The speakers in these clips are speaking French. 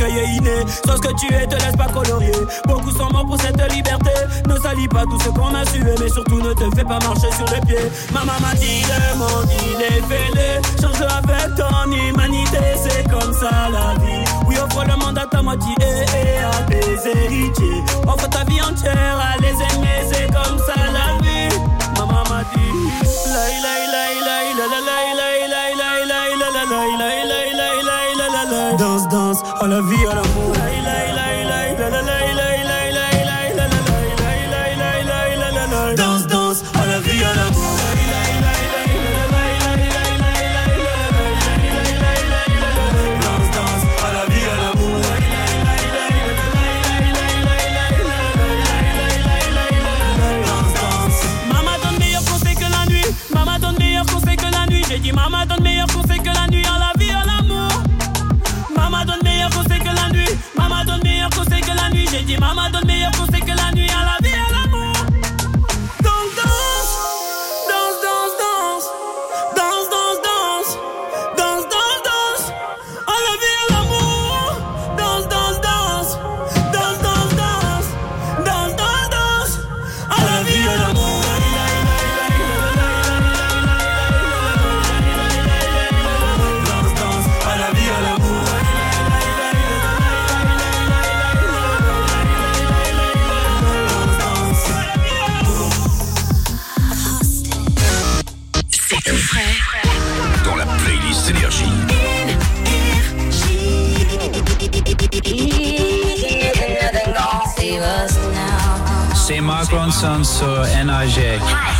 Sans ce que tu es, te laisse pas colorier. Beaucoup sont morts pour cette liberté. Ne salis pas tout ce qu'on a sué, mais surtout ne te fais pas marcher sur les pieds. Maman m'a dit le monde il est fêlé. Change avec ton humanité, c'est comme ça la vie. Oui, offre le monde à ta moitié et à tes héritiers. Offre ta vie entière à les aimer, c'est comme ça la vie. Maman m'a dit. La, la, la, la, la, la, la, la. La vie, à l'amour. Danse, danse, à la vie, à l'amour. Danse, Johnson's NRJ.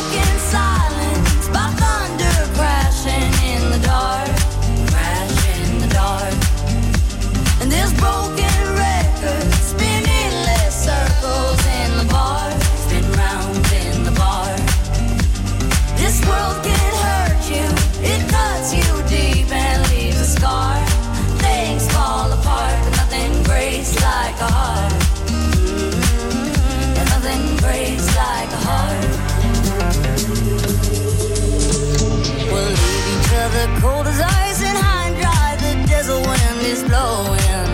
blowing,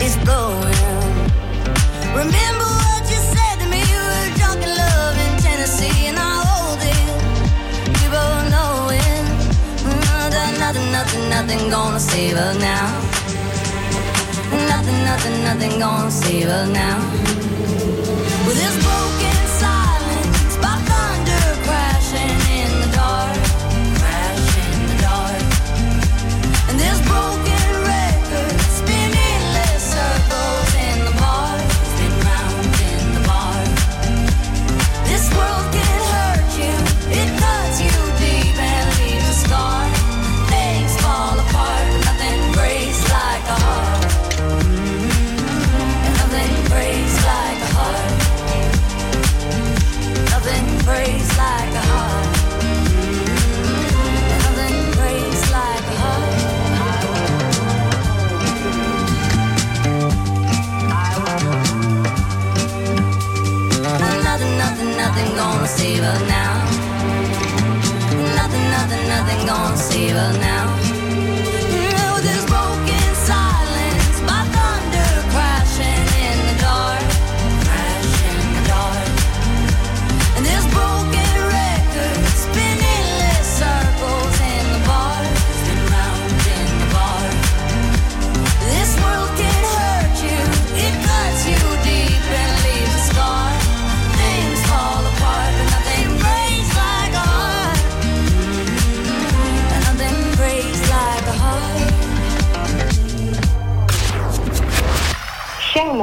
it's blowing. Remember what you said to me? Were drunk in love in Tennessee, and I hold it. Nothing, nothing, nothing gonna save us now. Nothing, nothing, nothing gonna save us now. Gonna save us now.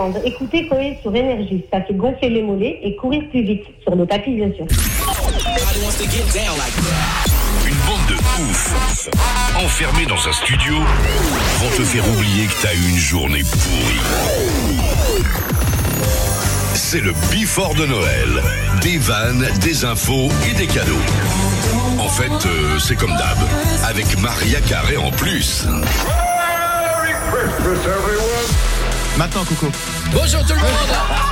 Recommande. Écoutez Coé sur Énergie. Ça fait gonfler les mollets et courir plus vite. Sur le tapis, bien sûr. Une bande de ouf, enfermés dans un studio, vont te faire oublier que t'as eu une journée pourrie. C'est le Before de Noël. Des vannes, des infos et des cadeaux. En fait, euh, c'est comme d'hab, avec Maria Carré en plus. Maintenant, Coco. Bonjour tout le monde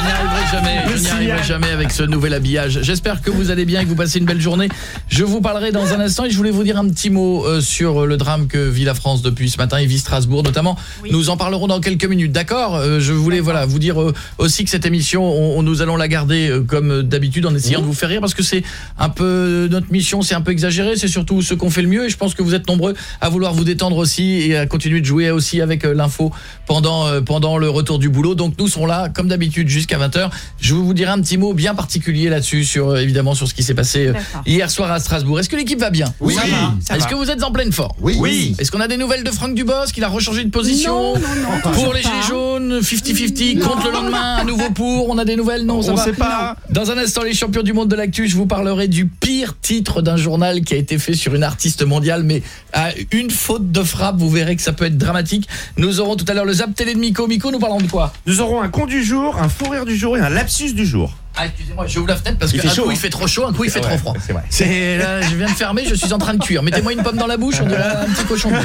Je n'y arriverai jamais, je n'y arriverai jamais avec ce nouvel habillage. J'espère que vous allez bien et que vous passez une belle journée. Je vous parlerai dans un instant et je voulais vous dire un petit mot euh, sur le drame que vit la France depuis ce matin et vit Strasbourg notamment. Nous en parlerons dans quelques minutes, d'accord? Euh, Je voulais voilà vous dire euh, aussi que cette émission, on, on- nous allons la garder euh, comme d'habitude en essayant de vous faire rire parce que c'est un peu notre mission, c'est un peu exagéré, c'est surtout ce qu'on fait le mieux et je pense que vous êtes nombreux à vouloir vous détendre aussi et à continuer de jouer aussi avec euh, l'info pendant euh, pendant le retour du boulot. Donc nous serons là comme d'habitude jusqu'à 20h. Je vous dirai un petit mot bien particulier là-dessus sur euh, évidemment sur ce qui s'est passé euh, hier soir à Strasbourg. Est-ce que l'équipe va bien? Oui. Ça va, ça Est-ce que vous êtes en pleine forme? Oui. Oui. Est-ce qu'on a des nouvelles de Franck Dubos qu'il a rechangé de position? Non, non, non, pour les gilets jaunes 50-50 contre le lendemain à nouveau pour on a des nouvelles? Non ça On va sait pas. dans un instant, les champions du monde de l'actu, je vous parlerai du pire titre d'un journal qui a été fait sur une artiste mondiale, mais à une faute de frappe, vous verrez que ça peut être dramatique. Nous aurons tout à l'heure le Zap Télé de Miko. Miko, nous parlons de quoi? Nous aurons un con du jour, un fou rire du jour et un lapsus du jour. Ah, excusez-moi, je ouvre la fenêtre parce Il que fait un chaud, coup hein. il fait trop chaud, un coup il fait Ouais, trop froid. c'est vrai. C'est là, je viens de fermer, je suis en train de cuire. Mettez-moi une pomme dans la bouche, on dirait un petit cochon. bleu.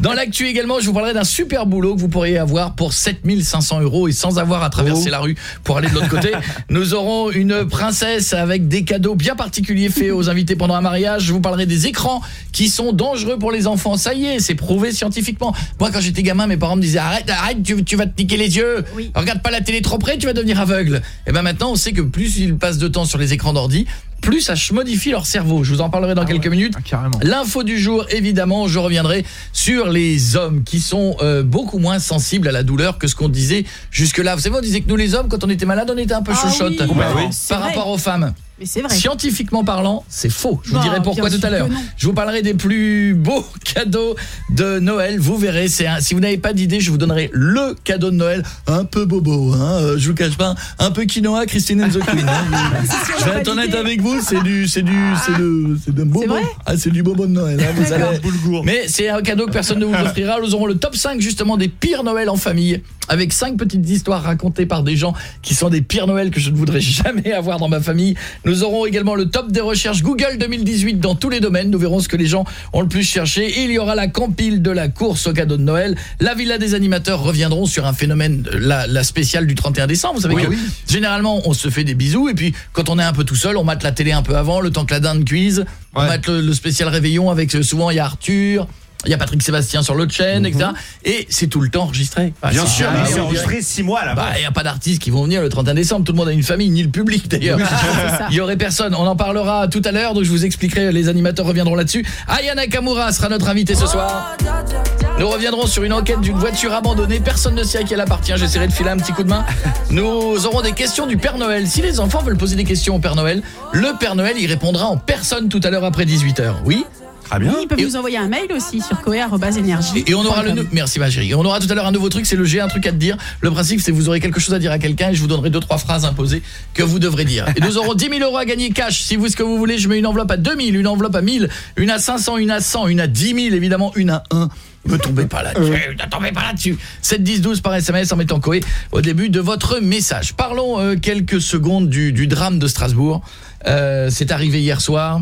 Dans l'actu également, je vous parlerai d'un super boulot que vous pourriez avoir pour 7500 euros et sans avoir à traverser Oh. la rue pour aller de l'autre côté. Nous aurons une princesse avec des cadeaux bien particuliers faits aux invités pendant un mariage. Je vous parlerai des écrans qui sont dangereux pour les enfants. Ça y est, c'est prouvé scientifiquement. Moi, quand j'étais gamin, mes parents me disaient arrête, arrête, tu, tu vas te niquer les yeux. Oui. Regarde pas la télé trop près, tu vas devenir aveugle. Et ben maintenant, on sait que plus ils passent de temps sur les écrans d'ordi, plus ça modifie leur cerveau. Je vous en parlerai dans quelques minutes. Ah. L'info du jour, évidemment, je reviendrai sur les hommes qui sont euh, beaucoup moins sensibles à la douleur que ce qu'on disait jusque-là. Vous savez, on disait que nous les hommes, quand on était malade, on était un peu Ah oui, bah oui. par vrai. rapport aux femmes. Mais c'est vrai. Scientifiquement parlant, c'est faux. Je vous Bah, dirai pourquoi tout à l'heure. Je vous parlerai des plus beaux cadeaux de Noël. Vous verrez, c'est si vous n'avez pas d'idée, je vous donnerai le cadeau de Noël un peu bobo hein, euh, je vous cache pas, un peu quinoa Christine and the Queen. hein. je vais être honnête avec vous, c'est du c'est du c'est de c'est de bobo. Ah, c'est du bobo de Noël hein, vous allez Boulgour. mais c'est un cadeau que personne ne vous offrira. Nous aurons le top 5 justement des pires Noël en famille avec cinq petites histoires racontées par des gens qui sont des pires Noël que je ne voudrais jamais avoir dans ma famille. Nous aurons également le top des recherches Google 2018 dans tous les domaines. Nous verrons ce que les gens ont le plus cherché. Il y aura la compile de la course au cadeau de Noël. La villa des animateurs reviendront sur un phénomène, la, la spéciale du 31 décembre. Vous savez Oui, que oui. généralement on se fait des bisous et puis quand on est un peu tout seul, on mate la télé un peu avant, le temps que la dinde cuise. On mate le, le spécial réveillon avec euh, souvent il y a Arthur. Il y a Patrick Sébastien sur l'autre chaîne, etc. Et c'est tout le temps enregistré. Bah, Bien sûr, mais c'est enregistré 6 mois là. Bah, il n'y a pas d'artistes qui vont venir le 31 décembre. Tout le monde a une famille, ni le public d'ailleurs. Il y aurait personne. On en parlera tout à l'heure, donc je vous expliquerai. Les animateurs reviendront là-dessus. Ayana Kamura sera notre invité ce soir. Nous reviendrons sur une enquête d'une voiture abandonnée. Personne ne sait à qui elle appartient. J'essaierai de filer un petit coup de main. Nous aurons des questions du Père Noël. Si les enfants veulent poser des questions au Père Noël, le Père Noël y répondra en personne tout à l'heure après 18h. Oui? Très bien. Oui, ils peuvent Et- nous envoyer un mail aussi sur coé@énergie. Et, et on aura le merci ma chérie. Et on aura tout à l'heure un nouveau truc, c'est le j'ai un truc à te dire. Le principe c'est que vous aurez quelque chose à dire à quelqu'un et je vous donnerai deux trois phrases imposées que vous devrez dire. Et nous aurons 10 000 euros à gagner cash. Si vous ce que vous voulez, je mets une enveloppe à 2000, une enveloppe à 1000, une à 500, une à 100, une à 10 000 évidemment, une à 1. Ne tombez pas là-dessus, ne tombez pas là-dessus. 7 10 12 par SMS en mettant Coé au début de votre message. Parlons euh, quelques secondes du, du drame de Strasbourg. Euh, c'est arrivé hier soir.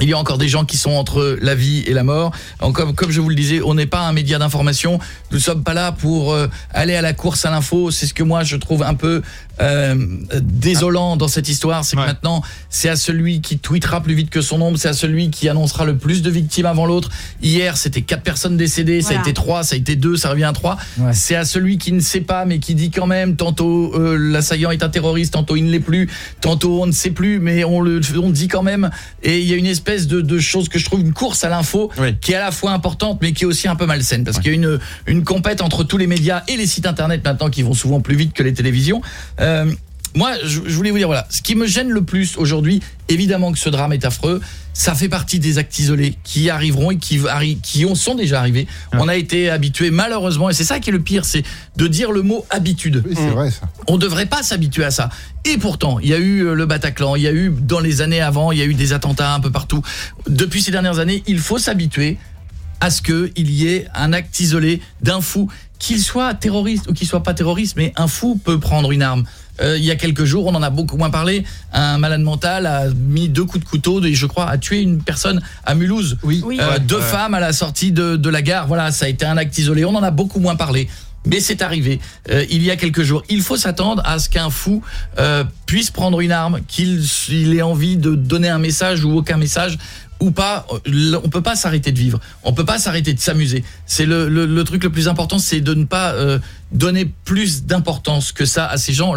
Il y a encore des gens qui sont entre la vie et la mort. Comme, comme je vous le disais, on n'est pas un média d'information. Nous ne sommes pas là pour euh, aller à la course à l'info. C'est ce que moi je trouve un peu euh, désolant dans cette histoire. C'est que Ouais. maintenant, c'est à celui qui tweetera plus vite que son ombre, c'est à celui qui annoncera le plus de victimes avant l'autre. Hier, c'était quatre personnes décédées, ça a été trois, ça a été deux, ça revient à trois. Ouais. C'est à celui qui ne sait pas, mais qui dit quand même, tantôt euh, l'assaillant est un terroriste, tantôt il ne l'est plus, tantôt on ne sait plus, mais on le on dit quand même. Et il y a une espèce de, de chose que je trouve une course à l'info Oui. qui est à la fois importante, mais qui est aussi un peu malsaine, parce qu'il y a une une compète entre tous les médias et les sites internet maintenant qui vont souvent plus vite que les télévisions. Euh, moi, je, je voulais vous dire, voilà, ce qui me gêne le plus aujourd'hui, évidemment que ce drame est affreux, ça fait partie des actes isolés qui arriveront et qui, qui ont, sont déjà arrivés. On a été habitués, malheureusement, et c'est ça qui est le pire, c'est de dire le mot habitude. Oui, c'est vrai ça. On devrait pas s'habituer à ça. Et pourtant, il y a eu euh, le Bataclan, il y a eu dans les années avant, il y a eu des attentats un peu partout. Depuis ces dernières années, il faut s'habituer à ce qu'il y ait un acte isolé d'un fou, qu'il soit terroriste ou qu'il soit pas terroriste, mais un fou peut prendre une arme. Euh, il y a quelques jours, on en a beaucoup moins parlé, un malade mental a mis deux coups de couteau et je crois a tué une personne à Mulhouse. Oui. Oui. Euh, Ouais, deux ouais. femmes à la sortie de, de la gare. Voilà, ça a été un acte isolé. On en a beaucoup moins parlé. Mais c'est arrivé euh, il y a quelques jours. Il faut s'attendre à ce qu'un fou euh, puisse prendre une arme, qu'il il ait envie de donner un message ou aucun message ou pas. Euh, On peut pas s'arrêter de vivre. On peut pas s'arrêter de s'amuser. C'est le, truc le plus important, c'est de ne pas euh, donner plus d'importance que ça à ces gens.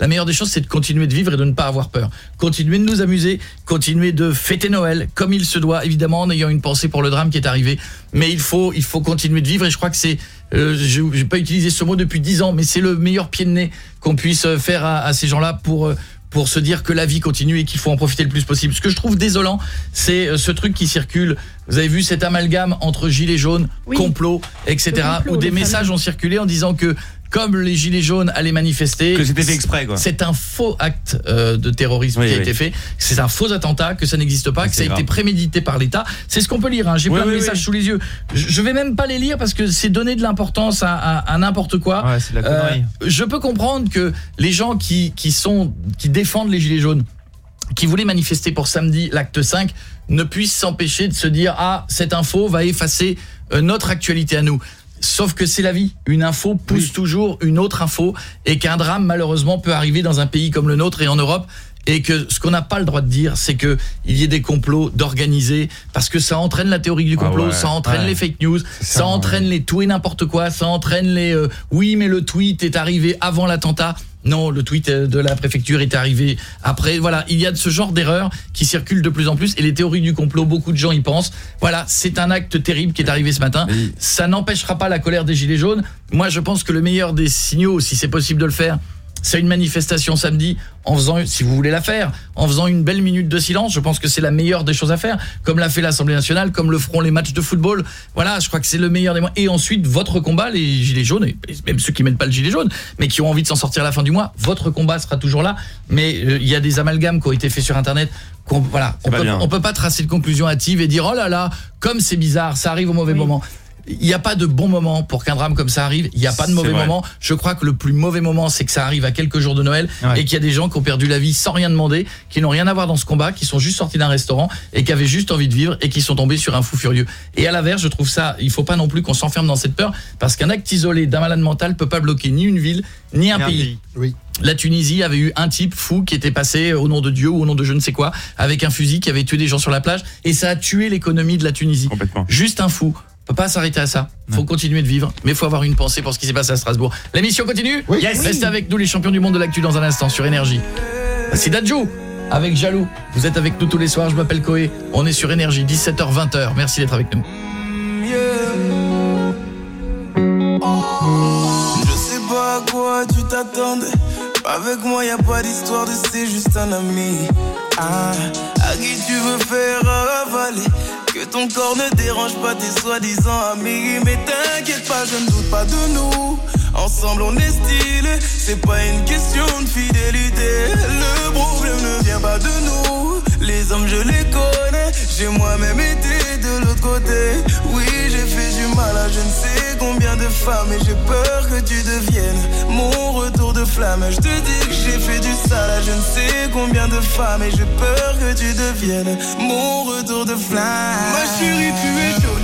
La meilleure des choses, c'est de continuer de vivre et de ne pas avoir peur. Continuer de nous amuser, continuer de fêter Noël comme il se doit, évidemment en ayant une pensée pour le drame qui est arrivé. Mais il faut, il faut continuer de vivre et je crois que c'est, euh, je n'ai pas utilisé ce mot depuis 10 ans, mais c'est le meilleur pied de nez qu'on puisse faire à ces gens-là pour... pour se dire que la vie continue et qu'il faut en profiter le plus possible. Ce que je trouve désolant, c'est euh, ce truc qui circule. Vous avez vu cet amalgame entre gilets jaunes, Oui. complot, etc. Le complot, où des messages ont circulé en disant que comme les gilets jaunes allaient manifester, Que c'était fait exprès, quoi. C'est un faux acte euh, de terrorisme Oui, qui a oui. été fait. C'est un faux attentat, que ça n'existe pas, Oui, que ça a été prémédité par l'État. C'est ce qu'on peut lire. Hein. J'ai Oui, plein de messages sous les yeux. Je, vais même pas les lire parce que c'est donner de l'importance à, à- à n'importe quoi. Ouais, la connerie. Euh, je peux comprendre que les gens qui, qui sont qui défendent les gilets jaunes qui voulaient manifester pour samedi l'acte 5 ne puissent s'empêcher de se dire ah cette info va effacer euh, notre actualité à nous. Sauf que c'est la vie. Une info pousse toujours une autre info et qu'un drame malheureusement peut arriver dans un pays comme le nôtre et en Europe et que ce qu'on n'a pas le droit de dire c'est que il y ait des complots d'organiser parce que ça entraîne la théorie du Ah complot, ouais, ça entraîne ouais. les fake news, ça, ça, entraîne les tout et n'importe quoi, ça entraîne les euh, oui mais le tweet est arrivé avant l'attentat. Non, le tweet euh, de la préfecture est arrivé après. Voilà, il y a de ce genre d'erreurs qui circulent de plus en plus et les théories du complot, beaucoup de gens y pensent. Voilà, c'est un acte terrible qui est arrivé ce matin. Ça n'empêchera pas la colère des gilets jaunes. Moi, je pense que le meilleur des signaux, si c'est possible de le faire, c'est une manifestation samedi en faisant, si vous voulez la faire, en faisant une belle minute de silence. Je pense que c'est la meilleure des choses à faire, comme l'a fait l'Assemblée nationale, comme le feront les matchs de football. Voilà, je crois que c'est le meilleur des moyens. Et ensuite, votre combat, les gilets jaunes, et même ceux qui mettent pas le gilet jaune, mais qui ont envie de s'en sortir à la fin du mois, votre combat sera toujours là. Mais euh, il y a des amalgames qui ont été faits sur Internet. qu'on- Voilà, on peut, on pas tracer de conclusion hâtive et dire oh là là, comme c'est bizarre, ça arrive au mauvais Oui. moment. Il n'y a pas de bon moment pour qu'un drame comme ça arrive. Il n'y a pas de mauvais moment. Je crois que le plus mauvais moment, c'est que ça arrive à quelques jours de Noël Ouais. et qu'il y a des gens qui ont perdu la vie sans rien demander, qui n'ont rien à voir dans ce combat, qui sont juste sortis d'un restaurant et qui avaient juste envie de vivre et qui sont tombés sur un fou furieux. Et à l'inverse, je trouve ça, il faut pas non plus qu'on s'enferme dans cette peur parce qu'un acte isolé d'un malade mental peut pas bloquer ni une ville ni un pays. pays. Oui. La Tunisie avait eu un type fou qui était passé au nom de Dieu ou au nom de je ne sais quoi avec un fusil qui avait tué des gens sur la plage et ça a tué l'économie de la Tunisie. Complètement. Juste un fou. On peut pas s'arrêter à ça. Faut continuer de vivre, mais faut avoir une pensée pour ce qui s'est passé à Strasbourg. L'émission continue Oui. Yes. Restez avec nous les champions du monde de l'actu dans un instant sur énergie. C'est Dadju avec Jaloux. Vous êtes avec nous tous les soirs, je m'appelle Koé. On est sur énergie 17h 20h. Merci d'être avec nous. Je sais pas à quoi tu t'attendais. Avec moi, y a pas d'histoire de c'est juste un ami. Ah, à qui tu veux faire avaler. Que ton corps ne dérange pas tes soi-disant amis. Mais t'inquiète pas, je ne doute pas de nous. Ensemble, on est stylé. C'est pas une question de fidélité. Le problème ne vient pas de nous. Les hommes, je les connais. J'ai moi-même été de l'autre côté. Oui, j'ai fait du mal à je ne sais combien de femmes. Et j'ai peur que tu deviennes mon retour de flamme. Je te dis que j'ai fait du sale à je ne sais combien de femmes. Et j'ai peur que tu deviennes mon retour de flamme. Ma chérie, tu es jolie.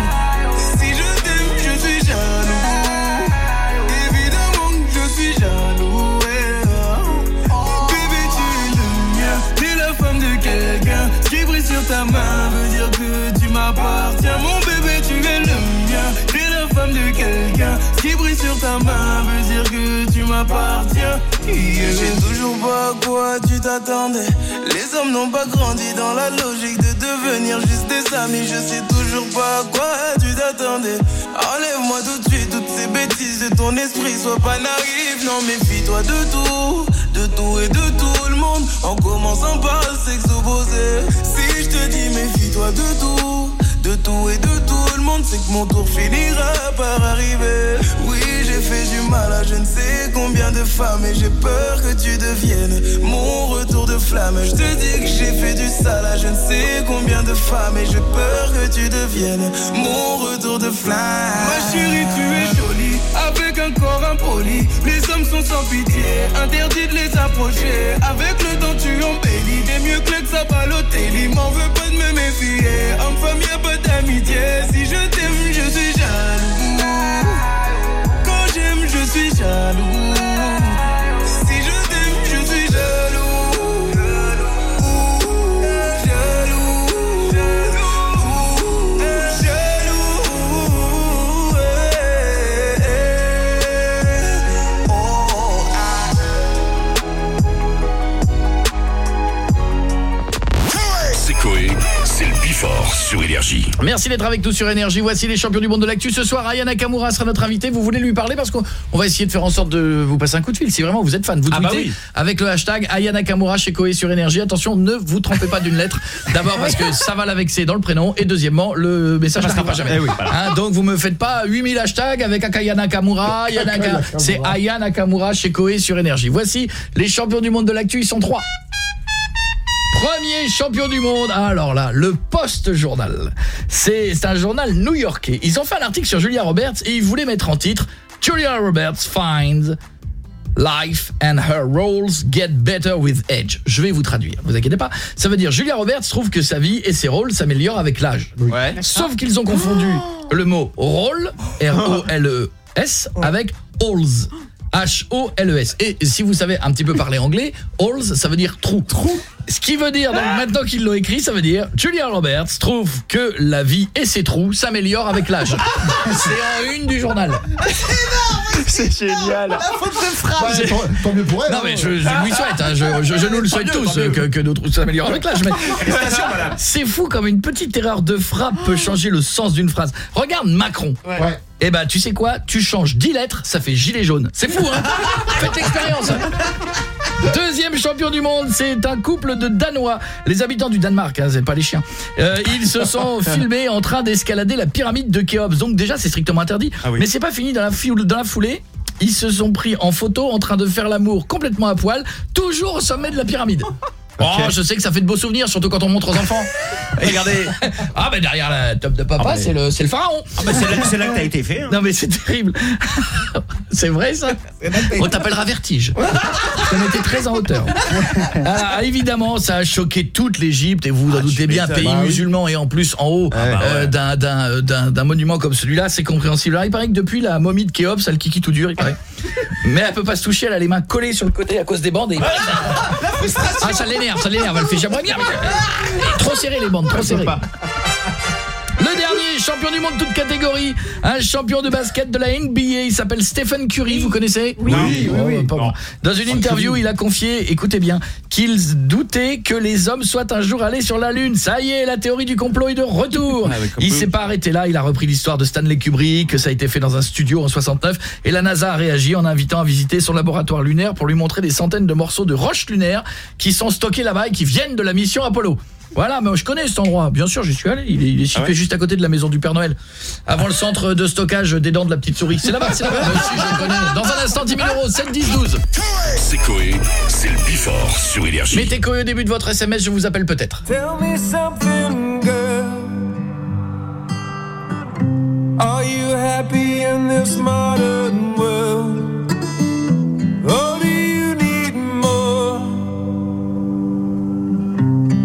Ta main veut dire que tu m'appartiens. Mon bébé, tu es le mien. T'es la femme de quelqu'un. Ce qui brille sur ta main veut dire que tu m'appartiens. Yeah. Je sais toujours pas à quoi tu t'attendais. Les hommes n'ont pas grandi dans la logique de devenir juste des amis. Je sais toujours pas à quoi tu t'attendais. Enlève-moi tout de suite toutes ces bêtises de ton esprit. Sois pas naïf, non, méfie-toi de tout. De tout et de tout le monde. En commençant par opposé. Si je te dis méfie-toi de tout. De tout et de tout le monde, c'est que mon tour finira par arriver. Oui, j'ai fait du mal à je ne sais combien de femmes et j'ai peur que tu deviennes mon retour de flamme. Je te dis que j'ai fait du sale à je ne sais combien de femmes et j'ai peur que tu deviennes mon retour de flamme. Ma chérie, tu es jolie avec un corps impoli. Les hommes sont sans pitié, interdit de les approcher. Avec le temps, tu embellis. Des mieux que ça Balotelli. M'en veux pas de me méfier. En femme, y a pas d'amitié. Si je t'aime, je suis jaloux. Quand j'aime, je suis jaloux. Sur Énergie. Merci d'être avec nous sur Énergie. Voici les champions du monde de l'actu. Ce soir, Aya Nakamura sera notre invité. Vous voulez lui parler parce qu'on on va essayer de faire en sorte de vous passer un coup de fil. Si vraiment vous êtes fan, vous Ah bah tweetez oui. avec le hashtag Aya Nakamura chez Koé sur Énergie. Attention, ne vous trompez pas d'une lettre. D'abord parce que ça va la vexer dans le prénom et deuxièmement, le message passera pas jamais. Eh oui, voilà. Hein, donc vous me faites pas 8000 hashtags avec Akaya Nakamura, Aya Naka- c'est Aya Nakamura chez Koé sur Énergie. Voici les champions du monde de l'actu, ils sont trois. Premier champion du monde. Alors là, le Post-Journal. C'est c'est un journal new-yorkais. Ils ont fait un article sur Julia Roberts et ils voulaient mettre en titre Julia Roberts finds Life and her roles get better with age. Je vais vous traduire, vous inquiétez pas. Ça veut dire Julia Roberts trouve que sa vie et ses rôles s'améliorent avec l'âge. Ouais. Sauf qu'ils ont confondu le mot rôle R-O-L-E-S avec holes. H-O-L-E-S. Et si vous savez un petit peu parler anglais, holes, ça veut dire trou. Trou. Ce qui veut dire, donc maintenant qu'ils l'ont écrit, ça veut dire Julia Roberts trouve que la vie et ses trous s'améliorent avec l'âge. C'est en une du journal. C'est génial. Ouais, tant, tant mieux pour elle. Non hein. mais je, je lui souhaite, hein, je, je- je nous le souhaite tous que, que nos trous s'améliorent avec l'âge. Mais c'est fou comme une petite erreur de frappe peut changer le sens d'une phrase. Regarde Macron. Ouais. Eh ben tu sais quoi? Tu changes 10 lettres, ça fait gilet jaune. C'est fou hein? Faites l'expérience. Deuxième champion du monde, c'est un couple de Danois. Les habitants du Danemark, hein, c'est pas les chiens. Euh, ils se sont filmés en train d'escalader la pyramide de Khéops. Donc déjà, c'est strictement interdit. Ah oui. Mais c'est pas fini dans la, foule- dans la foulée. Ils se sont pris en photo en train de faire l'amour complètement à poil, toujours au sommet de la pyramide. Oh, je sais que ça fait de beaux souvenirs, surtout quand on montre aux enfants. Et regardez. Ah, ben derrière la top de papa, Ah, c'est le, le pharaon. Ah bah, c'est là, là que t'as été fait. hein. Non mais c'est terrible. c'est vrai ça On t'appellera vertige. On était très en hauteur. Ah, évidemment, ça a choqué toute l'Égypte et vous vous en Ah, doutez bien, pays Bah oui. musulman et en plus en haut bah euh, d'un- monument comme celui-là, c'est compréhensible. Alors, il paraît que depuis la momie de Khéops, elle kiki tout dur, il paraît. Mais elle peut pas se toucher, elle a les mains collées sur le côté à cause des bandes. Et... Ah, ça l'énerve, ça l'énerve, elle fait j'aimerais bien. Trop serré les bandes, trop serré. Champion du monde toute catégorie, un champion de basket de la NBA, il s'appelle Stephen Curry, vous connaissez Oui, oui, Oh, oui. moi. Dans une interview, il a confié, écoutez bien, qu'il doutait que les hommes soient un jour allés sur la lune. Ça y est, la théorie du complot est de retour. Ah, il s'est pas arrêté là, il a repris l'histoire de Stanley Kubrick, ça a été fait dans un studio en 69 et la NASA a réagi en invitant à visiter son laboratoire lunaire pour lui montrer des centaines de morceaux de roches lunaires qui sont stockés là-bas et qui viennent de la mission Apollo. Voilà, mais je connais cet endroit. Bien sûr, j'y suis allé. Il est, il est situé Ah ouais juste à côté de la maison du Père Noël. Avant le centre de stockage des dents de la petite souris. C'est là-bas, c'est là-bas. Moi aussi, je connais. Dans un instant, 10 000 euros, 7, 10, 12. C'est Coé, c'est le Bifort sur Énergie. Mettez Koé au début de votre SMS, je vous appelle peut-être. Tell me something, girl. Are you happy in this modern world?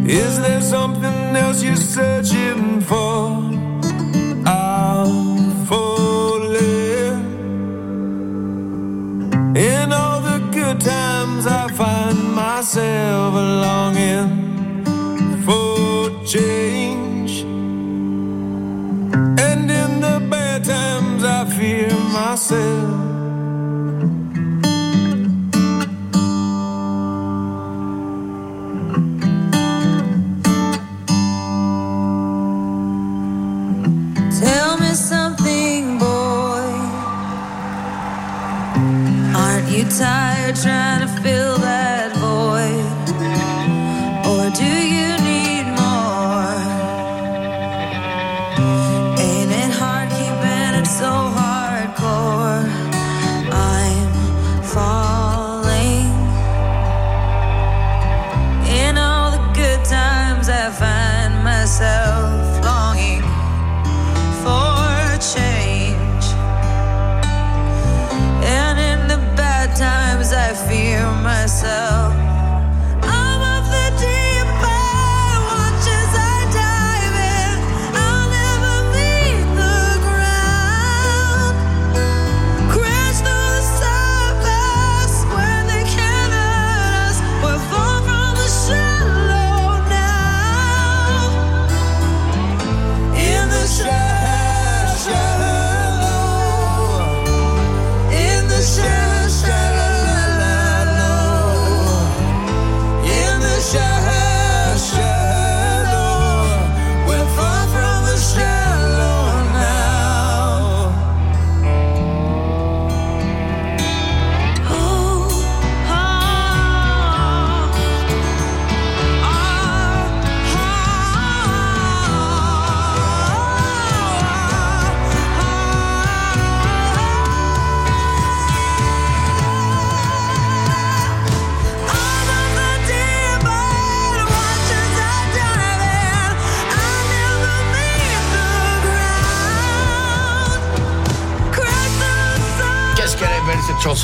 Is there something else you're searching for? I'm falling. In all the good times, I find myself longing for change. And in the bad times, I fear myself. Tired trying to fill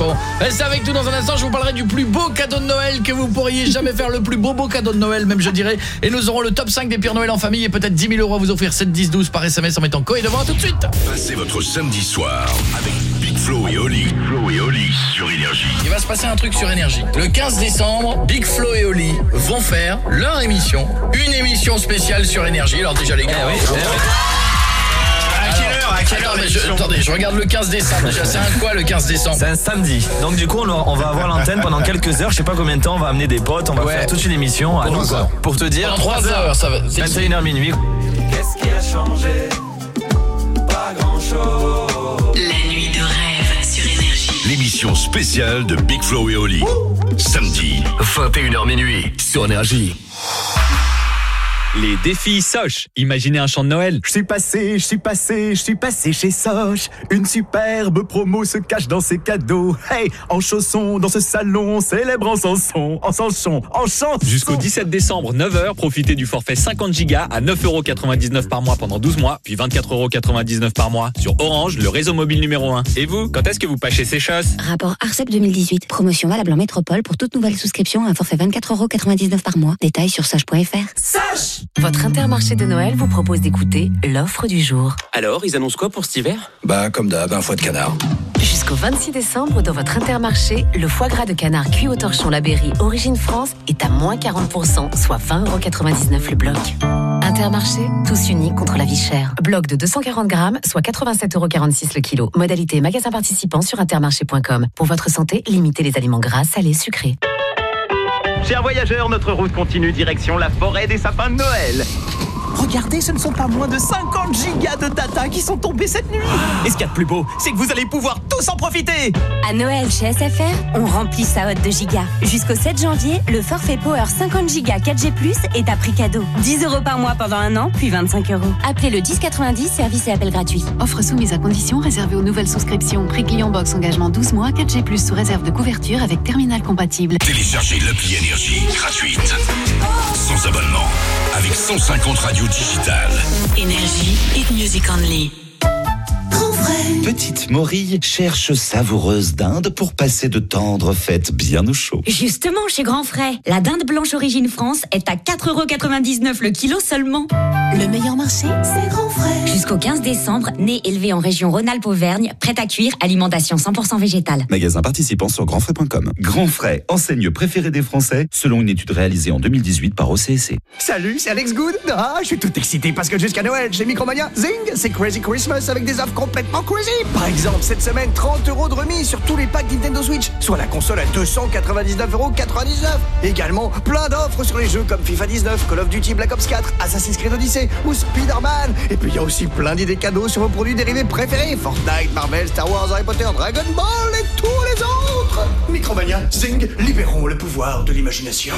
chanson Restez avec nous dans un instant, je vous parlerai du plus beau cadeau de Noël que vous pourriez jamais faire, le plus beau beau cadeau de Noël même je dirais. Et nous aurons le top 5 des pires Noël en famille et peut-être 10 000 euros à vous offrir 7, 10, 12 par SMS en mettant co et devant tout de suite. Passez votre samedi soir avec Big Flo et Oli. Flo et Oli sur Énergie. Il va se passer un truc sur énergie. Le 15 décembre, Big Flo et Oli vont faire leur émission, une émission spéciale sur énergie. Alors déjà les gars, Eh ouais, À mais je, attendez, je regarde le 15 décembre déjà. C'est un quoi le 15 décembre C'est un samedi. Donc du coup, on, on va avoir l'antenne pendant quelques heures. Je sais pas combien de temps. On va amener des potes. On va Ouais. faire toute une émission à nous. quoi. heures. Pour te dire. Pendant trois heures, ça va. C'est- 21h minuit. Qu'est-ce qui a changé? Pas grand-chose. La nuit de rêve sur Énergie. L'émission spéciale de Big Flo et Oli. Samedi, 21h minuit sur Énergie. Les défis Soch. Imaginez un chant de Noël. Je suis passé, je suis passé, je suis passé chez Soch. Une superbe promo se cache dans ses cadeaux. Hey, en chaussons, dans ce salon, célèbre en chanson, en chanson, en chanson. Jusqu'au 17 décembre, 9h, profitez du forfait 50 Go à 9,99€ par mois pendant 12 mois, puis 24,99€ par mois sur Orange, le réseau mobile numéro 1. Et vous, quand est-ce que vous pâchez ces choses Rapport ARCEP 2018. Promotion valable en métropole pour toute nouvelle souscription à un forfait 24,99€ par mois. Détails sur soch.fr. Soch Votre intermarché de Noël vous propose d'écouter l'offre du jour. Alors, ils annoncent quoi pour cet hiver? Bah, comme d'hab, un foie de canard. Jusqu'au 26 décembre, dans votre intermarché, le foie gras de canard cuit au torchon Labéry Origine France est à moins 40%, soit 20,99€ le bloc. Intermarché, tous unis contre la vie chère. Bloc de 240 grammes, soit 87,46€ le kilo. Modalité magasin participant sur intermarché.com. Pour votre santé, limitez les aliments gras, salés, sucrés. Chers voyageurs, notre route continue direction la forêt des sapins de Noël. Regardez, ce ne sont pas moins de 50 gigas de data qui sont tombés cette nuit. Et ce qu'il y a de plus beau, c'est que vous allez pouvoir tous en profiter. À Noël chez SFR, on remplit sa hotte de gigas. Jusqu'au 7 janvier, le forfait Power 50 gigas 4G+, est à prix cadeau. 10 euros par mois pendant un an, puis 25 euros. Appelez le 1090, service et appel gratuit. Offre soumise à conditions réservée aux nouvelles souscriptions. Prix client box engagement 12 mois, 4G+, sous réserve de couverture avec terminal compatible. Téléchargez l'appli Énergie gratuite. Sans abonnement. Avec 150 radios Énergie et music only. Petite Morille cherche savoureuse dinde pour passer de tendres fêtes bien au chaud. Justement, chez Grand Frais, la dinde blanche origine France est à 4,99€ le kilo seulement. Le meilleur marché, c'est Grand Frais. Jusqu'au 15 décembre, né élevé en région Rhône-Alpes-Auvergne, prêt à cuire, alimentation 100% végétale. Magasin participant sur grandfrais.com. Grand Frais, enseigne préférée des Français, selon une étude réalisée en 2018 par OCSC. Salut, c'est Alex Good. Ah, je suis tout excité parce que jusqu'à Noël, chez Micromania, zing, c'est Crazy Christmas avec des offres complètement Par exemple, cette semaine, 30 euros de remise sur tous les packs Nintendo Switch, soit la console à 299,99 euros. Également, plein d'offres sur les jeux comme FIFA 19, Call of Duty Black Ops 4, Assassin's Creed Odyssey ou Spider-Man. Et puis il y a aussi plein d'idées cadeaux sur vos produits dérivés préférés Fortnite, Marvel, Star Wars, Harry Potter, Dragon Ball et tous les autres. Micromania, zing, libérons le pouvoir de l'imagination.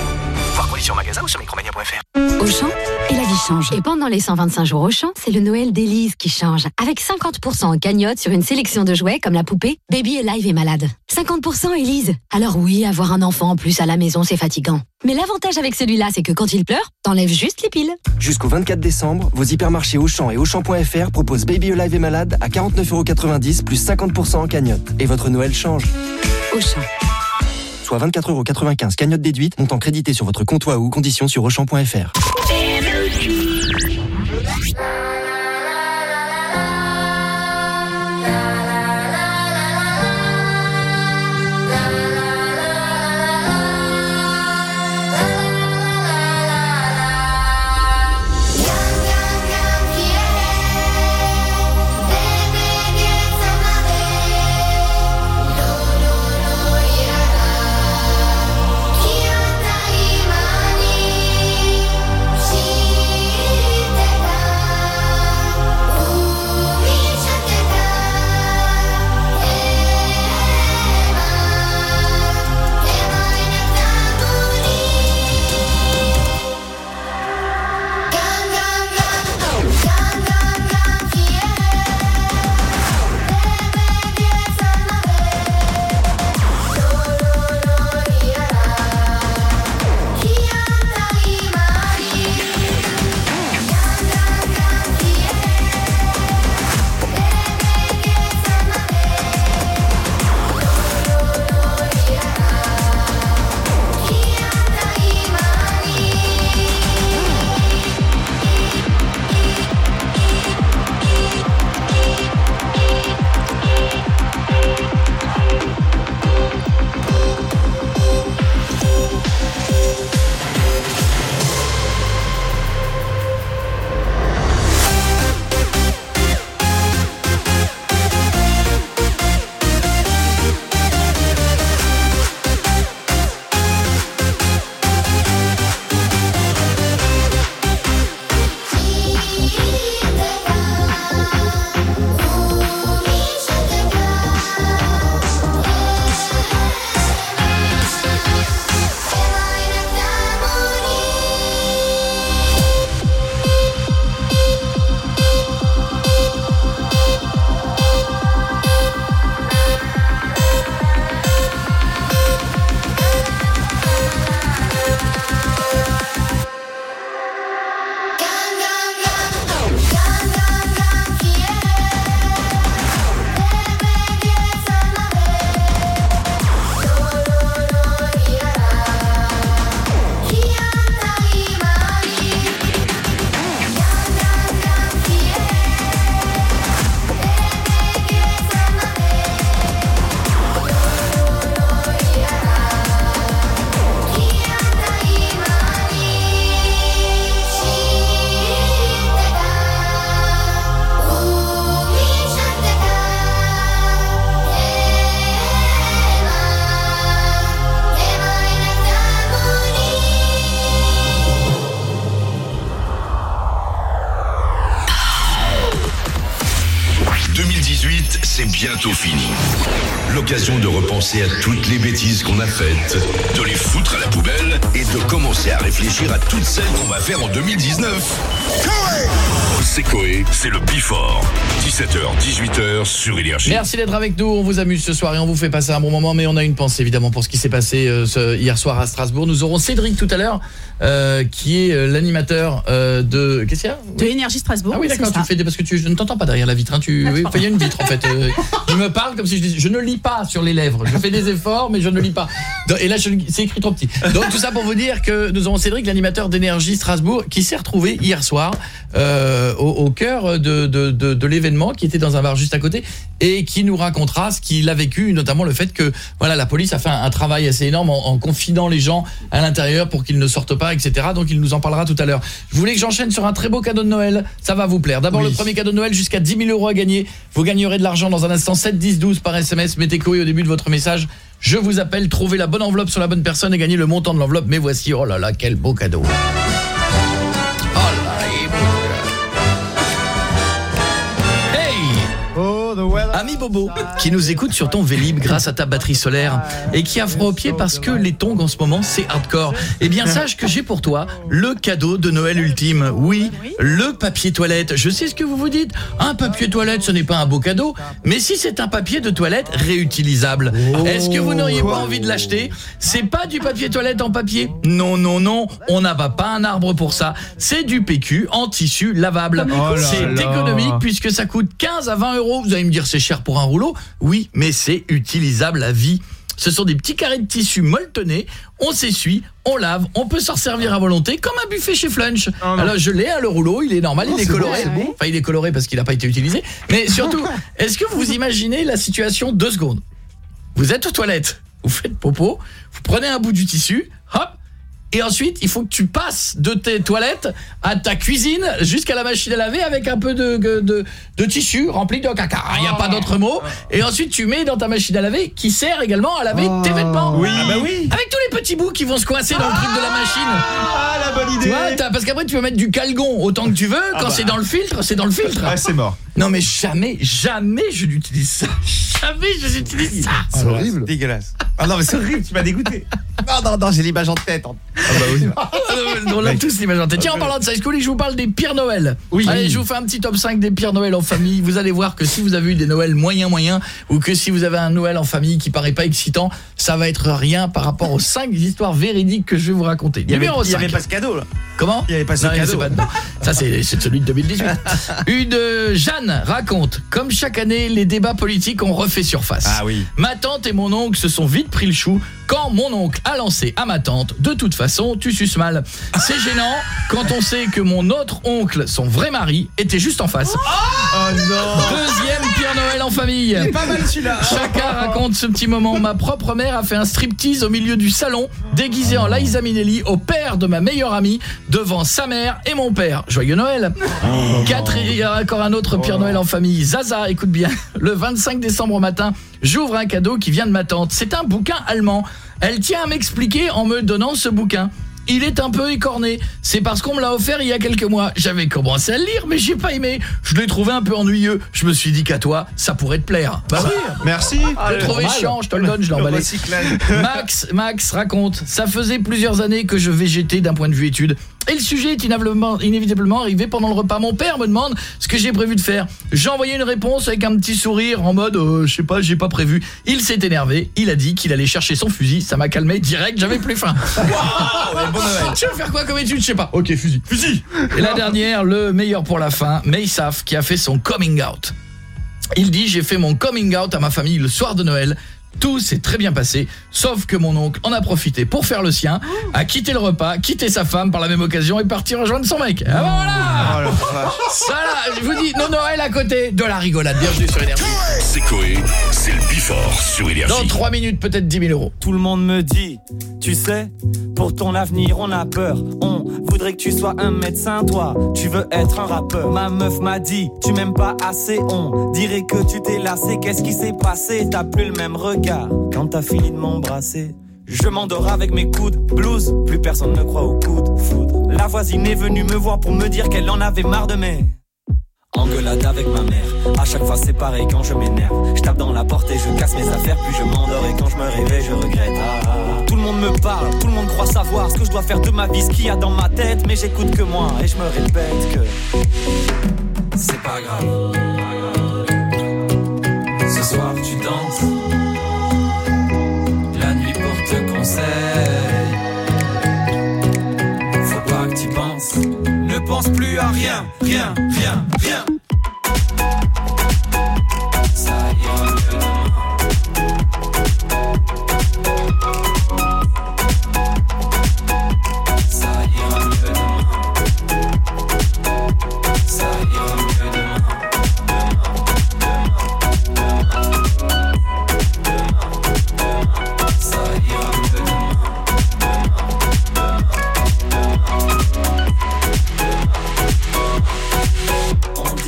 Voir conditions magasin ou sur micromania.fr. Auchan et la vie change. Et pendant les 125 jours Auchan, c'est le Noël d'Élise qui change. Avec 50% en cagnotte sur une sélection de jouets comme la poupée Baby Alive est malade. 50% Élise. Alors oui, avoir un enfant en plus à la maison, c'est fatigant. Mais l'avantage avec celui-là, c'est que quand il pleure, t'enlèves juste les piles. Jusqu'au 24 décembre, vos hypermarchés Auchan et Auchan.fr proposent Baby Alive et Malade à 49,90€ plus 50% en cagnotte. Et votre Noël change. Auchan. Soit 24,95€ cagnotte déduite, montant crédité sur votre compte ou conditions sur Auchan.fr. sur Énergie. Merci d'être avec nous, on vous amuse ce soir et on vous fait passer un bon moment mais on a une pensée évidemment pour ce qui s'est passé euh, ce- hier soir à Strasbourg. Nous aurons Cédric tout à l'heure euh, qui est euh, l'animateur euh, de qu'est-ce qu'il y a? De l'énergie Strasbourg. Ah oui d'accord, tu ça. fais des parce que tu je ne t'entends pas derrière la vitre hein, tu oui, enfin, il y a une vitre en fait. euh, je me parle comme si je disais je ne lis pas sur les lèvres. Je fais des efforts mais je ne lis pas. Donc, Et là je- c'est écrit trop petit. Donc tout ça pour vous dire que nous aurons Cédric l'animateur d'énergie Strasbourg qui s'est retrouvé hier soir soir euh, au, au cœur de, de, de, de l'événement qui était dans un bar juste à côté et qui nous racontera ce qu'il a vécu, notamment le fait que voilà la police a fait un, un travail assez énorme en, en confinant les gens à l'intérieur pour qu'ils ne sortent pas, etc. Donc il nous en parlera tout à l'heure. Je voulais que j'enchaîne sur un très beau cadeau de Noël, ça va vous plaire. D'abord le premier cadeau de Noël jusqu'à 10 000 euros à gagner. Vous gagnerez de l'argent dans un instant 7 10 12 par SMS. Mettez Koé au début de votre message. Je vous appelle, trouvez la bonne enveloppe sur la bonne personne et gagnez le montant de l'enveloppe. Mais voici, oh là là, quel beau cadeau. Bobo, qui nous écoute sur ton Vélib grâce à ta batterie solaire et qui a froid aux pieds parce que les tongs en ce moment c'est hardcore. Eh bien sache que j'ai pour toi le cadeau de Noël ultime. Oui, le papier toilette. Je sais ce que vous vous dites. Un papier toilette, ce n'est pas un beau cadeau, mais si c'est un papier de toilette réutilisable, est-ce que vous n'auriez pas envie de l'acheter? C'est pas du papier toilette en papier? Non, non, non, on n'abat pas un arbre pour ça. C'est du PQ en tissu lavable. Oh c'est économique puisque ça coûte 15 à 20 euros. Vous allez me dire c'est cher pour un rouleau. Oui, mais c'est utilisable à vie. Ce sont des petits carrés de tissu molletonnés, on s'essuie, on lave, on peut s'en servir à volonté comme un buffet chez Flunch. Alors je l'ai, hein, le rouleau, il est normal, Oh, il est c'est coloré. bon, c'est bon. Enfin, il est coloré parce qu'il n'a pas été utilisé. Mais surtout, est-ce que vous imaginez la situation deux secondes? Vous êtes aux toilettes, vous faites popo, vous prenez un bout du tissu, et ensuite, il faut que tu passes de tes toilettes à ta cuisine jusqu'à la machine à laver avec un peu de, de, de tissu rempli de caca. Il n'y a pas d'autre mot. Et ensuite, tu mets dans ta machine à laver qui sert également à laver tes vêtements. Oui. Ah bah oui. Avec tous les petits bouts qui vont se coincer dans le truc de la machine. Ah, la bonne Tu idée. vois, t'as- parce qu'après tu peux mettre du calgon autant que tu veux, Ah quand bah. c'est dans le filtre, c'est dans le filtre. Ouais, c'est mort. Non mais jamais, jamais je n'utilise ça. Jamais je n'utilise ça. C'est horrible. Dégueulasse. Ah non, mais c'est horrible, tu m'as dégoûté. Non, non, non, j'ai l'image en tête. Ah bah oui. On l'a tous l'image en tête. Tiens, en parlant de ça, School, je vous parle des pires Noël. Oui. Allez, je vous fais un petit top 5 des pires Noël en famille. Vous allez voir que si vous avez eu des Noëls moyens moyens ou que si vous avez un Noël en famille qui paraît pas excitant, ça va être rien par rapport aux 5 histoires véridiques que je vais vous raconter. Il y avait, il y avait 5. pas ce cadeau là. Comment Il y avait pas ce Non, cadeau. pas. Ça c'est c'est celui de 2018. Une euh, Jeanne raconte comme chaque année les débats politiques ont refait surface. Ah oui. Ma tante et mon oncle se sont vite pris le chou quand mon oncle a lancé à ma tante de toute façon tu suces mal. C'est gênant quand on sait que mon autre oncle, son vrai mari, était juste en face. Oh non. Deuxième pire Noël en famille. Il est pas mal celui-là. Chacun raconte ce petit moment. Ma propre mère a fait un striptease au milieu du salon, déguisé en Liza Minnelli, au père de ma meilleure amie, devant sa mère et mon père. Joyeux Noël Quatre, il y a encore un autre pire Noël en famille. Zaza, écoute bien. Le 25 décembre au matin, j'ouvre un cadeau qui vient de ma tante. C'est un bouquin allemand. Elle tient à m'expliquer en me donnant ce bouquin. Il est un peu écorné. C'est parce qu'on me l'a offert il y a quelques mois. J'avais commencé à le lire, mais j'ai pas aimé. Je l'ai trouvé un peu ennuyeux. Je me suis dit qu'à toi, ça pourrait te plaire. Bah oui. Merci. Je l'ai trouvé chiant, je te le donne, je l'ai emballé. recyclage. Max, Max raconte, ça faisait plusieurs années que je végétais d'un point de vue études. Et le sujet est inévitablement, inévitablement arrivé pendant le repas. Mon père me demande ce que j'ai prévu de faire. J'ai envoyé une réponse avec un petit sourire en mode euh, je sais pas, j'ai pas prévu. Il s'est énervé, il a dit qu'il allait chercher son fusil, ça m'a calmé direct, j'avais plus faim. Tu veux faire quoi comme étude, je sais pas. OK, fusil. Fusil. Et la dernière, le meilleur pour la fin, Maysaf qui a fait son coming out. Il dit j'ai fait mon coming out à ma famille le soir de Noël. Tout s'est très bien passé, sauf que mon oncle en a profité pour faire le sien, a quitté le repas, quitté sa femme par la même occasion et parti rejoindre son mec. Ah bah voilà Voilà, je vous dis, nos Noël à côté de la rigolade. Bienvenue sur Énergie. C'est Coé, c'est le Bifort sur Énergie. Dans 3 minutes, peut-être 10 000 euros. Tout le monde me dit, tu sais, pour ton avenir on a peur. On voudrait que tu sois un médecin, toi, tu veux être un rappeur. Ma meuf m'a dit, tu m'aimes pas assez, on dirait que tu t'es lassé. Qu'est-ce qui s'est passé? T'as plus le même regard quand t'as fini de m'embrasser. Je m'endors avec mes coudes, blues, plus personne ne croit au coup de foudre. La voisine est venue me voir pour me dire qu'elle en avait marre de mes Engueulade avec ma mère, à chaque fois c'est pareil quand je m'énerve. Je tape dans la porte et je casse mes affaires, puis je m'endors et quand je me réveille, je regrette. Tout le monde me parle, tout le monde croit savoir ce que je dois faire de ma vie, ce qu'il y a dans ma tête, mais j'écoute que moi et je me répète que c'est pas grave. Ce soir tu danses, la nuit porte conseil. Plus à rien, rien, rien, rien.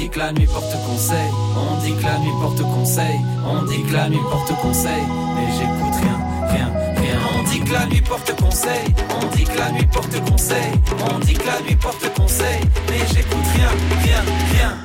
Que la nuit porte conseil, on dit que la nuit porte conseil, on dit que la nuit porte conseil, mais j'écoute rien, rien, rien. On dit que la nuit porte conseil, on dit que la nuit porte conseil, on dit que la nuit porte conseil, mais j'écoute rien, rien, rien.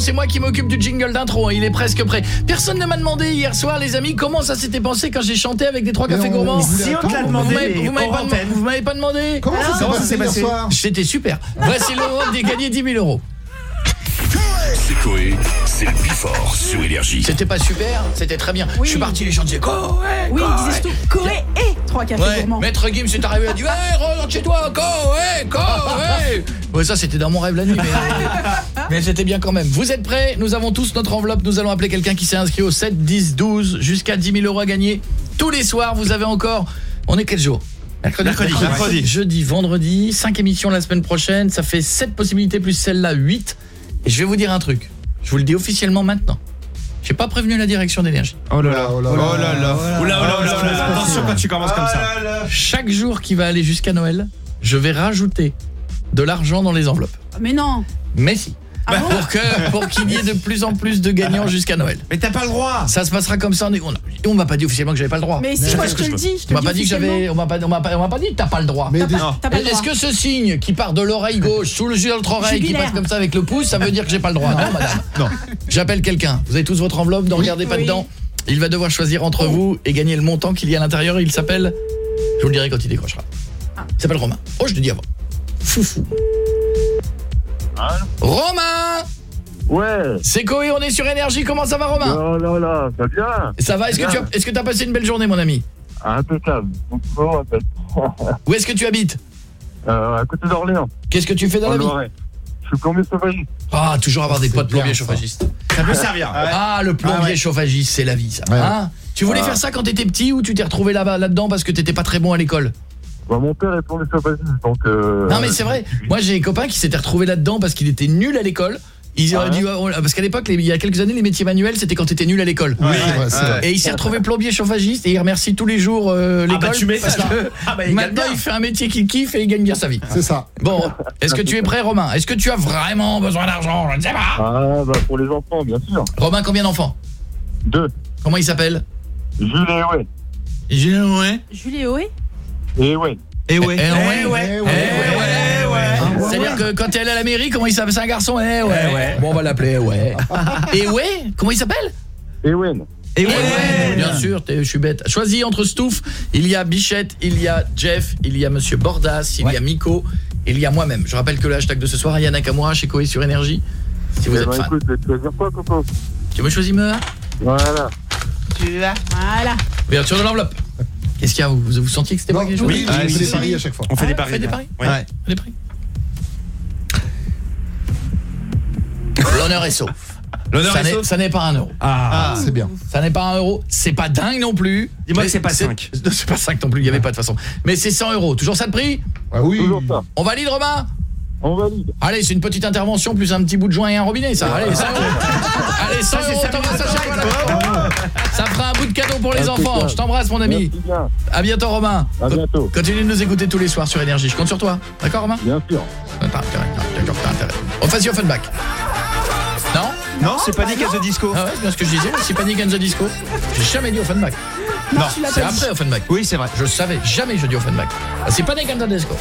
C'est moi qui m'occupe du jingle d'intro. hein. Il est presque prêt. Personne ne m'a demandé hier soir, les amis, comment ça s'était pensé quand j'ai chanté avec des trois cafés gourmands. Si on te l'a demandé, Vous m'avez- pas, demandé Comment ça s'est passé hier soir C'était super. Voici le rôle des gagner 10 000 euros. C'est Coé, c'est le Bifort sur Énergie. C'était pas super, c'était très bien. Je suis parti, les gens disaient Coé, Oui, Coé. il disait surtout Coé et trois cafés Ouais, gourmands. Maître Gims est arrivé, il a dit Ouais, rentre chez toi, Coé, Coé Ouais, ça c'était dans mon rêve la nuit, mais, mais c'était bien quand même. Vous êtes prêts? Nous avons tous notre enveloppe, nous allons appeler quelqu'un qui s'est inscrit au 7, 10, 12, jusqu'à 10 000 euros à gagner. Tous les soirs, vous avez encore... On est quel jour? Mercredi. Mercredi, mercredi. Jeudi, vendredi, 5 émissions la semaine prochaine, ça fait 7 possibilités plus celle-là, 8. Et je vais vous dire un truc, je vous le dis officiellement maintenant. J'ai pas prévenu la direction d'énergie. Oh là là, oh là là, oh là là, oh là là, attention quand tu commences comme ça. Chaque jour qui va aller jusqu'à Noël, je vais rajouter de l'argent dans les enveloppes. Mais non Mais si. Ah bon pour que pour qu'il y ait de plus en plus de gagnants jusqu'à Noël. Mais t'as pas le droit. Ça se passera comme ça. On est- on a- on m'a pas dit officiellement que j'avais pas le droit. Mais si, Je moi, je ce te que le dis, je te On m'a le pas dis dit que j'avais on m'a pas on m'a pas on m'a pas dit que t'as pas le droit. Le Est-ce que ce signe qui part de l'oreille gauche sous le jus de l'autre oreille qui passe comme ça avec le pouce, ça veut dire que j'ai pas le droit Non madame. Non. J'appelle quelqu'un. Vous avez tous votre enveloppe, ne regardez pas dedans. Il va devoir choisir entre vous et gagner le montant qu'il y a à l'intérieur. Il s'appelle Je vous le dirai quand il décrochera. Il s'appelle Romain. Oh, je te dis avant. Foufou. Romain Ouais. C'est Coé, on est sur énergie. Comment ça va Romain Oh là là, ça va bien. Ça va Est-ce que tu as est-ce que tu as passé une belle journée mon ami Impeccable. En fait. Où est-ce que tu habites Euh, à côté d'Orléans. Qu'est-ce que tu fais dans en la vie. Je suis plombier sauvagiste. Ah, toujours avoir des potes plombiers chauffagistes. Ça peut servir. Ah, le plombier Ah ouais. chauffagiste, c'est la vie ça. Hein tu voulais Ah. faire ça quand t'étais petit ou tu t'es retrouvé là-bas là-dedans parce que t'étais pas très bon à l'école Bah, mon père est plombier sauvagiste, donc... Euh, Non mais c'est vrai. Moi j'ai des copains qui s'étaient retrouvés là-dedans parce qu'il était nul à l'école. Ils auraient Ah parce qu'à l'époque il y a quelques années les métiers manuels c'était quand t'étais nul à l'école. Et il s'est retrouvé plombier chauffagiste et il remercie tous les jours euh, Ah l'école bah, tu m'étonnes. parce que Ah bah, il maintenant il fait un métier qu'il kiffe et il gagne bien sa vie. C'est ça. Bon, est-ce que tu es prêt Romain? Est-ce que tu as vraiment besoin d'argent? Je ne sais pas. Ah, bah, pour les enfants, bien sûr. Romain combien d'enfants? Deux. Comment il s'appelle? Jules ouais. Jules ouais. Julie Oé Et ouais. Et ouais. Eh ouais. Eh ouais. Eh ouais. C'est-à-dire que quand elle est à la mairie, comment il s'appelle C'est un garçon Eh ouais. Eh ouais. Bon, on va l'appeler ouais. Et ouais Comment il s'appelle Et ouais. Et Eh ouais. ouais, bien sûr, t'es- je suis bête. Choisis entre Stouff, il y a Bichette, il y a Jeff, il y a Monsieur Bordas, il y a Miko, il y a moi-même. Je rappelle que le hashtag de ce soir est Yana Kamura chez Koé sur Énergie. Si vous Eh êtes ben, fan. écoute, je vais te choisir quoi, Coco Tu me choisis me Voilà. Voilà. Ouverture de l'enveloppe. Qu'est-ce qu'il y a vous, vous, sentiez que c'était pas quelque chose Oui, Ah, oui, fais des paris à chaque fois. On fait Ah des ouais, paris. faites des paris Ouais. Des paris. L'honneur est sauf. L'honneur Ça est n'est- sauf. Ça n'est pas un euro. Ah. C'est bien. Ça n'est pas un euro. C'est pas dingue non plus. Dis-moi que c'est pas cinq. C'est pas 5 non plus, il n'y avait pas de façon. Mais c'est 100 euros. Toujours ça de prix Ah oui. Toujours ça. On valide Romain? On valide. Allez, c'est une petite intervention plus un petit bout de joint et un robinet, ça. Allez, 100 euros. Allez, 100 euros, t'embrasses à chaque fois. Ça fera un bout de cadeau pour les enfants. Je t'embrasse, mon ami. À bientôt, Romain. À bientôt. Continue de nous écouter tous les soirs sur Énergie. Je compte sur toi. D'accord, Romain Bien sûr. T'as intérêt, D'accord, t'as intérêt. On fasse Offenbach. Non Non, c'est pas Nick à the Disco. Ah ouais, c'est bien ce que je disais. C'est Panic and the Disco. J'ai jamais dit Offenbach. Non, C'est après Offenbach. Oui, c'est vrai. Je savais, jamais je dis Offenbach. Ah, c'est Panic and the Disco.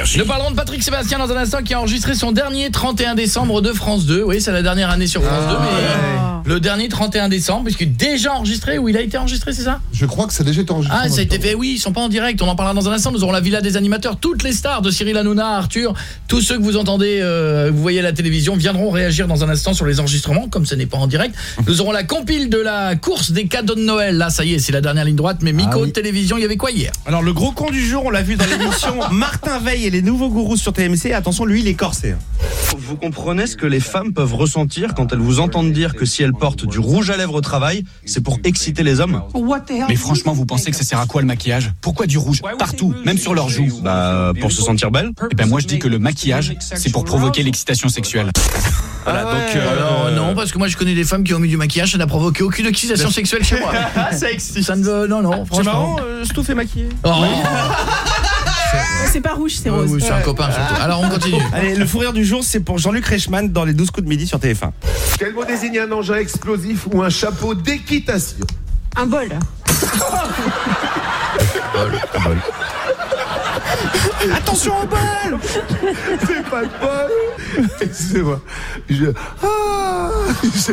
Énergie. Nous parlerons de Patrick Sébastien dans un instant qui a enregistré son dernier 31 décembre de France 2. Oui, c'est la dernière année sur France 2, mais le dernier 31 décembre, puisque déjà enregistré, ou il a été enregistré, c'est ça? Je crois que ça a déjà été enregistré. Ah, ça a été fait, oui, ils sont pas en direct, on en parlera dans un instant. Nous aurons la villa des animateurs, toutes les stars de Cyril Hanouna, Arthur, tous ceux que vous entendez, euh, vous voyez à la télévision, viendront réagir dans un instant sur les enregistrements, comme ce n'est pas en direct. Nous aurons la compile de la course des cadeaux de Noël. Là, ça y est, c'est la dernière ligne droite, mais Miko, télévision, il y avait quoi hier? Alors le gros con du jour, on l'a vu dans l'émission Martin Veil et les nouveaux gourous sur TMC. Attention, lui, il est corsé. Vous comprenez ce que les femmes peuvent ressentir quand elles vous entendent dire que si elles portent du rouge à lèvres au travail, c'est pour exciter les hommes Mais franchement, vous pensez que ça sert à quoi le maquillage? Pourquoi du rouge Partout, même sur leurs joues? Bah, pour se sentir belle Eh ben moi je dis que le maquillage, c'est pour provoquer l'excitation sexuelle. Voilà, donc alors non parce que moi je connais des femmes qui ont mis du maquillage, ça n'a provoqué aucune excitation sexuelle chez moi. ça existe. Ça ne veut non non, C'est franchement. marrant, euh, Stouff est maquillé. Oh. C'est pas rouge, c'est rose. Oui, c'est un copain surtout. Alors on continue. Allez, le fou rire du jour, c'est pour Jean-Luc Reichmann dans les 12 coups de midi sur TF1. Quel mot désigne un engin explosif ou un chapeau d'équitation? Un bol. Attention au bol C'est pas le bol Excusez-moi. Je... Ah Je-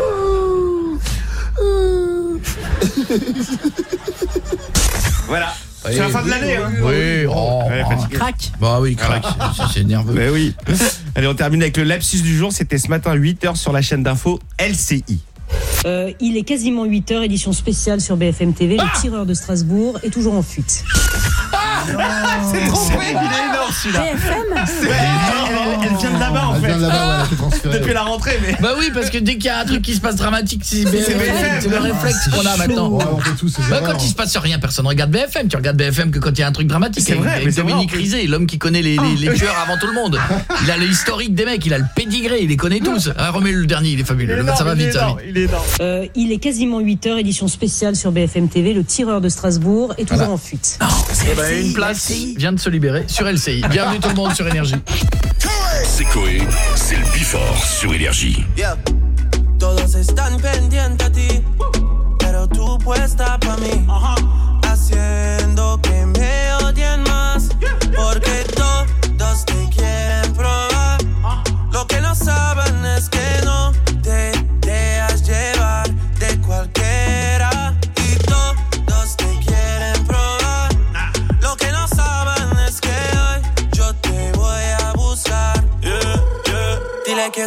Oh. Oh. Voilà. C'est la fin de l'année, hein Oui, oh, Ouais, fatigué. Crac. Bah oui, crac, c'est- c'est nerveux. Mais oui. Allez, on termine avec le lapsus du jour. C'était ce matin 8h sur la chaîne d'info LCI. Euh, il est quasiment 8h, édition spéciale sur BFM TV. le tireur de Strasbourg est toujours en fuite. C'est trop il est énorme celui-là. BFM Elle, elle- elle vient de là-bas en Elle fait. vient de là-bas, ouais, elle a été transférée. Depuis la rentrée, mais. Bah oui, parce que dès qu'il y a un truc qui se passe dramatique, c'est c'est le réflexe qu'on a maintenant. Bah, quand il se passe rien, personne regarde BFM. Tu regardes BFM que quand il y a un truc dramatique. C'est vrai, mais c'est Dominique. Rizet, l'homme qui connaît les, les, les tueurs avant tout le monde. Il a l'historique des mecs, il a le pédigré, il les connaît tous. Ah, remets le dernier, il est fabuleux. Le ça va il est vite, ça va énorme, vite. il est énorme. Euh, il est quasiment 8h, édition spéciale sur BFM TV. Le tireur de Strasbourg est toujours en fuite. Eh ben, une place vient de se libérer sur LCI. Bienvenue tout le monde sur Énergie. C'est Coé, c'est le Bifort sur Énergie. Yeah. Todos están pendientes a ti, pero tú puesta pa' mí, haciendo que me odien más, porque todos te quieren probar. Lo que no saben es que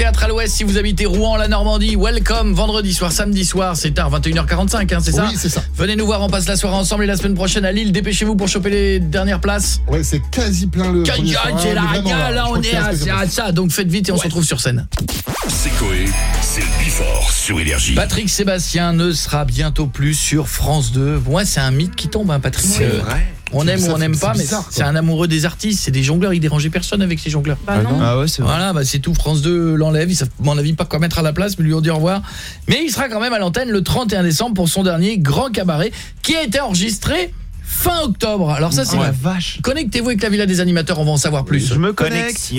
Théâtre à l'Ouest si vous habitez Rouen, la Normandie. Welcome, vendredi soir, samedi soir, c'est tard, 21h45, hein, c'est ça Oui, c'est ça. Venez nous voir, on passe la soirée ensemble et la semaine prochaine à Lille. Dépêchez-vous pour choper les dernières places. Ouais, c'est quasi plein le premier soir, C'est mais la vraiment, gare, là, je on est à, ça. Donc faites vite et on se retrouve sur scène. C'est Coé, c'est le Bifort sur Énergie. Patrick Sébastien ne sera bientôt plus sur France 2. Moi, c'est un mythe qui tombe, hein, Patrick. C'est Euh, vrai. On aime ou on n'aime pas, mais c'est un amoureux des artistes, c'est des jongleurs, il dérangeait personne avec ces jongleurs. Bah non. Ah ouais, c'est vrai. Voilà, bah c'est tout. France 2 l'enlève, ils savent, à mon avis, pas quoi mettre à la place, mais lui ont dit au revoir. Mais il sera quand même à l'antenne le 31 décembre pour son dernier grand cabaret qui a été enregistré fin octobre. Alors ça, c'est Oh la vache. Connectez-vous avec la Villa des animateurs, on va en savoir plus. Je me connecte.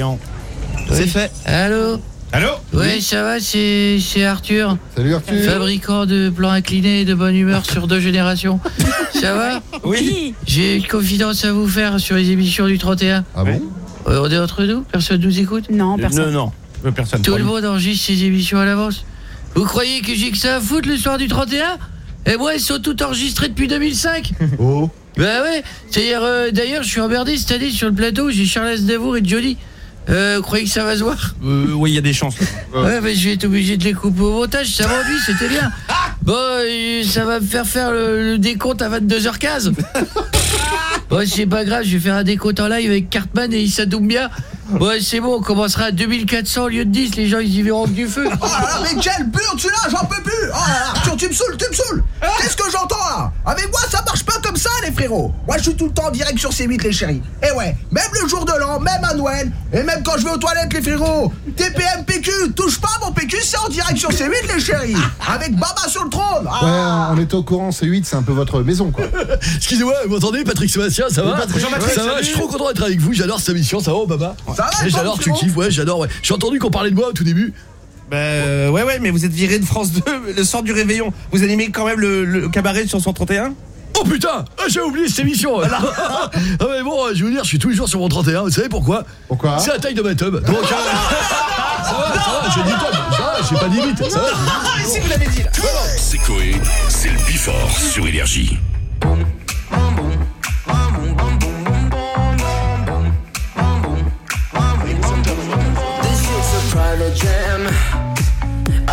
C'est fait. Allô? Allô Oui, ça va, c'est c'est Arthur. Salut Arthur. Fabricant de plans inclinés et de bonne humeur sur deux générations. Ça va Oui. J'ai une confidence à vous faire sur les émissions du 31. Ah bon Euh, on est entre nous Personne nous écoute Non, personne. Non, non, personne. Tout le monde enregistre ses émissions à l'avance. Vous croyez que j'ai que ça à foutre le soir du 31 Et moi, elles sont toutes enregistrées depuis 2005 Oh. Bah ouais, c'est-à-dire, euh, d'ailleurs, je suis emmerdé cette année sur le plateau, j'ai Charles Aznavour et Johnny. Euh, vous croyez que ça va se voir? Euh, oui, il y a des chances. Ouais, mais je vais être obligé de les couper au montage, ça m'ennuie, c'était bien. Bon, euh, ça va me faire faire le, le décompte à 22h15. Bon, c'est pas grave, je vais faire un décompte en live avec Cartman et Issa Doumbia. Ouais, c'est bon, on commencera à 2400 au lieu de 10, les gens ils y verront que du feu. Oh là là, mais quelle burde celui-là, j'en peux plus. Oh là là, Arthur, tu me saoules, tu me saoules. Qu'est-ce que j'entends là Avec moi, ça marche pas comme ça, les frérots. Moi, je suis tout le temps en direct sur C8, les chéris. Et ouais, même le jour de l'an, même à Noël, et même quand je vais aux toilettes, les frérots. TPM PQ, touche pas mon PQ, c'est en direct sur C8, les chéris. Avec Baba sur le trône. Ouais, Ah on est au courant, c'est 8, c'est un peu votre maison quoi. Excusez-moi, vous m'entendez, Patrick Sébastien, ça va Patrick, Ça va, je suis trop content d'être avec vous, j'adore cette émission, ça va, Baba Ça va, J'adore, tu kiffes, ouais, j'adore, ouais. J'ai entendu qu'on parlait de moi au tout début. Bah euh, ouais ouais mais vous êtes viré de France 2 le soir du réveillon. Vous animez quand même le, le cabaret sur 131 Oh putain ah, J'ai oublié cette émission Ah mais bon, je vais vous dire, je suis tous les jours sur mon 31, vous savez pourquoi? Pourquoi? C'est la taille de ma tub. Donc, euh, ça va, ça va, j'ai dit tub, ça va, j'ai pas dit vite, ça va. Si vous l'avez dit là. C'est Coé, c'est le Bifort sur Énergie.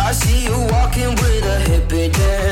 I see you walking with a hippie dance.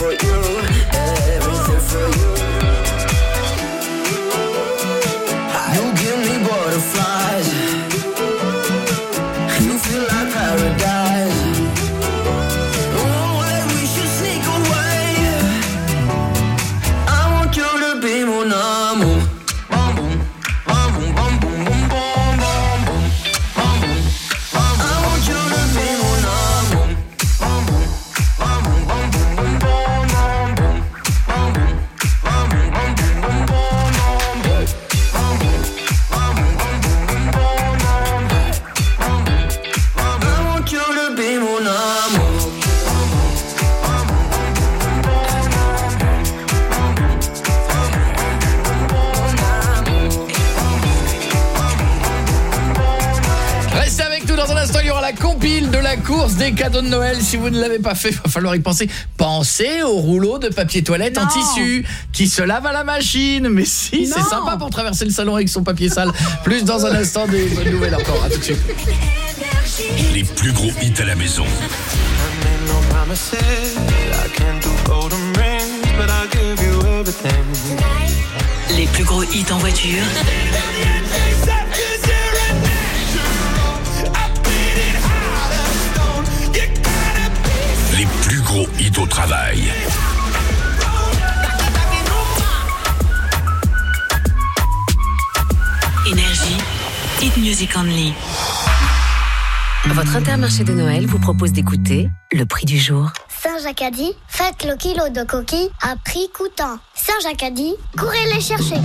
For you, everything for you. Des cadeaux de Noël. Si vous ne l'avez pas fait, il va falloir y penser. Pensez au rouleau de papier toilette en tissu qui se lave à la machine. Mais si, c'est sympa pour traverser le salon avec son papier sale. Plus dans un instant des bonnes nouvelles encore. À tout de suite. Les plus gros hits à la maison. Les plus gros hits en voiture. Au travail. Énergie. Hit Music Only. Votre intermarché de Noël vous propose d'écouter le prix du jour. Saint-Jacques a dit, faites le kilo de coquilles à prix coûtant. Saint-Jacques a dit, courez les chercher.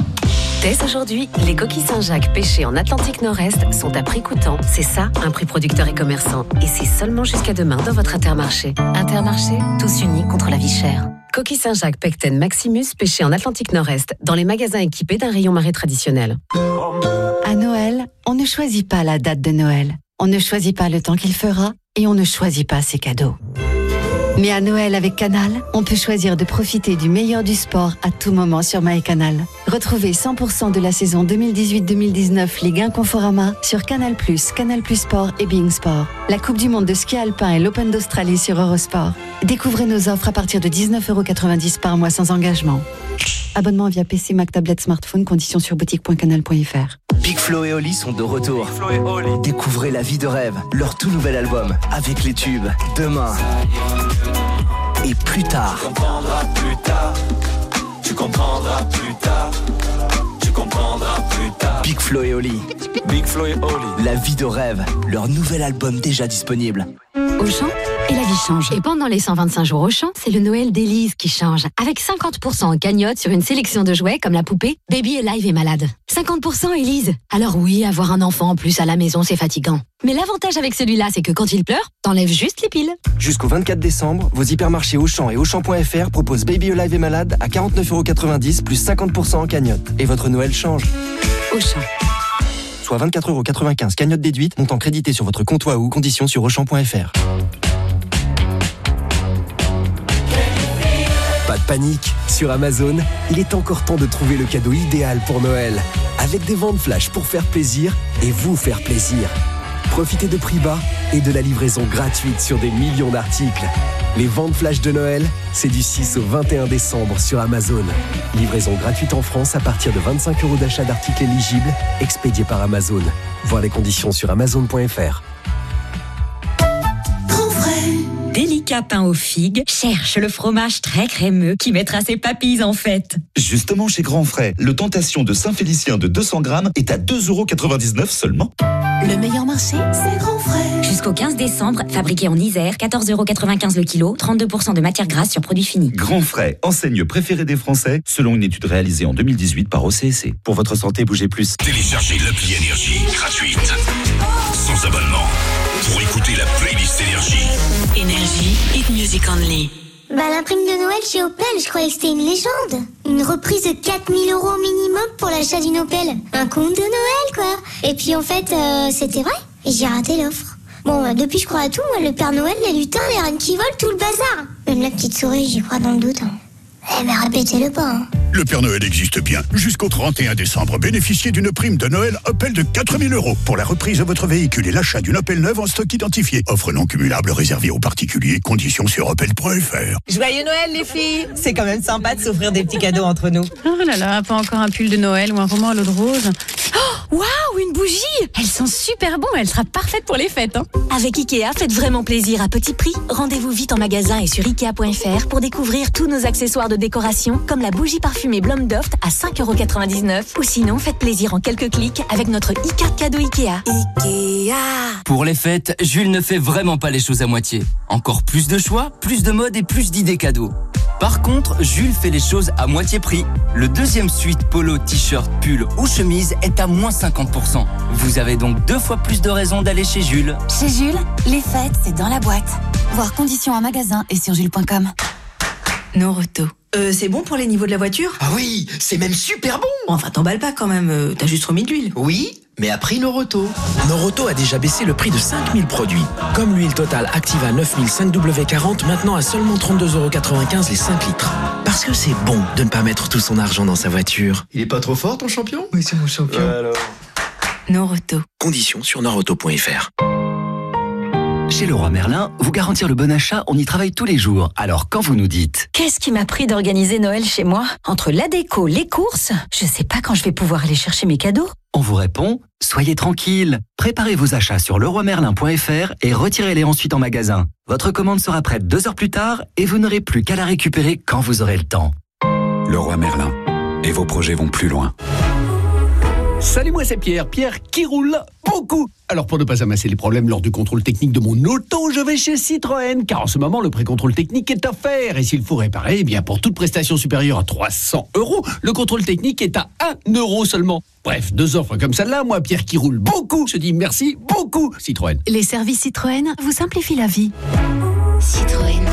Dès aujourd'hui, les coquilles Saint-Jacques pêchées en Atlantique Nord-Est sont à prix coûtant. C'est ça, un prix producteur et commerçant. Et c'est seulement jusqu'à demain dans votre Intermarché. Intermarché, tous unis contre la vie chère. Coquilles Saint-Jacques Pecten Maximus pêchées en Atlantique Nord-Est, dans les magasins équipés d'un rayon marée traditionnel. À Noël, on ne choisit pas la date de Noël. On ne choisit pas le temps qu'il fera et on ne choisit pas ses cadeaux. Mais à Noël avec Canal, on peut choisir de profiter du meilleur du sport à tout moment sur MyCanal. Retrouvez 100% de la saison 2018-2019 Ligue 1 Conforama sur Canal+, Canal Sport et Being Sport. La Coupe du Monde de ski alpin et l'Open d'Australie sur Eurosport. Découvrez nos offres à partir de 19,90€ par mois sans engagement. Abonnement via PC, Mac, tablette, smartphone, conditions sur boutique.canal.fr. Big Flo et Oli sont de retour. Découvrez la vie de rêve, leur tout nouvel album, avec les tubes Demain et plus tard. Tu comprendras plus tard. Tu comprendras plus tard. Tu comprendras plus tard. Big Flo et Oli. Big Flo et Oli. La vie de rêve, leur nouvel album déjà disponible. Auchan et la vie change. Et pendant les 125 jours Auchan, c'est le Noël d'Élise qui change. Avec 50% en cagnotte sur une sélection de jouets comme la poupée Baby Alive est malade. 50% Élise. Alors oui, avoir un enfant en plus à la maison, c'est fatigant. Mais l'avantage avec celui-là, c'est que quand il pleure, t'enlèves juste les piles. Jusqu'au 24 décembre, vos hypermarchés Auchan et Auchan.fr proposent Baby Alive et Malade à 49,90€ plus 50% en cagnotte. Et votre Noël change. Auchan. Soit 24,95€ cagnotte déduite, montant crédité sur votre compte Wahoo, conditions sur Auchan.fr. panique, sur Amazon, il est encore temps de trouver le cadeau idéal pour Noël. Avec des ventes flash pour faire plaisir et vous faire plaisir. Profitez de prix bas et de la livraison gratuite sur des millions d'articles. Les ventes flash de Noël, c'est du 6 au 21 décembre sur Amazon. Livraison gratuite en France à partir de 25 euros d'achat d'articles éligibles, expédiés par Amazon. Voir les conditions sur amazon.fr. Délicat pain aux figues cherche le fromage très crémeux qui mettra ses papilles en fête. Justement chez Grand Frais, le tentation de Saint-Félicien de 200 grammes est à 2,99€ seulement. Le meilleur marché, c'est Grand Frais. Jusqu'au 15 décembre, fabriqué en Isère, 14,95€ le kilo, 32% de matière grasse sur produit fini. Grand Frais, enseigne préférée des Français, selon une étude réalisée en 2018 par OCSC. Pour votre santé, bougez plus. Téléchargez l'appli Énergie gratuite. Sans abonnement. Pour écouter la playlist Énergie. Énergie. Hit Music Only. Bah la prime de Noël chez Opel, je croyais que c'était une légende. Une reprise de 4000 euros minimum pour l'achat d'une Opel. Un conte de Noël quoi. Et puis en fait, euh, c'était vrai. Et j'ai raté l'offre. Bon, bah, depuis je crois à tout, moi, le Père Noël, les lutins, les reines qui volent, tout le bazar. Même la petite souris, j'y crois dans le doute. hein. Eh, mais répétez-le pas. hein. Le Père Noël existe bien. Jusqu'au 31 décembre, bénéficiez d'une prime de Noël Opel de 4000 euros pour la reprise de votre véhicule et l'achat d'une Opel neuve en stock identifié. Offre non cumulable réservée aux particuliers. Conditions sur opel.fr. Joyeux Noël les filles C'est quand même sympa de s'offrir des petits cadeaux entre nous. Oh là là, pas encore un pull de Noël ou un roman à l'eau de rose. Oh, waouh, une bougie Elles sont super bon, elle sera parfaite pour les fêtes. Hein. Avec Ikea, faites vraiment plaisir à petit prix. Rendez-vous vite en magasin et sur Ikea.fr pour découvrir tous nos accessoires de décoration, comme la bougie parfumée Blomdoft à 5,99€. Ou sinon, faites plaisir en quelques clics avec notre e-carte cadeau Ikea. Ikea Pour les fêtes, Jules ne fait vraiment pas les choses à moitié. Encore plus de choix, plus de mode et plus d'idées cadeaux. Par contre, Jules fait les choses à moitié prix. Le deuxième suite polo, t-shirt, pull ou chemise est à moins 50%. Vous avez donc deux fois plus de raisons d'aller chez Jules. Chez Jules, les fêtes, c'est dans la boîte. Voir conditions en magasin et sur jules.com. Noroto. Euh, c'est bon pour les niveaux de la voiture? Ah oui, c'est même super bon Enfin, t'emballes pas quand même, euh, t'as juste remis de l'huile. Oui, mais à prix Noroto. Noroto a déjà baissé le prix de 5000 produits. Comme l'huile totale Activa 9005W40, maintenant à seulement 32,95€ les 5 litres. Parce que c'est bon de ne pas mettre tout son argent dans sa voiture. Il est pas trop fort ton champion? Oui, c'est mon champion. alors? Noroto. Conditions sur noroto.fr. Chez Leroy Merlin, vous garantir le bon achat, on y travaille tous les jours. Alors quand vous nous dites Qu'est-ce qui m'a pris d'organiser Noël chez moi? Entre la déco, les courses, je sais pas quand je vais pouvoir aller chercher mes cadeaux. On vous répond Soyez tranquille. Préparez vos achats sur leroymerlin.fr et retirez-les ensuite en magasin. Votre commande sera prête deux heures plus tard et vous n'aurez plus qu'à la récupérer quand vous aurez le temps. Leroy Merlin. Et vos projets vont plus loin. Salut, moi c'est Pierre. Pierre qui roule beaucoup. Alors pour ne pas amasser les problèmes lors du contrôle technique de mon auto, je vais chez Citroën, car en ce moment le pré-contrôle technique est offert. Et s'il faut réparer, eh bien pour toute prestation supérieure à 300 euros, le contrôle technique est à 1 euro seulement. Bref, deux offres comme celle-là, moi Pierre qui roule beaucoup, je dis merci beaucoup Citroën. Les services Citroën vous simplifient la vie. Citroën.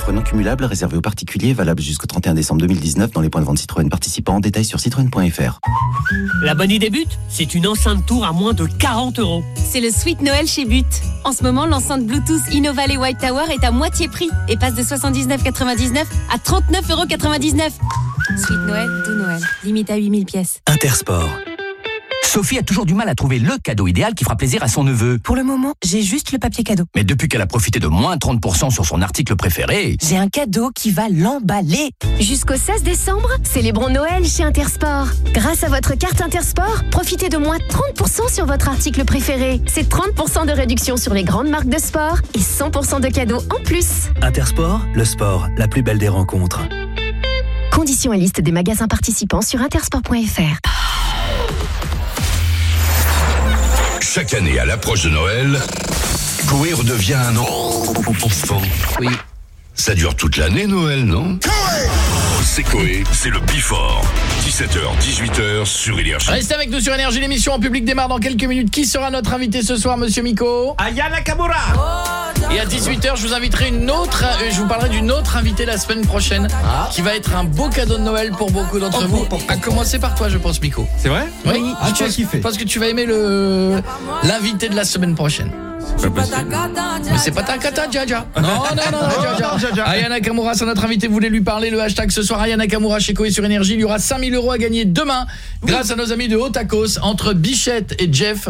Offre non cumulable réservée aux particuliers valable jusqu'au 31 décembre 2019 dans les points de vente Citroën participants. Détails sur citroën.fr. La bonne idée But, c'est une enceinte tour à moins de 40 euros. C'est le Sweet Noël chez But. En ce moment, l'enceinte Bluetooth Innovalley White Tower est à moitié prix et passe de 79,99 à 39,99€. Sweet Noël, tout Noël. Limite à 8000 pièces. Intersport. Sophie a toujours du mal à trouver le cadeau idéal qui fera plaisir à son neveu. Pour le moment, j'ai juste le papier cadeau. Mais depuis qu'elle a profité de moins 30% sur son article préféré, J'ai un cadeau qui va l'emballer. Jusqu'au 16 décembre, célébrons Noël chez Intersport. Grâce à votre carte Intersport, profitez de moins 30% sur votre article préféré. C'est 30% de réduction sur les grandes marques de sport et 100% de cadeaux en plus. Intersport, le sport, la plus belle des rencontres. Conditions et liste des magasins participants sur intersport.fr. Chaque année, à l'approche de Noël, Coé redevient un enfant. Oui. Ça dure toute l'année, Noël, non? C'est Coé, c'est le Bifort. 17h, 18h sur Énergie. Restez avec nous sur Énergie, l'émission en public démarre dans quelques minutes. Qui sera notre invité ce soir, monsieur Miko Ayana Kamura Et à 18h, je vous inviterai une autre, euh, je vous parlerai d'une autre invitée la semaine prochaine, qui va être un beau cadeau de Noël pour beaucoup d'entre vous. À commencer par toi, je pense, Miko. C'est vrai? Oui, Ah, je tu kiffer. Je pense que tu vas aimer le l'invité de la semaine prochaine. Mais c'est pas ta kata, Jaja. Non, non, non, non, Jaja. Ayana Kamura, c'est notre invité. Vous voulez lui parler Le hashtag ce soir, Ayana Kamura chez Koé sur Énergie. Il y aura 5000 euros à gagner demain grâce à nos amis de Otakos. Entre Bichette et Jeff,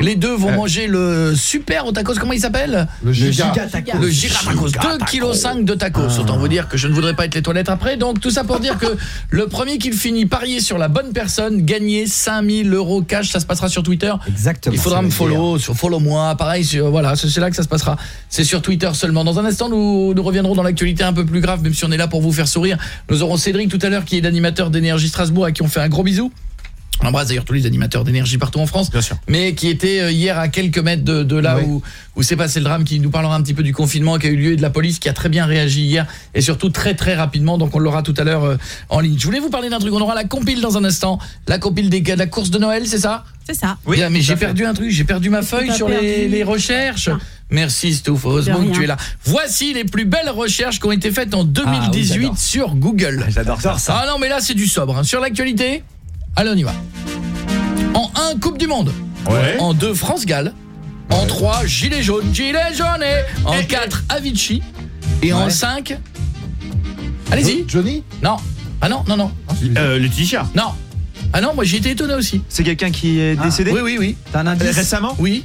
les deux vont manger le super Otakos. Comment il s'appelle? Le giga. Giga Le giga tacos. 2,5 kg de tacos. Autant vous dire que je ne voudrais pas être les toilettes après. Donc tout ça pour dire que le premier qui le finit parier sur la bonne personne, gagner 5000 euros cash. Ça se passera sur Twitter. Exactement. Il faudra me follow, sur follow moi, pareil, voilà, c'est c'est là que ça se passera. C'est sur Twitter seulement. Dans un instant, nous, nous reviendrons dans l'actualité un peu plus grave, même si on est là pour vous faire sourire. Nous aurons Cédric tout à l'heure, qui est l'animateur d'Énergie Strasbourg, à qui on fait un gros bisou. On embrasse d'ailleurs tous les animateurs d'énergie partout en France, mais qui était euh, hier à quelques mètres de, de là où, où s'est passé le drame, qui nous parlera un petit peu du confinement qui a eu lieu et de la police qui a très bien réagi hier et surtout très très rapidement, donc on l'aura tout à l'heure euh, en ligne. Je voulais vous parler d'un truc, on aura la compile dans un instant, la compile des, de la course de Noël, c'est ça? C'est ça. Bien, mais j'ai perdu un truc, j'ai perdu ma feuille sur les, les recherches. Merci Stouff, heureusement que tu es là. Voici les plus belles recherches qui ont été faites en 2018 j'adore. sur Google. J'adore ça. Ah non, mais là c'est du sobre. hein. Sur l'actualité, allez on y va. En 1, Coupe du Monde. Ouais. En 2, France-Galles. En 3, Gilets jaunes. Gilets jaunes. En 4, Avicii. Et en Ouais. 5, Allez-y. Johnny Non. Ah non, non, non. Euh, Laetitia. Non. Ah non, moi j'ai été étonné aussi. C'est quelqu'un qui est décédé Oui, oui, oui. T'as un indice Récemment Oui.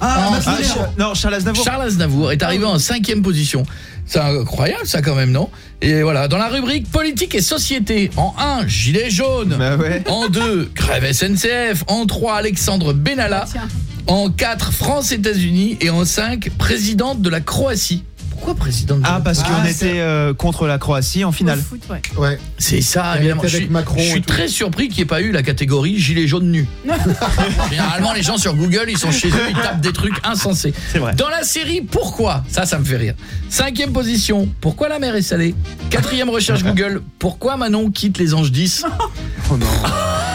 Ah. Cha- non, Charles Aznavour. Charles Aznavour est arrivé en cinquième position. C'est incroyable ça quand même, non? Et voilà, dans la rubrique politique et société, en 1, Gilet jaune. Bah En 2, grève SNCF. En 3, Alexandre Benalla. En 4, France-États-Unis. Et en 5, présidente de la Croatie. Pourquoi présidente de Ah, parce qu'on Croatie était euh, contre la Croatie en finale. Ouais. C'est ça, évidemment. Je avec suis, Macron je et suis tout. très surpris qu'il n'y ait pas eu la catégorie gilet jaune nu. Généralement, les gens sur Google, ils sont chez eux, ils tapent des trucs insensés. C'est vrai. Dans la série Pourquoi Ça, ça me fait rire. Cinquième position, Pourquoi la mer est salée? Quatrième recherche Google, Pourquoi Manon quitte les anges 10 Oh non.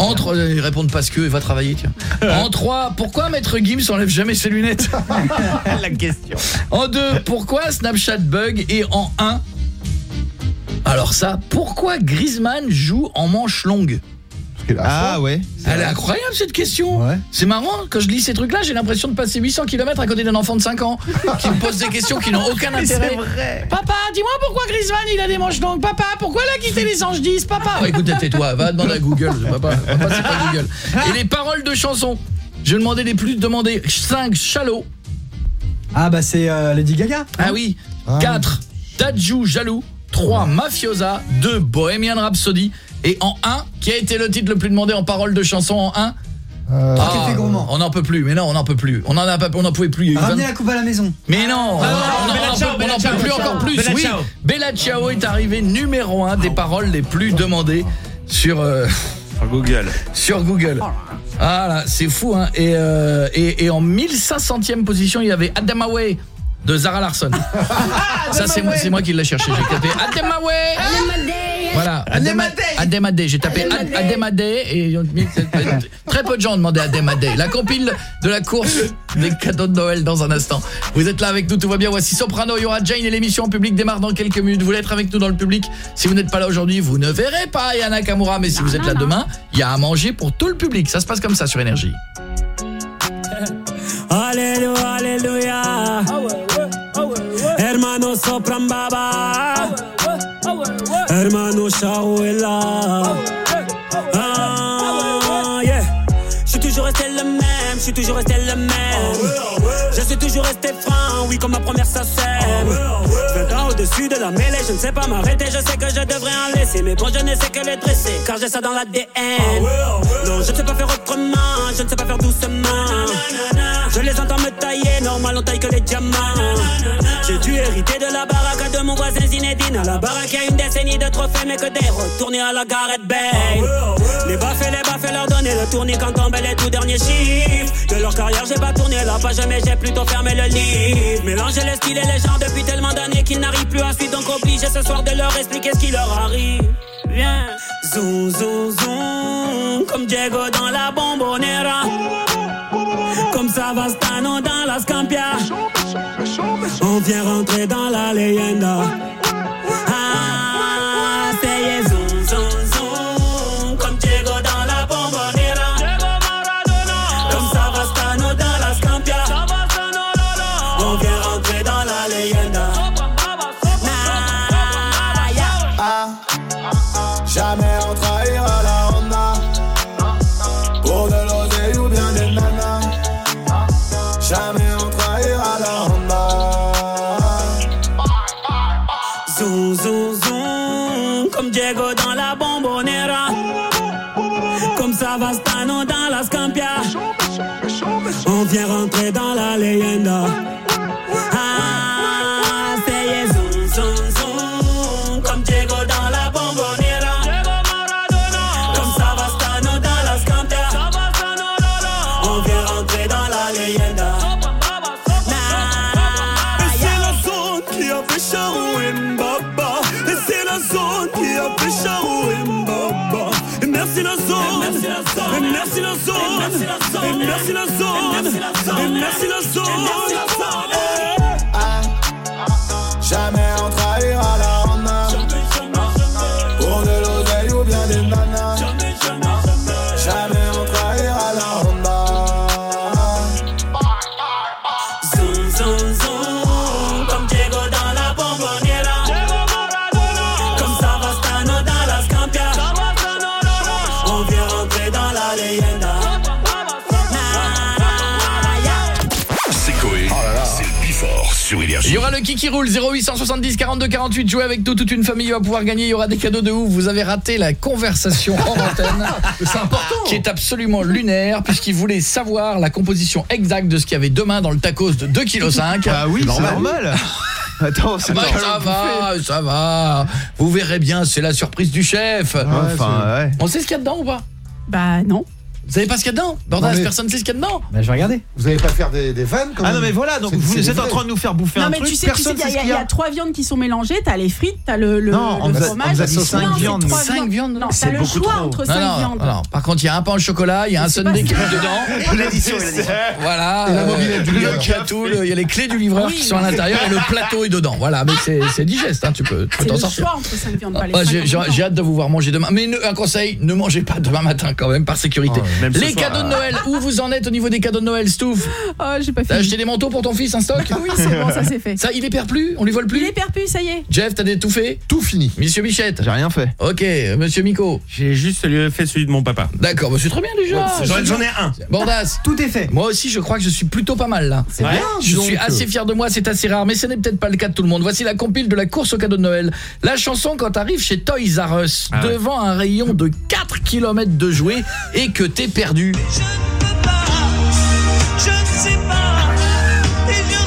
Entre, euh, ils répondent parce que, il va travailler, tiens. En 3, pourquoi Maître Gims enlève jamais ses lunettes la question. En 2, pourquoi Snapchat bug Et en 1, alors ça, pourquoi Griezmann joue en manche longue? Ah ouais. Elle est incroyable cette question. C'est marrant, quand je lis ces trucs-là, j'ai l'impression de passer 800 km à côté d'un enfant de 5 ans qui me pose des questions qui n'ont aucun intérêt. vrai. Papa, dis-moi pourquoi Griezmann il a des manches longues. Papa, pourquoi il a quitté les anges 10 Papa. Oh, écoute, tais-toi, va demander à Google. Papa, papa c'est pas Google. Et les paroles de chansons. Je vais demander les plus demandées. 5 Shallow. Ah bah c'est euh, Lady Gaga. Ah oui. 4 Dadju Jaloux. 3 Mafiosa. 2 Bohemian Rhapsody. Et en 1, qui a été le titre le plus demandé en paroles de chansons en 1 Euh, Ah, on n'en peut plus, mais non, on n'en peut plus. On en a pas, on n'en pouvait plus. Ramenez 20 la coupe à la maison. Mais non, on en- on en- on Bella en Ciao, peut- plus encore plus. Bella Oui, Ciao. Bella Ciao est arrivé numéro 1 des paroles les plus demandées sur euh, Google. sur Google. Ah là, c'est fou hein. Et, euh, et, et en 1500e position, il y avait Adamawe de Zara Larson. Ça c'est moi, c'est moi qui l'ai cherché, j'ai tapé. Voilà, Ademade. Ademade, j'ai tapé Ad- Ademade et très peu de gens ont demandé Ademade. La compile de la course des cadeaux de Noël dans un instant. Vous êtes là avec nous, tout va bien. Voici Soprano, il y aura Jane et l'émission en public démarre dans quelques minutes. Vous voulez être avec nous dans le public? Si vous n'êtes pas là aujourd'hui, vous ne verrez pas Yana Kamura, mais si vous êtes là demain, il y a à manger pour tout le public. Ça se passe comme ça sur énergie. Alléluia, alléluia. Hermano sopran baba. Hermano Shaouela. Ah, yeah. Je suis toujours resté le même, je suis toujours resté le même. Je suis toujours resté franc, oui, comme ma première sacème. Je ans au-dessus de la mêlée, je ne sais pas m'arrêter, je sais que je devrais en laisser. Mais bon, je ne sais que les dresser, car j'ai ça dans l'ADN. Non, je ne sais pas faire autrement, je ne sais pas faire doucement. Je les entends me tailler, normal on taille que les diamants. J'ai dû hériter de la baraque de mon voisin Zinedine. À la baraque, y a une décennie de trophées, mais que des retournés à la Gareth Bay. Les baffes et les baffes, leur donner le tournis quand tombent les tout derniers chiffres. De leur carrière, j'ai pas tourné la page, mais j'ai plutôt fermé le livre. Mélanger les styles et les genres depuis tellement d'années qu'ils n'arrivent plus à suivre, donc obligé ce soir de leur expliquer ce qui leur arrive. Viens, zoom, zoom, zoom, comme Diego dans la bombonera. Comme Savastano dans la Scampia. On vient rentrer dans la leyenda. Zone Eh, ah, Le Kiki Roule 0870 42 48 jouez avec nous toute une famille va pouvoir gagner il y aura des cadeaux de ouf vous avez raté la conversation hors antenne c'est important qui est absolument lunaire puisqu'il voulait savoir la composition exacte de ce qu'il y avait demain dans le tacos de 2,5 kg Ah oui, c'est normal. Attends, c'est bah, pas ça va, ça va. Vous verrez bien, c'est la surprise du chef. Enfin, ouais. On sait ce qu'il y a dedans ou pas? Bah non. Vous savez pas ce qu'il y a dedans Bordas, Non, mais- personne ne sait ce qu'il y a dedans Bah je vais regarder. Vous allez pas faire des, des vannes quand Ah non mais voilà, donc vous êtes en train de nous faire bouffer Non un mais truc, tu sais, tu sais, personne il y, a- y a- qu'il y il y a. trois viandes qui sont mélangées, t'as les frites, t'as le, le, Non, le on fromage. Non, cinq viandes. Cinq viandes Non, C'est t'as le choix trop. entre cinq non, viandes. non. Par contre, il y a un pain au chocolat, il y a un sundae qui est dedans. L'addition. Voilà. Et la euh, mobilette du il y a les clés du livreur qui sont à l'intérieur et le plateau est dedans. Voilà, mais c'est digeste, hein, tu peux t'en le sortir. choix entre cinq viandes, pas les Ah, J'ai hâte de vous voir manger demain. Mais un conseil, ne mangez pas demain matin quand même, par sécurité. Même les soir. cadeaux de Noël, où vous en êtes au niveau des cadeaux de Noël, Stouff Oh, j'ai pas T'as acheté des manteaux pour ton fils, un stock Oui, c'est bon, ça c'est fait. Ça, il les perd plus On les vole Il plus est perpu, ça y est. Jeff, t'as tout fait Tout fini. Monsieur Bichette J'ai rien fait. Ok, monsieur Miko J'ai juste fait celui de mon papa. D'accord, bah c'est très bien déjà J'en j'en ai un. Bordas Tout est fait. Moi aussi, je crois que je suis plutôt pas mal là. C'est bien, Je suis assez fier de moi, c'est assez rare, mais ce n'est peut-être pas le cas de tout le monde. Voici la compile de la course au cadeau de Noël. La chanson quand t'arrives chez Toys R Us, Ah ouais. devant un rayon de 4 km de jouets et que t'es perdu. Je ne sais pas, et je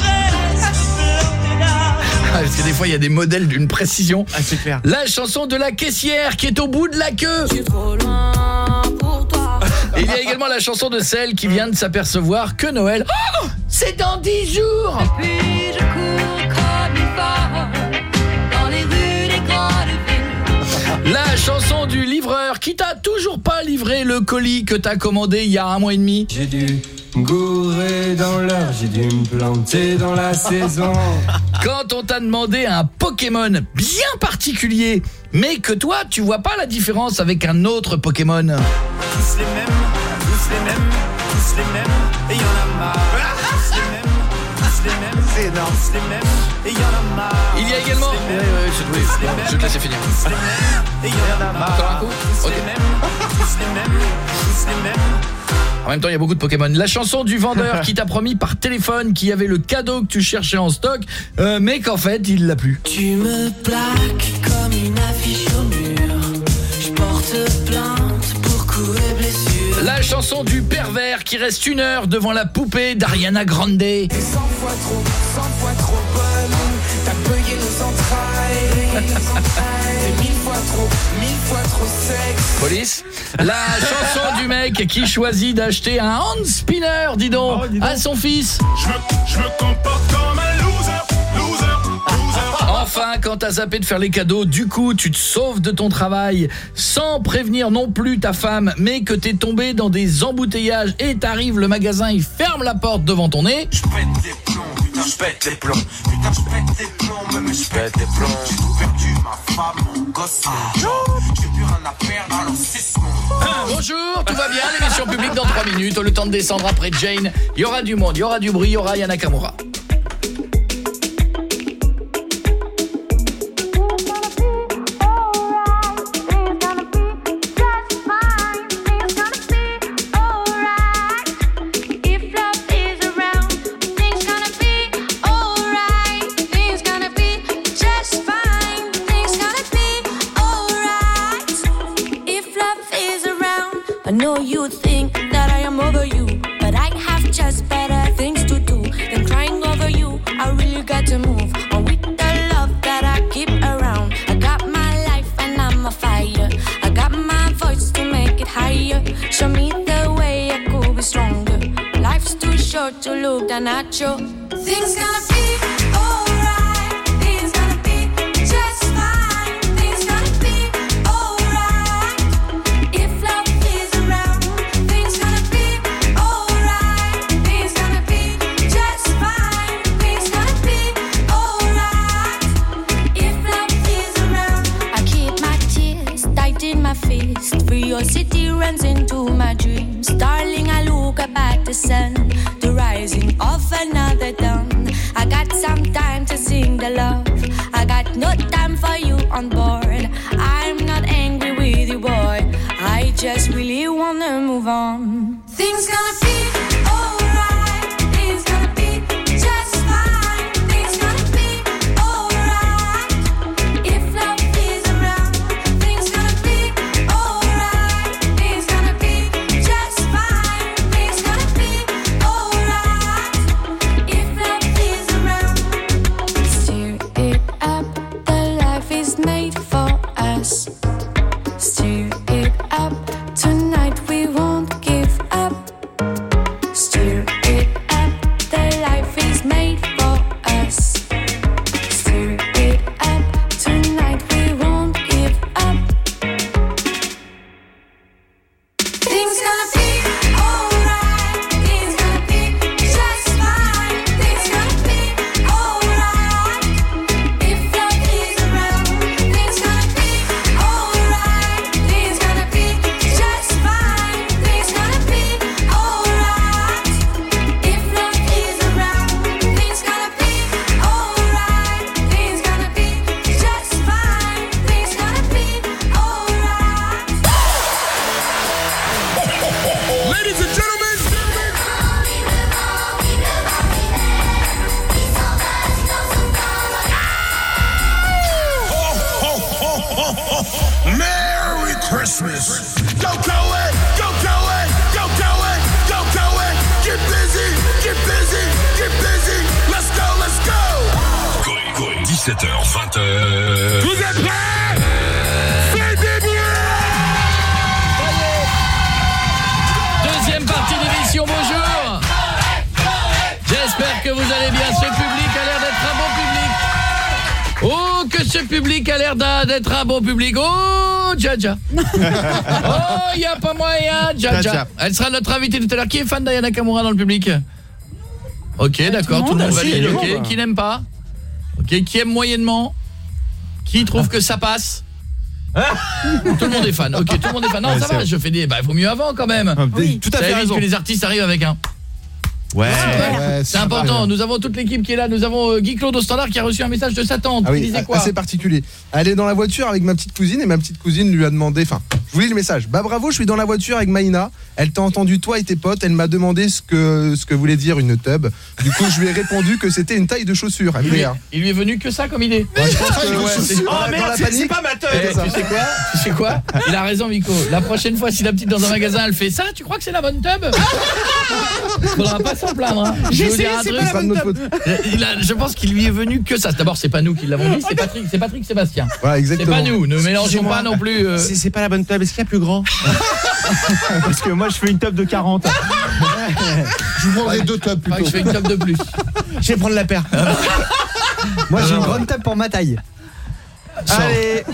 planté là. Ah, Parce que des fois, il y a des modèles d'une précision. Ah, c'est clair. La chanson de la caissière qui est au bout de la queue. Je suis trop loin pour toi. Et il y a également la chanson de celle qui vient de s'apercevoir que Noël, oh, c'est dans 10 jours. Puis je cours La chanson du livreur qui t'a toujours pas livré le colis que t'as commandé il y a un mois et demi. J'ai dû me gourer dans l'heure, j'ai dû me planter dans la saison. Quand on t'a demandé un Pokémon bien particulier, mais que toi tu vois pas la différence avec un autre Pokémon. Tous les mêmes, tous les mêmes, tous les mêmes, et y en a marre. Tous les mêmes, tous les mêmes, c'est énorme. Il y a également. Je, oui, vais te laisser finir. Encore un coup. En même temps, il y a beaucoup de Pokémon. La chanson du vendeur qui t'a promis par téléphone qu'il y avait le cadeau que tu cherchais en stock, euh, mais qu'en fait, il l'a plus. Tu me plaques comme une affiche La chanson du pervers qui reste une heure devant la poupée d'Ariana Grande. T'es cent fois trop, cent fois trop bonne. T'as payé nos entrailles. T'es mille fois trop, mille fois trop sexe. Police. La chanson du mec qui choisit d'acheter un hand spinner, dis donc, à son fils. Je me, je me comporte Enfin, quand t'as zappé de faire les cadeaux, du coup, tu te sauves de ton travail sans prévenir non plus ta femme, mais que t'es tombé dans des embouteillages et t'arrives, le magasin, il ferme la porte devant ton nez. Je pète des plombs, putain, je pète des plombs. Putain, je pète des plombs, même je pète des plombs. J'ai tout perdu, ma femme, mon gosse, mon job. J'ai plus rien à perdre, alors c'est mon. Bonjour, tout va bien, l'émission publique dans 3 minutes, le temps de descendre après Jane. Il y aura du monde, il y aura du bruit, il y aura Yana Kamura. Know you think that I am over you, but I have just better things to do than crying over you. I really got to move on with the love that I keep around. I got my life and I'm a fighter. I got my voice to make it higher. Show me the way I could be stronger. Life's too short to look down at. Things gonna be Curiosity runs into my dreams. Darling, I look at the sun, the rising of another dawn. I got some time to sing the love. I got no time for you on board. I'm not angry with you, boy. I just really wanna move on. Things gonna be Jaja Oh, il n'y a pas moyen, Jaja. Elle sera notre invitée tout à l'heure. Qui est fan d'Ayana Kamura dans le public Ok, d'accord, tout le monde Ah, valide, ok. Qui n'aime pas Ok, qui aime moyennement Qui trouve que ça passe tout le monde est fan. OK, tout le monde est fan. Non, Ouais, ça va, vrai. je fais des bah il vaut mieux avant quand même. Oui. tout à fait raison. que les artistes arrivent avec un Ouais. c'est important. Nous avons toute l'équipe qui est là. Nous avons euh, Guy Claude au standard qui a reçu un message de sa tante. Ah oui, disait quoi assez particulier. Elle est dans la voiture avec ma petite cousine et ma petite cousine lui a demandé, enfin, je vous lis le message. Bah bravo, je suis dans la voiture avec Maïna. Elle t'a entendu toi et tes potes. Elle m'a demandé ce que ce que voulait dire une tub. Du coup, je lui ai répondu que c'était une taille de chaussure. Il lui, est, il lui est venu que ça comme idée. Ouais, je pense que, ouais, c'est- Oh, la- pas ma teub. Tu sais quoi Tu sais quoi Il a raison Miko. La prochaine fois si la petite dans un magasin elle fait ça, tu crois que c'est la bonne tub Faudra pas s'en plaindre hein. Je J'ai essayé, c'est pas la bonne. Il a- je pense qu'il lui est venu que ça. D'abord, c'est pas nous qui l'avons dit, c'est Patrick, c'est Patrick Sébastien. Voilà, C'est pas nous, ne mélangeons pas non plus euh, C'est pas la bonne table, est-ce qu'il y a plus grand? Parce que moi je fais une top de 40. Je vous prendrai deux que plutôt. je fais une de plus. Je vais prendre la paire. Moi j'ai une grande table pour ma taille. Allez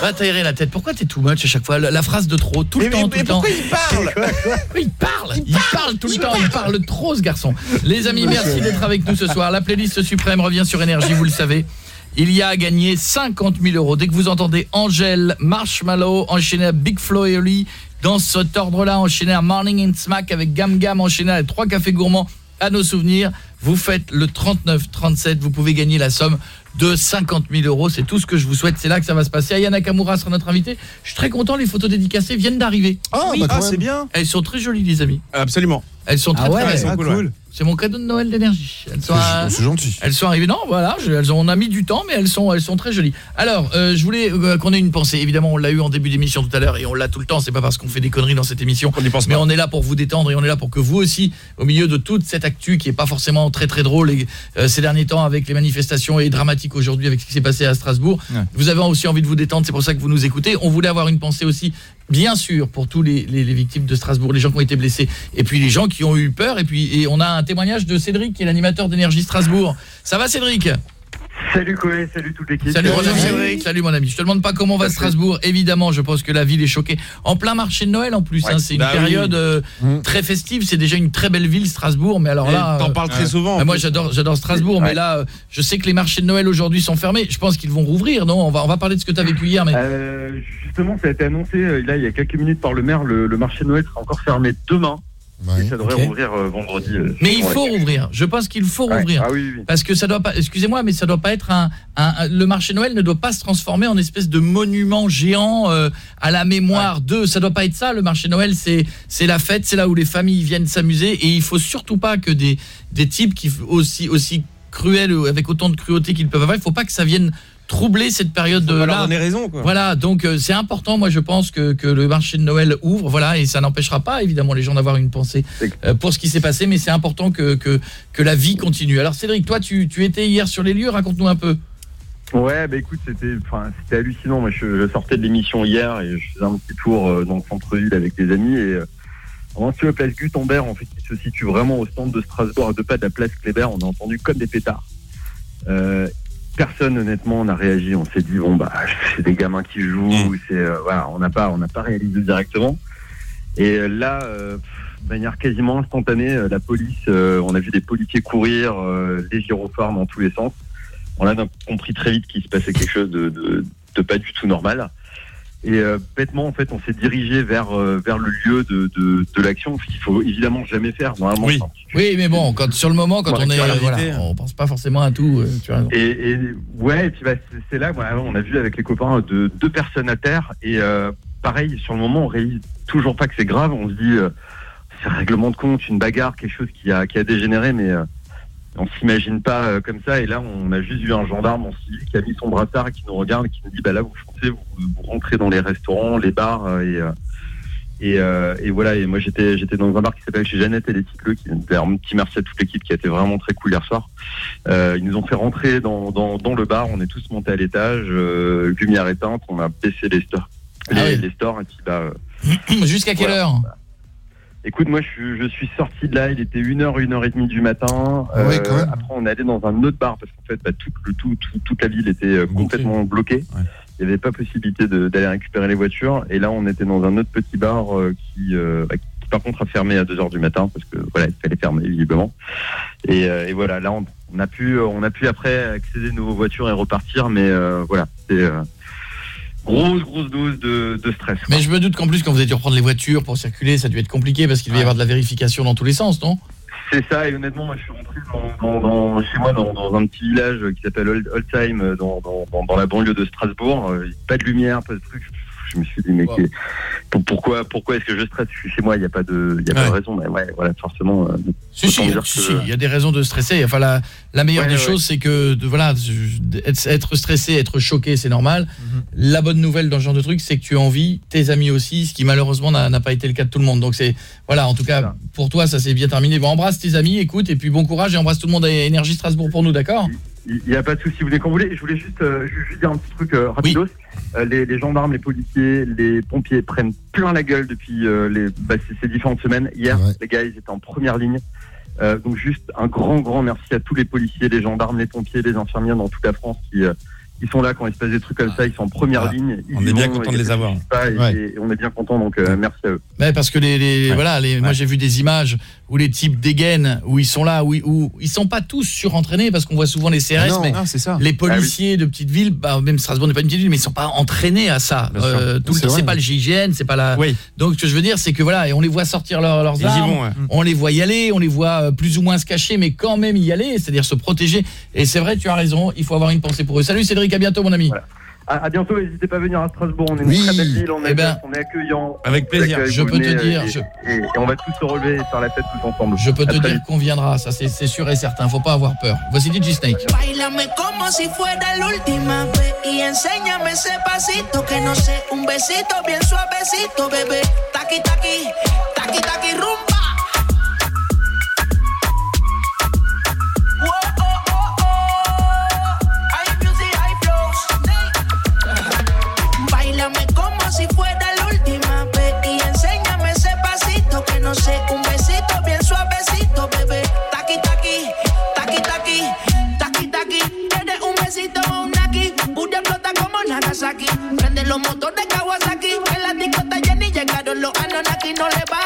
Va t'aérer la tête. Pourquoi t'es too much à chaque fois la, la phrase de trop, tout le Mais- temps, mais- tout le mais temps. pourquoi il parle Oui, il parle, il parle tout le temps, il parle trop ce garçon. Les amis, merci d'être avec nous ce soir. La playlist suprême revient sur énergie, vous le savez. Il y a à gagner 50 000 euros. Dès que vous entendez Angèle, Marshmallow, enchaîné à Big Flo et Oli, dans cet ordre-là, enchaîné à Morning and Smack avec Gam Gam, enchaîné à trois cafés gourmands à nos souvenirs, vous faites le 39-37, vous pouvez gagner la somme de 50 000 euros. C'est tout ce que je vous souhaite. C'est là que ça va se passer. Ayana Nakamura sera notre invité. Je suis très content. Les photos dédicacées viennent d'arriver. Ah, bah, quand même. bien. Elles sont très jolies, les amis. Absolument. Elles sont très Ah ouais, très ah, cool. C'est mon cadeau de Noël d'énergie. Elles sont à- C'est gentil. elles sont arrivées. Non, voilà, je- elles ont, on a mis du temps, mais elles sont, elles sont très jolies. Alors, euh, je voulais euh, qu'on ait une pensée. Évidemment, on l'a eu en début d'émission tout à l'heure, et on l'a tout le temps. C'est pas parce qu'on fait des conneries dans cette émission, On pense mais pas. on est là pour vous détendre et on est là pour que vous aussi, au milieu de toute cette actu qui est pas forcément très très drôle et, euh, ces derniers temps avec les manifestations et dramatique aujourd'hui avec ce qui s'est passé à Strasbourg, Ouais. vous avez aussi envie de vous détendre. C'est pour ça que vous nous écoutez. On voulait avoir une pensée aussi. Bien sûr, pour tous les, les- victimes de Strasbourg, les gens qui ont été blessés, et puis les gens qui ont eu peur, et puis et on a un témoignage de Cédric, qui est l'animateur d'énergie Strasbourg. Ça va Cédric? Salut Koé, salut toute l'équipe. Salut mon ami. Salut mon ami. Je te demande pas comment va Strasbourg. Évidemment, je pense que la ville est choquée. En plein marché de Noël en plus. Ouais. hein. c'est une Bah oui. période euh, Mmh. très festive. C'est déjà une très belle ville Strasbourg. Mais alors Et là, T'en euh, parles très ouais. souvent. en bah, moi j'adore j'adore Strasbourg. Mais là, euh, je sais que les marchés de Noël aujourd'hui sont fermés. Je pense qu'ils vont rouvrir. Non, on va on va parler de ce que tu as vécu hier. Mais Euh, justement, ça a été annoncé là il y a quelques minutes par le maire. Le, le marché de Noël sera encore fermé demain. Ouais. Et ça devrait rouvrir euh, vendredi. euh, mais il ouais. faut rouvrir. Je pense qu'il faut Ouais. rouvrir. Ah oui, oui. Parce que ça doit pas, excusez-moi, mais ça doit pas être un, un- un- le marché Noël ne doit pas se transformer en espèce de monument géant euh, à la mémoire de. Ça doit pas être ça. Le marché Noël, c'est c'est la fête, c'est là où les familles viennent s'amuser et il faut surtout pas que des des types qui aussi aussi cruels avec autant de cruauté qu'ils peuvent avoir, il faut pas que ça vienne troubler cette période de là. donner raison, quoi. Voilà, donc euh, c'est important, moi je pense que, que le marché de Noël ouvre, voilà, et ça n'empêchera pas évidemment les gens d'avoir une pensée euh, pour ce qui s'est passé, mais c'est important que, que, que la vie continue. Alors Cédric, toi tu, tu étais hier sur les lieux, raconte-nous un peu. Ouais, bah écoute, c'était, enfin, c'était hallucinant. Moi, je, je sortais de l'émission hier et je faisais un petit tour euh, dans le centre-ville avec des amis et en sur la place Gutenberg, en fait, qui se situe vraiment au centre de Strasbourg, à deux pas de la place Kléber, on a entendu comme des pétards. Euh, personne, honnêtement, n'a réagi. On s'est dit bon bah, c'est des gamins qui jouent. C'est euh, voilà, on n'a pas, on n'a pas réalisé directement. Et euh, là, euh, de manière quasiment instantanée, euh, la police, euh, on a vu des policiers courir, euh, des gyrophares dans tous les sens. On a compris très vite qu'il se passait quelque chose de, de, de pas du tout normal. Et euh, bêtement, en fait, on s'est dirigé vers euh, vers le lieu de, de, de l'action, ce qu'il faut évidemment jamais faire. Normalement, Oui. Oui, mais bon, quand sur le moment, quand on est, euh, voilà, on pense pas forcément à tout. euh, tu. Et, et ouais, et puis bah, c'est- c'est là, voilà, on a vu avec les copains de deux personnes à terre. Et euh, pareil, sur le moment, on réalise toujours pas que c'est grave. On se dit, euh, c'est un règlement de compte, une bagarre, quelque chose qui a, qui a dégénéré, mais euh, on s'imagine pas euh, comme ça. Et là, on a juste vu un gendarme en civil qui a mis son brassard, et qui nous regarde, et qui nous dit, bah là, vous foncez, vous, vous rentrez dans les restaurants, les bars, euh, et euh, et, euh, et voilà, et moi j'étais j'étais dans un bar qui s'appelle chez Jeannette et les Ticleux, qui un petit merci à toute l'équipe qui a été vraiment très cool hier soir. Euh, ils nous ont fait rentrer dans, dans, dans le bar, on est tous montés à l'étage, euh, lumière éteinte, on a baissé les stores, les, les stores et puis bah, Jusqu'à quelle voilà. heure? Écoute, moi je, suis- je suis sorti de là, il était 1h, 1h30 du matin. Ah ouais, Euh, quand même. après on est allé dans un autre bar parce qu'en fait bah, tout, le- tout, tout- toute la ville était euh, complètement bloquée. Il n'y avait pas possibilité d'aller récupérer les voitures. Et là on était dans un autre petit bar euh, qui, bah, qui par contre a fermé à 2h du matin parce que voilà, il fallait fermer visiblement. Et, et voilà, là on, on a pu on a pu après accéder à nos voitures et repartir, mais voilà, c'est euh, grosse grosse dose de, de stress. Mais je me doute qu'en plus, quand vous avez dû reprendre les voitures pour circuler, ça a dû être compliqué parce qu'il devait y avoir de la vérification dans tous les sens, non? C'est ça, et honnêtement, moi je suis rentré dans, dans- dans- chez moi dans, un petit village qui s'appelle Old- Oldtime, dans, la banlieue de Strasbourg. Euh, pas de lumière, pas de truc. Je me suis dit, mais qui- pour- pourquoi, pourquoi est-ce que je stresse? Je suis chez moi, il n'y a pas de, il y a pas de raison. Mais ouais, voilà, forcément. euh, Si, si, autant dire si, que- si, il y a des raisons de stresser. Enfin, la, la meilleure Ouais, des choses, c'est que, de- voilà, être, être stressé, être choqué, c'est normal. Mhm. La bonne nouvelle dans ce genre de truc, c'est que tu as envie, tes amis aussi, ce qui malheureusement n'a n'a pas été le cas de tout le monde. Donc c'est, voilà, en tout cas, pour toi, ça s'est bien terminé. Bon, embrasse tes amis, écoute, et puis bon courage, et embrasse tout le monde à Énergie Strasbourg pour nous, d'accord? Il n'y a pas de souci, vous voulez qu'on voulait. Je voulais juste, euh, ju- juste dire un petit truc euh, rapidos. Euh, les, les gendarmes, les policiers, les pompiers prennent plein la gueule depuis euh, les, bah, ces, ces différentes semaines. Hier, les gars, ils étaient en première ligne. Euh, donc juste un grand, grand merci à tous les policiers, les gendarmes, les pompiers, les infirmières dans toute la France qui, euh, qui sont là quand il se passe des trucs comme ça. Ils sont en première Voilà. ligne. Ils On est bien content de les avoir. et- Ouais. et, on est bien content, donc euh, merci à eux. Ouais, parce que les, les- Ouais. voilà, les, moi j'ai vu des images où les types dégainent, où ils sont là, où, ils- où ils sont pas tous surentraînés parce qu'on voit souvent les CRS, Ah non, mais ah, c'est ça. les Ah oui. policiers de petites villes, bah, même Strasbourg n'est pas une petite ville, mais ils sont pas entraînés à ça. Euh, tout le C'est temps, vrai. c'est pas le GIGN, c'est pas la. Donc ce que je veux dire, c'est que voilà, et on les voit sortir leurs, leurs Ils y armes, vont, ouais. on les voit y aller, on les voit euh, plus ou moins se cacher, mais quand même y aller, c'est-à-dire se protéger. Et c'est vrai, tu as raison, il faut avoir une pensée pour eux. Salut Cédric, à bientôt mon ami. À, à bientôt, n'hésitez pas à venir à Strasbourg. On est Oui. une très belle ville, on Eh est, ben, on est accueillant. avec plaisir. Vous Je peux te dire, Et, je- et- et on va tous se relever et faire la fête tous ensemble. Je peux À te dire qu'on viendra, ça c'est c'est sûr et certain, faut pas avoir peur. Voici DJ Snake. Bailame como si fuera la última vez y enséñame ese pasito que no sé, un besito bien suavecito, bebé. Taqui taqui, taqui taqui rumba. No un besito bien suavecito, bebé. Taqui taqui, taqui taqui, taqui taqui. ¿Quieres un besito un aquí? Pura explota como Nagasaki. Prende los motores Kawasaki. En la discota Jenny llegaron los Anunnaki. No le va.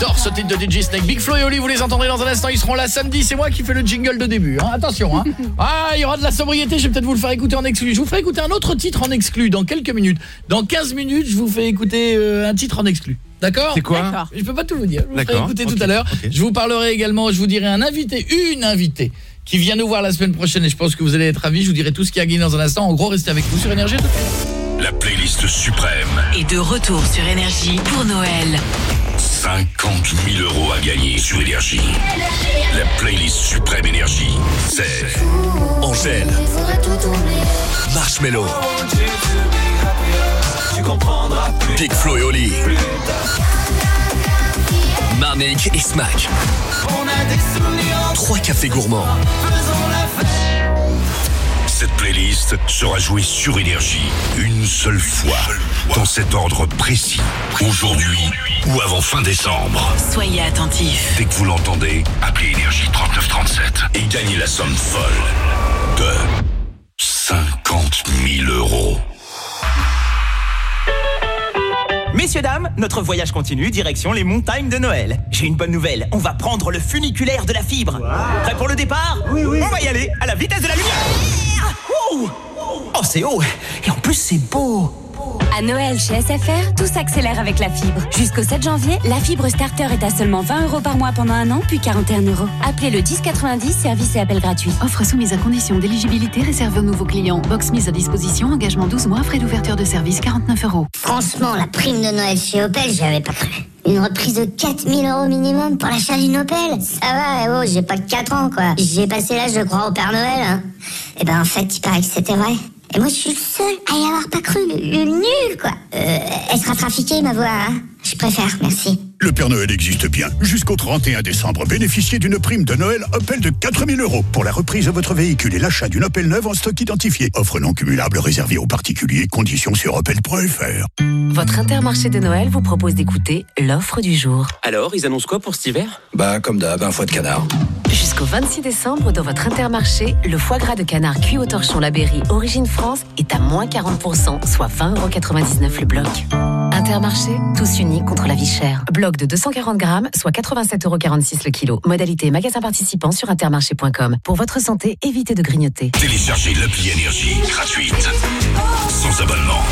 J'adore ce titre de DJ Snake. Big Flo et Oli, vous les entendrez dans un instant. Ils seront là samedi. C'est moi qui fais le jingle de début. hein. Attention. Hein. Ah, il y aura de la sobriété. Je vais peut-être vous le faire écouter en exclu. Je vous ferai écouter un autre titre en exclu dans quelques minutes. Dans 15 minutes, je vous fais écouter euh, un titre en exclu. D'accord? C'est quoi? Je peux pas tout vous dire. Je vous ferai écouter tout à l'heure. Je vous parlerai également, je vous dirai un invité, une invitée qui vient nous voir la semaine prochaine et je pense que vous allez être ravis. Je vous dirai tout ce qui a gagné dans un instant. En gros, restez avec nous sur Énergie. La playlist suprême. Et de retour sur Énergie pour Noël. 50 000 euros à gagner sur Énergie. La playlist suprême Énergie. C'est Angèle, Marshmello. Big Flo et Oli, Marnik et Smack. Trois cafés gourmands. Cette playlist sera jouée sur Énergie une seule fois, dans cet ordre précis, aujourd'hui ou avant fin décembre. Soyez attentifs. Dès que vous l'entendez, appelez Énergie 3937 et gagnez la somme folle de 50 000 euros. Messieurs, dames, notre voyage continue, direction les montagnes de Noël. J'ai une bonne nouvelle, on va prendre le funiculaire de la fibre. Prêt pour le départ Oui, oui. On va y aller à la vitesse de la lumière. Ouh. Oh, c'est haut, et en plus c'est beau. À Noël chez SFR, tout s'accélère avec la fibre. Jusqu'au 7 janvier, la fibre starter est à seulement 20 euros par mois pendant un an, puis 41 euros. Appelez le 1090, service et appel gratuit. Offre soumise à condition d'éligibilité réservée aux nouveaux clients. Box mise à disposition, engagement 12 mois, frais d'ouverture de service 49 euros. Franchement, la prime de Noël chez Opel, j'y avais pas cru. Une reprise de 4000 euros minimum pour l'achat d'une Opel Ça va, eh oh, j'ai pas que 4 ans, quoi. J'ai passé l'âge de croire au Père Noël. Hein. Et ben, en fait, il paraît que c'était vrai. Et moi, je suis le seul à y avoir pas cru. Le, nul, quoi. Euh, elle sera trafiquée, ma voix, hein Je préfère, merci. Le Père Noël existe bien. Jusqu'au 31 décembre, bénéficiez d'une prime de Noël Opel de 4000 euros pour la reprise de votre véhicule et l'achat d'une Opel neuve en stock identifié. Offre non cumulable réservée aux particuliers. Conditions sur opel.fr. Votre intermarché de Noël vous propose d'écouter l'offre du jour. Alors, ils annoncent quoi pour cet hiver? Bah, comme d'hab, un foie de canard. Jusqu'au 26 décembre, dans votre intermarché, le foie gras de canard cuit au torchon Labéry Origine France est à moins 40%, soit 20,99€ le bloc. Intermarché, tous unis contre la vie chère. Bloc de 240 grammes, soit 87,46€ le kilo. Modalité magasin participant sur intermarché.com. Pour votre santé, évitez de grignoter. Téléchargez l'appli Énergie gratuite, sans abonnement,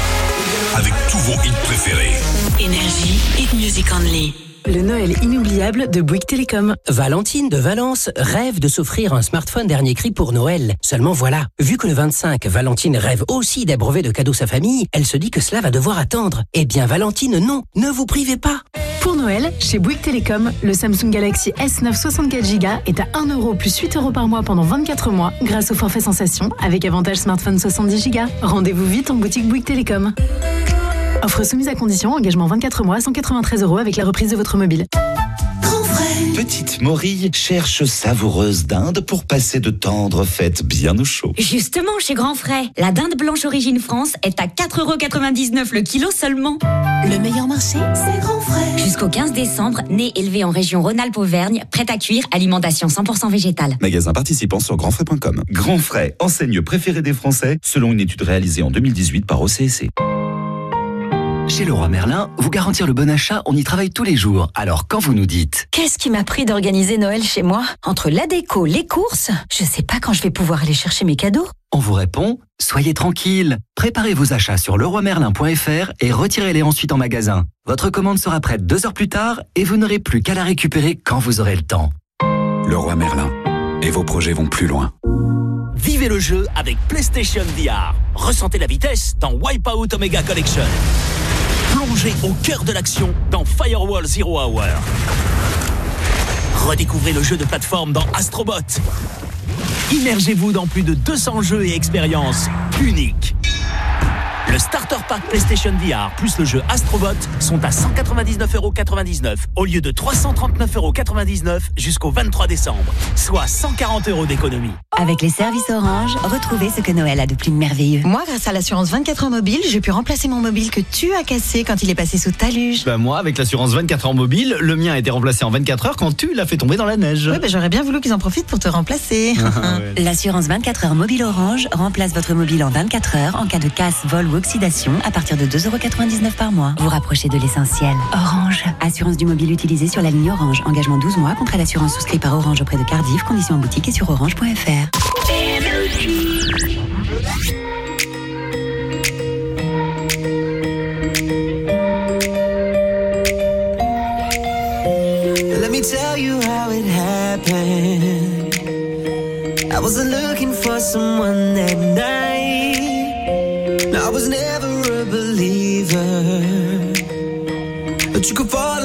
avec tous vos hits préférés. Énergie, hit music only. Le Noël inoubliable de Bouygues Télécom. Valentine de Valence rêve de s'offrir un smartphone dernier cri pour Noël. Seulement voilà, vu que le 25, Valentine rêve aussi d'abreuver de cadeaux sa famille, elle se dit que cela va devoir attendre. Eh bien Valentine, non, ne vous privez pas. Pour Noël, chez Bouygues Télécom, le Samsung Galaxy S9 64 Go est à 1 euro plus 8 euros par mois pendant 24 mois grâce au forfait sensation avec avantage smartphone 70 Go. Rendez-vous vite en boutique Bouygues Télécom. Offre soumise à condition, engagement 24 mois, 193 euros avec la reprise de votre mobile. Petite Morille cherche savoureuse dinde pour passer de tendres fêtes bien au chaud. Justement, chez Grand Frais, la dinde blanche origine France est à 4,99€ le kilo seulement. Le meilleur marché, c'est Grand Frais. Jusqu'au 15 décembre, né élevé en région Rhône-Alpes-Auvergne, prêt à cuire, alimentation 100% végétale. Magasin participant sur grandfrais.com. Grand Frais, enseigne préférée des Français, selon une étude réalisée en 2018 par OCSC. Chez Leroy Merlin, vous garantir le bon achat, on y travaille tous les jours. Alors quand vous nous dites Qu'est-ce qui m'a pris d'organiser Noël chez moi? Entre la déco, les courses, je sais pas quand je vais pouvoir aller chercher mes cadeaux. On vous répond Soyez tranquille. Préparez vos achats sur leroymerlin.fr et retirez-les ensuite en magasin. Votre commande sera prête deux heures plus tard et vous n'aurez plus qu'à la récupérer quand vous aurez le temps. Leroy Merlin. Et vos projets vont plus loin. Vivez le jeu avec PlayStation VR. Ressentez la vitesse dans Wipeout Omega Collection. Plongez au cœur de l'action dans Firewall Zero Hour. Redécouvrez le jeu de plateforme dans Astrobot. Immergez-vous dans plus de 200 jeux et expériences uniques. Le Starter Pack PlayStation VR plus le jeu Astrobot sont à 199,99€ au lieu de 339,99€ jusqu'au 23 décembre, soit 140 euros d'économie. Avec les services Orange, retrouvez ce que Noël a de plus merveilleux. Moi, grâce à l'assurance 24 heures mobile, j'ai pu remplacer mon mobile que tu as cassé quand il est passé sous ta luge. Bah moi, avec l'assurance 24 heures mobile, le mien a été remplacé en 24 heures quand tu l'as fait tomber dans la neige. Oui, bah, j'aurais bien voulu qu'ils en profitent pour te remplacer. Ah, ouais. L'assurance 24 heures mobile Orange remplace votre mobile en 24 heures en cas de casse, vol ou oxydation à partir de 2,99€ par mois. Vous rapprochez de l'essentiel. Orange. Assurance du mobile utilisée sur la ligne Orange. Engagement 12 mois. Contrat d'assurance souscrit par Orange auprès de Cardiff. Conditions en boutique et sur orange.fr. Let me tell you how it happened. I wasn't looking for someone that night. You could fall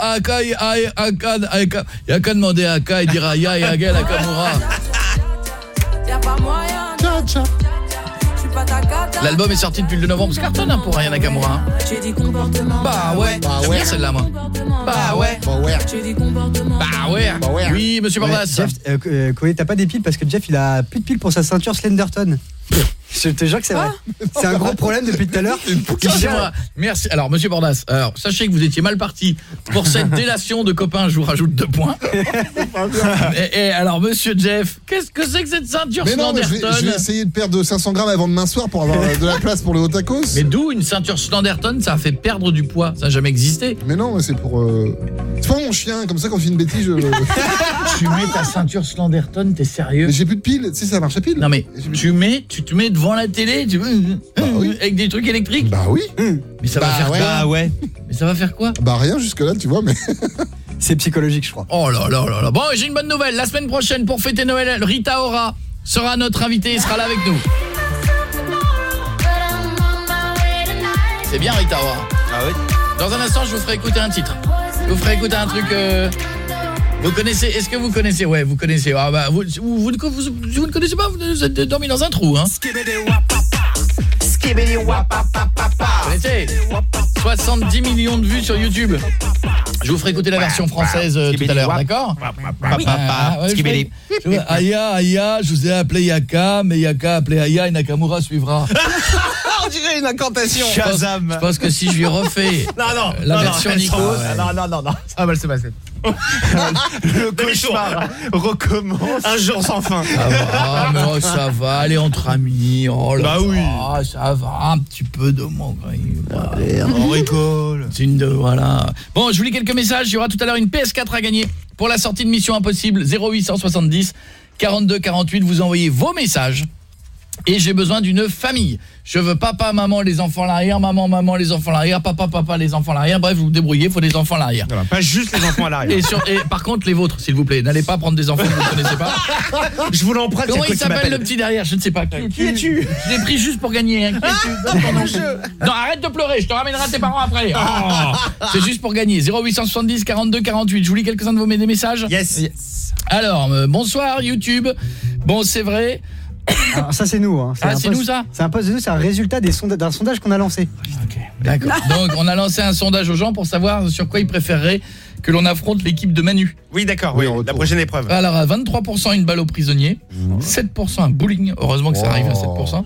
là. Akai, Aïe, Akan. Il a qu'à demander à Akai, il dira Ya, Yaga Nakamura. Y'a pas moyen. Je suis pas ta cata. L'album est sorti depuis le 2 novembre. C'est cartonne hein, pour Aya Nakamura. Bah ouais, j'aime bien celle-là moi. Bah ouais. Bah ouais. Dit comportement. Bah ouais. Oui, monsieur Ouais, Bardas. Jeff, euh, euh, t'as pas des piles parce que Jeff il a plus de piles pour sa ceinture Slenderton. Je te jure que c'est vrai. C'est un gros problème depuis tout à l'heure. Excusez-moi. Merci. Alors, monsieur Bordas, alors, sachez que vous étiez mal parti pour cette délation de copains. Je vous rajoute deux points. et, et alors, monsieur Jeff, qu'est-ce que c'est que cette ceinture Mais non, mais je, vais, Slenderton je vais essayer de perdre 500 grammes avant demain soir pour avoir euh, de la place pour le haut tacos. Mais d'où une ceinture Slenderton Ça a fait perdre du poids. Ça n'a jamais existé. Mais non, mais c'est pour. euh, C'est pas mon chien, comme ça quand je fais une bêtise, je. tu mets ta ceinture Slenderton, t'es sérieux? Mais j'ai plus de piles, tu sais, ça marche à pile. Non mais tu mets, tu te mets devant la télé, tu avec des trucs électriques. Bah oui. Mais ça va Bah faire ouais. quoi Bah ouais. Mais ça va faire quoi Bah rien jusque là, tu vois, mais. C'est psychologique, je crois. Oh là là là là. Bon, j'ai une bonne nouvelle. La semaine prochaine, pour fêter Noël, Rita Ora sera notre invitée et sera là avec nous. C'est bien Rita Ora. Ah oui Dans un instant, je vous ferai écouter un titre. Je vous ferai écouter un truc... euh, Vous connaissez Est-ce que vous connaissez Ouais, vous connaissez. Ah bah, vous, vous, vous, ne- vous- vous ne connaissez pas Vous êtes dormi dans un trou, hein. Vous connaissez? 70 millions de vues sur YouTube. Je vous ferai écouter la version française euh, tout à l'heure, d'accord Oui. Ah, ouais, je Aya, Aya, je vous ai appelé Yaka, mais Yaka a appelé Aya et Nakamura suivra. On dirait une incantation. Je pense, je pense que si je lui refais Non, non, euh, la non, version non, Nico... va, Non, non, non, non, ça va mal se passer. Le cauchemar recommence. Un jour sans fin. Ça va, mais oh, ça va, aller entre amis. Oh là Bah oui. ça va, un petit peu de mon Allez, une de voilà. Bon, je vous lis quelques messages, il y aura tout à l'heure une PS4 à gagner pour la sortie de Mission Impossible 0870 42 48, vous envoyez vos messages. Et j'ai besoin d'une famille. Je veux papa, maman, les enfants à l'arrière, maman, maman, les enfants à l'arrière, papa, papa, les enfants à l'arrière. Bref, vous vous débrouillez, il faut des enfants à l'arrière. Pas juste les enfants à l'arrière. Et, par contre, les vôtres, s'il vous plaît, n'allez pas prendre des enfants que vous ne connaissez pas. Je vous l'emprunte, Comment il s'appelle le petit derrière? Je ne sais pas. Qui, Qui es-tu? Je l'ai pris juste pour gagner. hein. Qui ton nom. Non, arrête de pleurer, je te ramènerai tes parents après. Oh, c'est juste pour gagner. 0870 42 48. Je vous lis quelques-uns de vos messages. Yes. Alors, euh, bonsoir YouTube. Bon, c'est vrai. Alors, ça, c'est nous. hein. Ah, un c'est post- nous, ça C'est un poste de nous, c'est un résultat des sonda- d'un sondage qu'on a lancé. D'accord. Donc, on a lancé un sondage aux gens pour savoir sur quoi ils préféreraient que l'on affronte l'équipe de Manu. Oui, d'accord, oui, la prochaine épreuve. Alors, à 23% une balle au prisonnier, 7% un bowling, heureusement que ça arrive à 7%.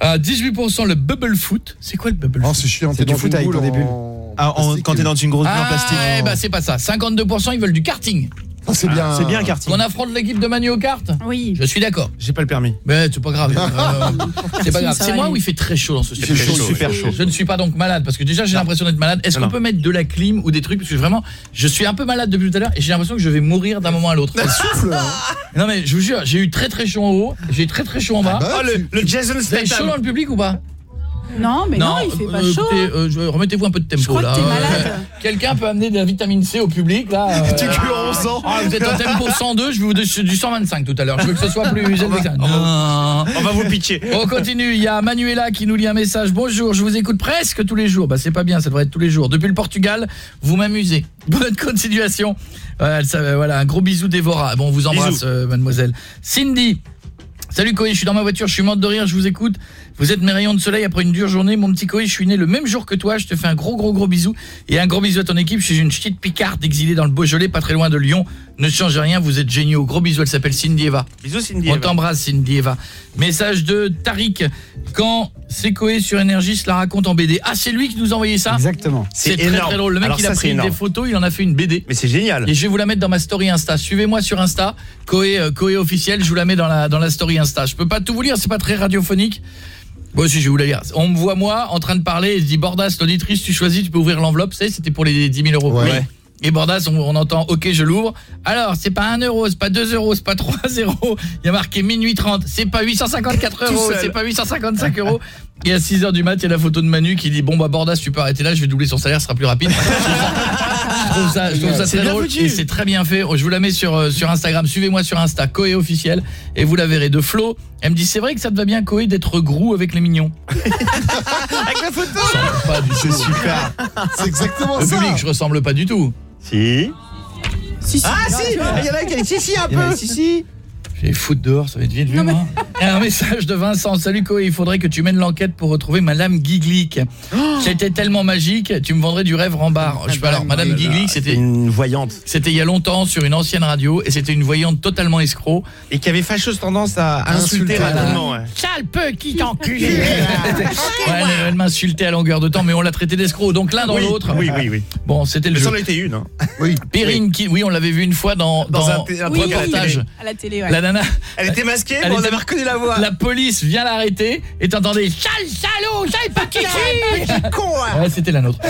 À 18% le bubble foot. C'est quoi le bubble foot Oh, c'est chiant, C'est t'es du dans foot une avec boule dans des bulles. en- Ah, en- plastique. quand t'es dans une grosse bulle en Ah, plastique. ouais, bah c'est pas ça. 52% ils veulent du karting. Ah, c'est bien. C'est bien, karting. On affronte l'équipe de Manu aux cartes Oui. Je suis d'accord. J'ai pas le permis. Mais c'est pas grave. Euh, c'est pas grave. C'est moi où il fait très chaud dans ce fait studio. chaud, super chaud. Je ne suis pas donc malade parce que déjà j'ai l'impression d'être malade. Est-ce qu'on peut mettre de la clim ou des trucs? Parce que vraiment je suis un peu malade depuis tout à l'heure et j'ai l'impression que je vais mourir d'un moment à l'autre. Souffle, hein. Non mais je vous jure, j'ai eu très très chaud en haut, j'ai eu très très chaud en bas. bah, Oh, le, le Jason avez chaud Statham. dans le public ou pas? Non, mais non, il fait pas euh, chaud. écoutez, euh, remettez-vous un peu de tempo Je crois là. que Euh, malade. Quelqu'un peut amener de la vitamine C au public là. euh, Tu cures en sang. ah, vous êtes en tempo 102, je vais vous donner du 125 tout à l'heure. Je veux que ce soit plus ça. Non. On va vous pitcher. On continue, il y a Manuela qui nous lit un message. Bonjour, je vous écoute presque tous les jours. Bah c'est pas bien, ça devrait être tous les jours. Depuis le Portugal, vous m'amusez. Bonne continuation. Ouais, ça, voilà, un gros bisou Dévora. Bon, on vous embrasse euh, mademoiselle. Cindy. Salut Koé, je suis dans ma voiture, je suis morte de rire, je vous écoute. Vous êtes mes rayons de soleil après une dure journée. Mon petit Koé, je suis né le même jour que toi. Je te fais un gros gros gros bisou et un gros bisou à ton équipe. Je suis une petite picarde exilée dans le Beaujolais, pas très loin de Lyon. Ne changez rien, vous êtes géniaux. Gros bisou, elle s'appelle Cindy Eva. Bisous, Cindy. On Eva. t'embrasse Cindy Eva. Message de Tariq. Quand Sekoé sur énergie se la raconte en BD. Ah, c'est lui qui nous a envoyé ça Exactement. C'est très énorme. très drôle. Le mec Alors il a ça, pris des photos, il en a fait une BD. Mais c'est génial. Et je vais vous la mettre dans ma story Insta. Suivez-moi sur Insta, Koé euh, Koé officiel, je vous la mets dans la dans la story Insta. Je peux pas tout vous lire, c'est pas très radiophonique. Bon, si je vais vous la lire. On me voit moi en train de parler et je dis Bordas, l'auditrice, tu choisis, tu peux ouvrir l'enveloppe, c'est c'était pour les 10 000 euros. Ouais. Oui. Et Bordas, on, on entend OK, je l'ouvre. Alors, c'est pas 1 euro, c'est pas 2 euros, c'est pas 3 euros. Il y a marqué minuit 30. C'est pas 854 euros, c'est pas 855 euros. Et à 6 heures du mat, il y a la photo de Manu qui dit Bon, bah Bordas, tu peux arrêter là, je vais doubler son salaire, ce sera plus rapide. Je trouve ça, je trouve ça C'est très bien drôle et c'est très bien fait. Je vous la mets sur euh, sur Instagram. Suivez-moi sur Insta Koé officiel et vous la verrez de Flo. Elle me dit c'est vrai que ça te va bien Koé d'être grou avec les mignons. Avec la photo. C'est super. C'est exactement Le ça. public, je ressemble pas du tout. Si. Si, si, Ah si, tu vois. il y en a qui si si un peu. Si si. Je les foutre dehors, ça va être vite vu, moi. Et un message de Vincent. Salut Koé, il faudrait que tu mènes l'enquête pour retrouver Madame Giglic. C'était tellement magique, tu me vendrais du rêve rembarre. Je sais pas, alors, Madame Giglic, C'était c'était une voyante c'était il y a longtemps sur une ancienne radio et c'était une voyante totalement escroc. et qui avait fâcheuse tendance à insulter rapidement. ouais. Sale petit enculé Ouais, elle, elle m'insultait à longueur de temps, mais on l'a traité d'escroc. Donc l'un dans Oui, l'autre. Oui oui oui. Bon, c'était le Mais jeu. ça en était une. hein. Oui. Perrine, qui, oui, on l'avait vu une fois dans, Dans dans, un reportage. télé. À la télé, ouais. La nana, Elle était masquée, Elle mais on était- avait reconnu la voix. la police vient l'arrêter et t'entendais Sale salaud, sale pas qui con. hein. Ouais, c'était la nôtre.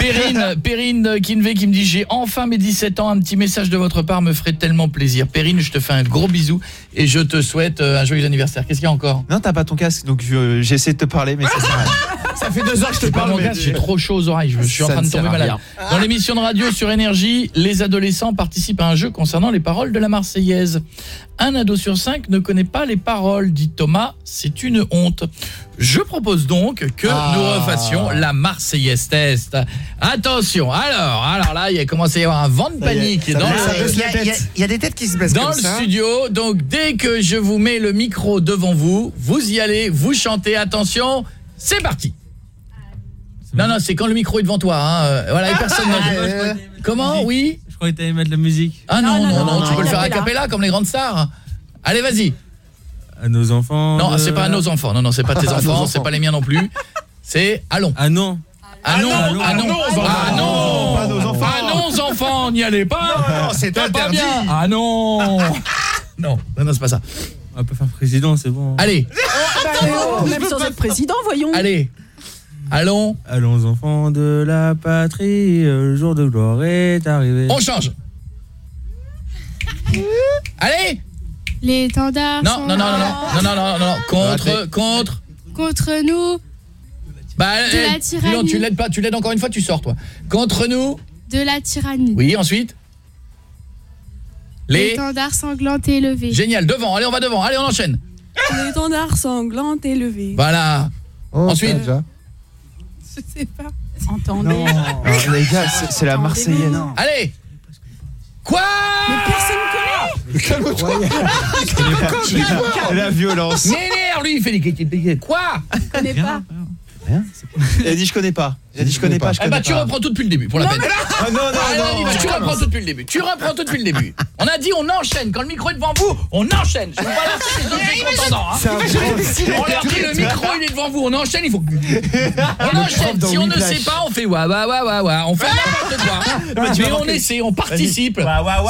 Perrine, Perrine Kinvé qui me dit j'ai enfin mes 17 ans, un petit message de votre part me ferait tellement plaisir. Perrine, je te fais un gros bisou et je te souhaite euh, un joyeux anniversaire. Qu'est-ce qu'il y a encore? Non, t'as pas ton casque, donc je- j'essaie de te parler, mais ça sert à rien. Ça fait deux heures que je te J'ai pas parle, mon mais- casque, j'ai trop chaud aux oreilles, je, suis en train de tomber malade. Dans l'émission de radio sur énergie, les adolescents participent à un jeu concernant les paroles de la Marseillaise. Un ado sur cinq ne connaît pas les paroles, dit Thomas, c'est une honte. Je propose donc que Ah. nous refassions la Marseillaise test. Attention, alors, alors là, il a commencé à y avoir un vent de panique. Il y a des têtes qui se baissent dans comme le ça. studio. Donc dès que je vous mets le micro devant vous, vous y allez, vous chantez. Attention, c'est parti. Non non, c'est quand le micro est devant toi hein. euh, Voilà, et personne n'a- Comment? Oui? Je croyais que t'allais mettre la musique. Ah non non non, tu peux le faire à cappella comme les grandes stars. Allez, vas-y. À nos enfants. Non, de- c'est pas à nos enfants. Non non, c'est pas tes enfants, c'est pas les miens non plus. C'est allons. Ah non. Ah non, ah non, ah non, ah non, pas nos enfants. ah non, enfants, n'y allez pas. Non, non, c'est pas interdit. bien. Ah non. Non, non, non, c'est pas ça. On peut faire président, c'est bon. Allez. Oh, même sans être président, voyons. Allez. Allons. Allons enfants de la patrie, le jour de gloire est arrivé. On change. Allez L'étendard Non, non, non, non, non, non, non, non, non, contre, contre. Contre nous, Bah, De eh, la tyrannie. Non, tu l'aides pas, tu l'aides encore une fois, tu sors, toi. Contre nous. de la tyrannie. Oui, ensuite. Les. L'étendard sanglant élevé. Génial, devant, allez, on va devant, allez, on enchaîne. L'étendard sanglant élevé. Voilà. Ensuite. Je sais pas. Entendez. Non, les gars, c'est- la Marseillaise. Allez. Quoi Mais personne connaît. Calme-toi. La violence. M'énerve, lui, il fait des... Quoi Je connais pas. Il a dit je connais pas. Il a dit je connais pas, je Eh connais bah tu pas. reprends tout depuis le début pour la Non, peine. mais- Ah, non, non, non, tu non. reprends tout depuis le début. Tu reprends tout depuis le début. On a dit on enchaîne quand le micro est devant vous, on enchaîne. Je vous balance les objets contendants hein. On leur dit le micro il est devant vous, on enchaîne, il faut que On enchaîne. Si on ne sait pas, on fait ouais ouais ouais ouais ouais, on fait n'importe quoi. Mais on essaie, on participe.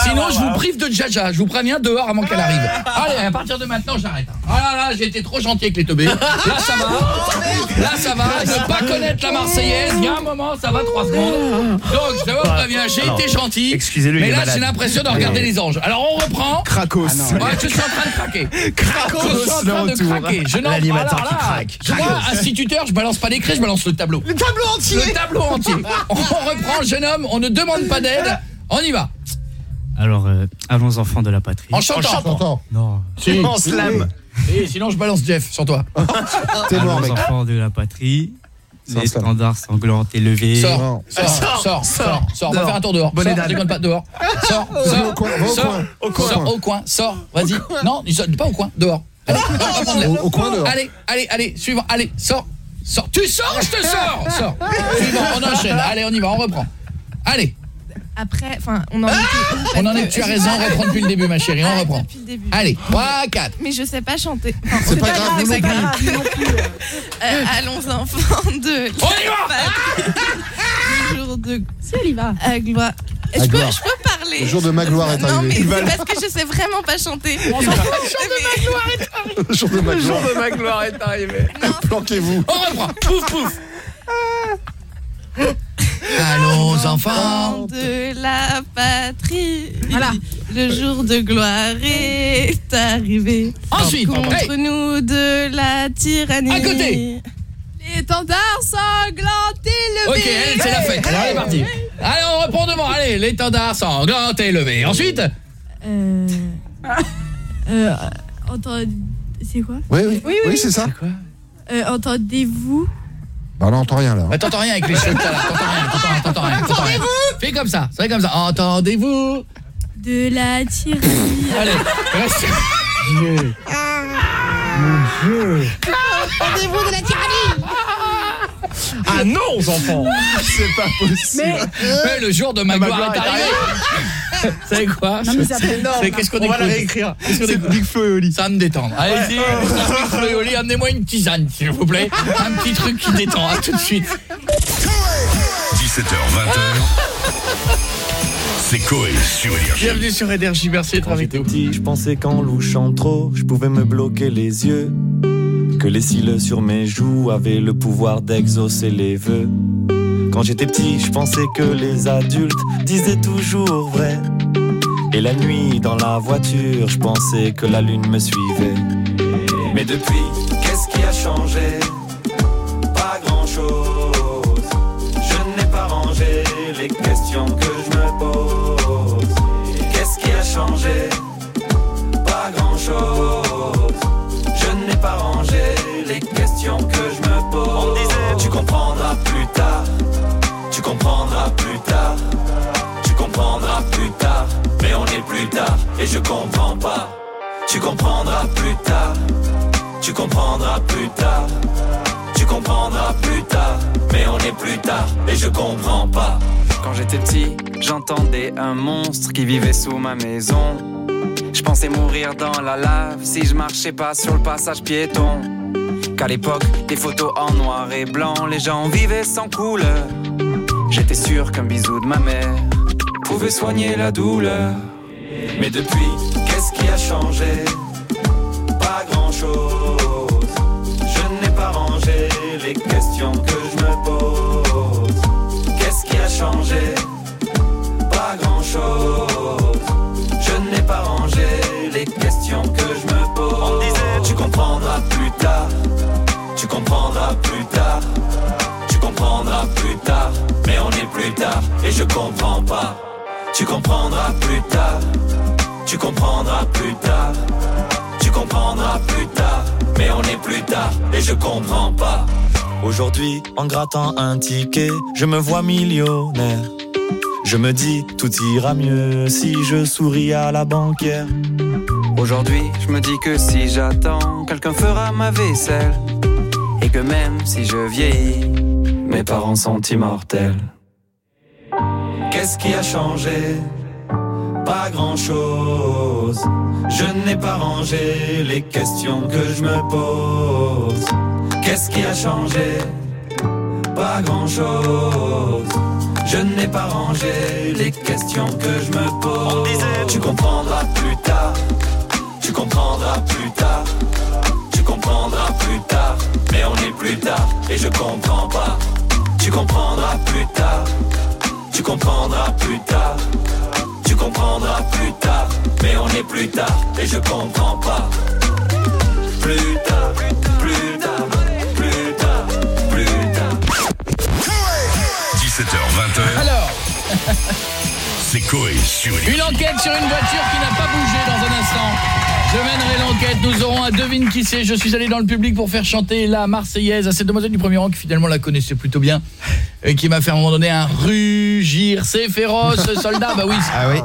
Sinon je vous prive de Jaja, je vous préviens dehors avant qu'elle arrive. Allez, à partir de maintenant, j'arrête. Ah là là, j'ai été trop gentil avec les teubés. Là ça va. Là ça va, ne pas connaître la Marseillaise, il y a un moment, ça va 3 secondes. Donc, je vous préviens, j'ai été gentil. excusez-le, il Mais là, j'ai l'impression de regarder les anges. Alors, on reprend. Krakos. Ouais, je suis en train de craquer. Krakos, Je suis en train de craquer. Je n'en L'animateur alors qui là, craque. je- Moi, instituteur, je balance pas l'écrit, je balance le tableau. Le tableau entier. Le tableau entier. On reprend, jeune homme, on ne demande pas d'aide. On y va. Alors, euh, allons enfants de la patrie. En chantant. Non. Si. En slam. Et sinon, je balance Jeff sur toi. T'es mort, mec. enfants de la patrie, les standards sanglants élevés. Sors, sors, sors, sors, sors, on va faire un tour dehors. Bonnet Sors, rigole pas dehors. Sors, sors, au coin, va au sors, coin. Au coin. sors, au coin, sors, vas-y. Non, pas au coin, dehors. Allez, on va prendre l'air. Au- au coin, dehors. Allez, allez, allez, suivant, allez, sors, sors. Tu sors, je te sors, sors. Suivant, on enchaîne. Allez, on y va, on reprend. Allez, Après, enfin, on en était où on en est, que- tu as raison, reprends depuis le début, ma chérie, on Ah, reprend. depuis le début. Allez, 3, 4. Mais je sais pas chanter. Enfin, C'est pas grave, nous c'est pas grave, non plus. Euh, allons enfants de On y va le jour de Si elle y va. à gloire. Je peux, gloire. je peux parler. Le jour de ma gloire est Non, mais arrivé. c'est parce que je sais vraiment pas chanter. Le jour de ma gloire. ma gloire est arrivé. Planquez-vous. On reprend. Pouf, pouf. Allons, enfants. de la patrie. Voilà. Le jour de gloire est arrivé. Ensuite, contre hey. nous de la tyrannie. À côté. L'étendard sanglant élevé. Ok, allez, c'est la fête. Est parti. Allez, on reprend devant. Allez, l'étendard sanglant élevé. Ensuite, Euh... euh, entend- C'est quoi? Oui, oui, oui, c'est ça. Euh, Entendez-vous Bah, on n'entend rien là. Bah, t'entends rien avec les cheveux que t'as là. T'entends rien, t'entends rien, t'entends rien, t'entends rien. Fais comme ça, fais comme ça. Entendez-vous? De la tyrannie Allez, reste. Entendez-vous de la tyrannie? Ah non, aux enfants. C'est pas possible. Mais le jour de ma Ma gloire gloire est arrivé. Vous savez quoi C'est qu'est-ce qu'on On va la réécrire. Qu'est-ce qu'on C'est Big Flo et Oli. Ça va me détendre. Allez-y, Big Flo et Oli, amenez-moi une tisane, s'il vous plaît. Un petit truc qui détend. À tout de suite. 17h, 20h. C'est Coé sur Énergie. Bienvenue sur Énergie, merci d'être avec nous. petit, je pensais qu'en louchant trop, je pouvais me bloquer les yeux. Que les cils sur mes joues avaient le pouvoir d'exaucer les vœux. Quand j'étais petit, je pensais que les adultes disaient toujours vrai. Et la nuit dans la voiture, je pensais que la lune me suivait. Mais depuis, qu'est-ce qui a changé? Pas grand-chose. Je n'ai pas rangé les questions que je me pose. Qu'est-ce qui a changé? Pas grand-chose. Je n'ai pas rangé que je me pose. On me disait, tu comprendras plus tard. Tu comprendras plus tard. Tu comprendras plus tard. Mais on est plus tard et je comprends pas. Tu comprendras plus tard. Tu comprendras plus tard. Tu comprendras plus tard. Mais on est plus tard et je comprends pas. Quand j'étais petit, j'entendais un monstre qui vivait sous ma maison. Je pensais mourir dans la lave si je marchais pas sur le passage piéton. Qu'à l'époque, des photos en noir et blanc, les gens vivaient sans couleur. J'étais sûr qu'un bisou de ma mère pouvait soigner la douleur. Mais depuis, qu'est-ce qui a changé? Pas grand-chose. Je n'ai pas rangé les questions que je me pose. Qu'est-ce qui a changé? Pas grand-chose. Je n'ai pas rangé les questions que je me pose. On disait, tu comprendras plus tard. Comprendras plus tard. Tu comprendras plus tard. Mais on est plus tard et je comprends pas. Tu comprendras plus tard. Tu comprendras plus tard. Tu comprendras plus tard. Mais on est plus tard et je comprends pas. Aujourd'hui, en grattant un ticket, je me vois millionnaire. Je me dis, tout ira mieux si je souris à la banquière. Aujourd'hui, je me dis que si j'attends, quelqu'un fera ma vaisselle. Et que même si je vieillis, mes parents sont immortels. Qu'est-ce qui a changé? Pas grand-chose. Je n'ai pas rangé les questions que je me pose. Qu'est-ce qui a changé? Pas grand-chose. Je n'ai pas rangé les questions que je me pose. On disait, tu comprendras plus tard. Tu comprendras plus tard. Tu comprendras plus tard. Mais on est plus tard et je comprends pas. Tu comprendras plus tard. Tu comprendras plus tard. Tu comprendras plus tard. Mais on est plus tard et je comprends pas. Plus tard, plus tard, plus tard, plus tard. 17h, 20h. Alors C'est Coé sur une. Une enquête sur une voiture qui n'a pas bougé dans un instant. Je mènerai l'enquête, nous aurons un devine qui c'est. Je suis allé dans le public pour faire chanter la Marseillaise à cette demoiselle du premier rang qui finalement la connaissait plutôt bien et qui m'a fait à un moment donné un rugir. C'est féroce, soldat. Bah oui,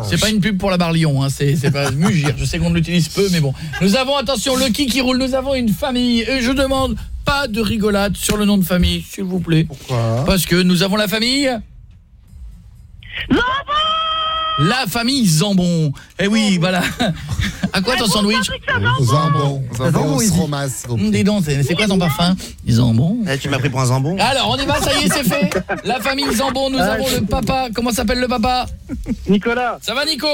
c'est pas une pub pour la barre Lyon, hein, c'est c'est pas mugir. Je sais qu'on l'utilise peu, mais bon. Nous avons, attention, le qui qui roule, nous avons une famille et je demande pas de rigolade sur le nom de famille, s'il vous plaît. Pourquoi? Parce que nous avons la famille... La famille Zambon. Eh oui, voilà. À quoi ton sandwich Zambon. Zambon. Romas. Hum, Dis donc, c'est quoi ton parfum Zambon. Eh, tu m'as pris pour un zambon Alors, on y va, ça y est, c'est fait. La famille Zambon, nous Ah, avons le papa. Comment s'appelle le papa Nicolas. Ça va, Nico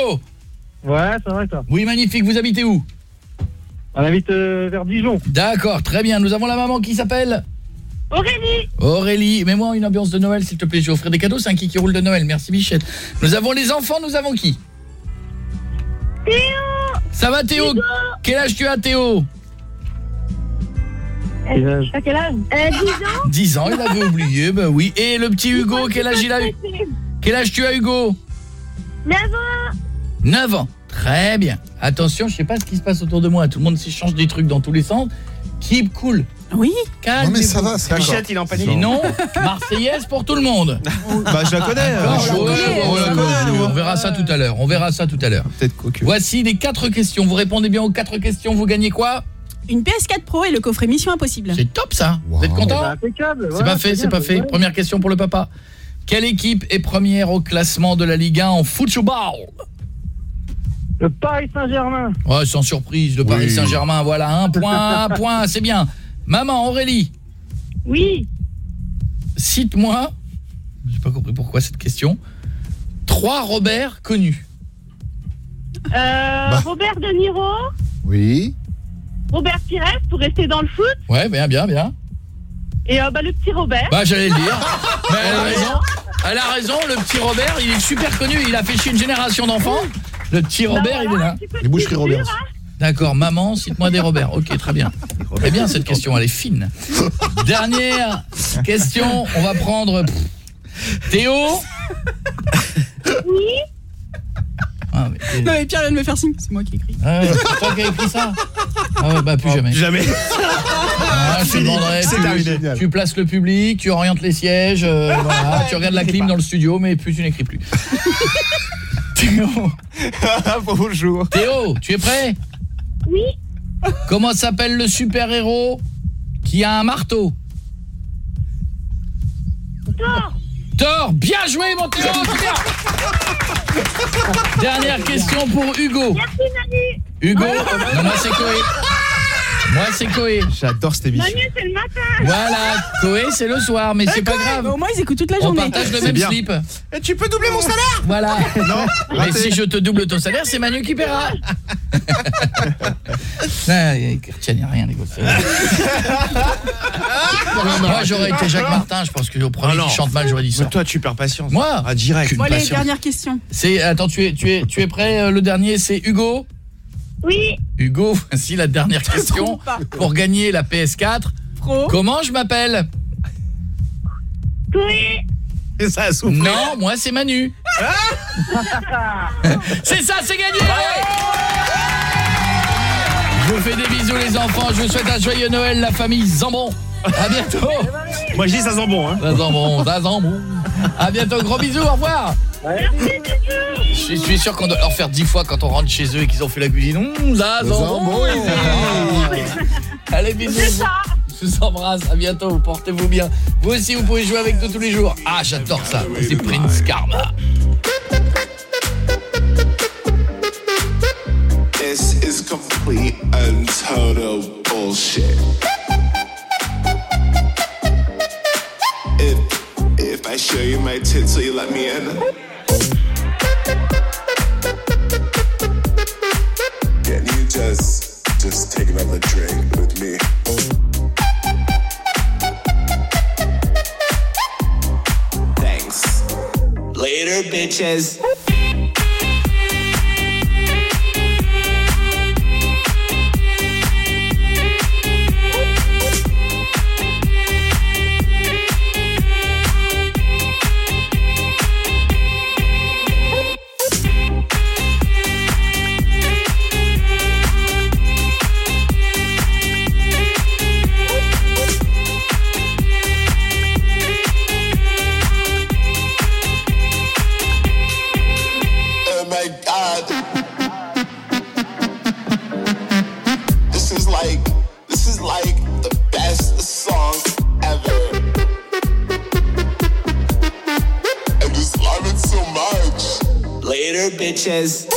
Ouais, ça va et toi Oui, magnifique. Vous habitez où On habite euh, vers Dijon. D'accord, très bien. Nous avons la maman qui s'appelle Aurélie Aurélie. Mets-moi une ambiance de Noël, s'il te plaît. Je vais offrir des cadeaux. C'est un qui qui roule de Noël. Merci, Bichette. Nous avons les enfants. Nous avons qui? Théo Ça va, Théo? Quel âge tu as, Théo? T'as quel âge? Euh, 10 ans 10 ans, il avait oublié. Bah oui. Et le petit Hugo, quel âge il a eu? Quel âge tu as, Hugo? 9 ans 9 ans. Très bien. Attention, je sais pas ce qui se passe autour de moi. Tout le monde s'échange des trucs dans tous les sens. Keep cool. Oui. Non, mais ça va, c'est Bichette, il est en panique. Sinon, Marseillaise pour tout le monde. Bah, je la connais. On ouais, la ouais, connaît, nous, On verra ça tout à l'heure. On verra ça tout à l'heure. Peut-être cocu. Voici les quatre questions. Vous répondez bien aux quatre questions. Vous gagnez quoi? Une PS4 Pro et le coffret Mission Impossible. C'est top ça. Vous êtes content? Impeccable. C'est pas fait, c'est pas fait. Première question pour le papa. Quelle équipe est première au classement de la Ligue 1 en football? Le Paris Saint-Germain. Ouais, sans surprise, le Paris Oui. Saint-Germain. Voilà, un point, un point, c'est bien. Maman, Aurélie. Oui. Cite-moi, j'ai pas compris pourquoi cette question, trois Robert connus. Euh, Robert De Niro, Oui. Robert Pires pour rester dans le foot Ouais, bien, bien, bien. et euh, bah, le petit Robert. Bah, j'allais le dire. Mais elle a raison. Elle a raison, le petit Robert, il est super connu, il a fait chier une génération d'enfants. Le petit Robert, il est là. Les boucheries Robert. D'accord, maman, cite-moi des Robert. OK, très bien. Très bien cette question, elle est fine. Dernière question, on va prendre Théo. Oui. Ah, mais Non mais Pierre vient de me faire signe, c'est moi qui ai écrit. Ah ouais, c'est toi qui as écrit ça Ah ouais, bah plus jamais. Jamais. Ah, je te demanderai, c'est tu, tu places le public, tu orientes les sièges, euh, voilà, tu regardes la clim dans le studio, mais plus tu n'écris plus. Théo, Bonjour. Théo, tu es prêt? Oui. Comment s'appelle le super-héros qui a un marteau? Thor. Thor, bien joué mon Théo, Dernière question pour Hugo. Merci Manu. Hugo, non, moi c'est. Moi c'est Koé. J'adore cette émission. Manu, c'est le matin. Voilà, Koé c'est le soir, mais c'est pas grave. Au moins ils écoutent toute la On journée. partage le même bien. slip. Et tu peux doubler mon salaire Voilà. Non, Mais si je te double ton salaire, c'est Manu qui paiera. Tiens, y a rien, les gosses. Moi, j'aurais été Jacques Martin, je pense que au premier Ah non. qui chante mal, j'aurais dit ça. Mais toi, tu perds patience. Moi Ah, direct. Bon allez, patience. dernière question. C'est attends, tu es tu es tu es prêt euh, le dernier c'est Hugo. Oui. Hugo, voici la dernière question pour gagner la PS4. Pro. Comment je m'appelle. Et ça a soufflé. Non, moi c'est Manu. c'est ça, c'est gagné. Je vous fais des bisous les enfants, je vous souhaite un joyeux Noël la famille Zambon. À bientôt. Moi, je dis ça sent bon. Hein. Ça Zambon, ça Zambon. À bientôt, gros bisous, au revoir. Merci bisous. Je suis- sûr qu'on doit leur faire dix fois quand on rentre chez eux et qu'ils ont fait la cuisine. Mmh, ça Zambon. Allez, bisous. Je vous embrasse, à bientôt, portez-vous bien. Vous aussi, vous pouvez jouer avec nous tous les jours. Ah, j'adore ça, c'est Prince Karma. This is complete and total bullshit. I show you my tits, so you let me in? Can you just just take another drink with me? Thanks. Later, bitches. Sanchez.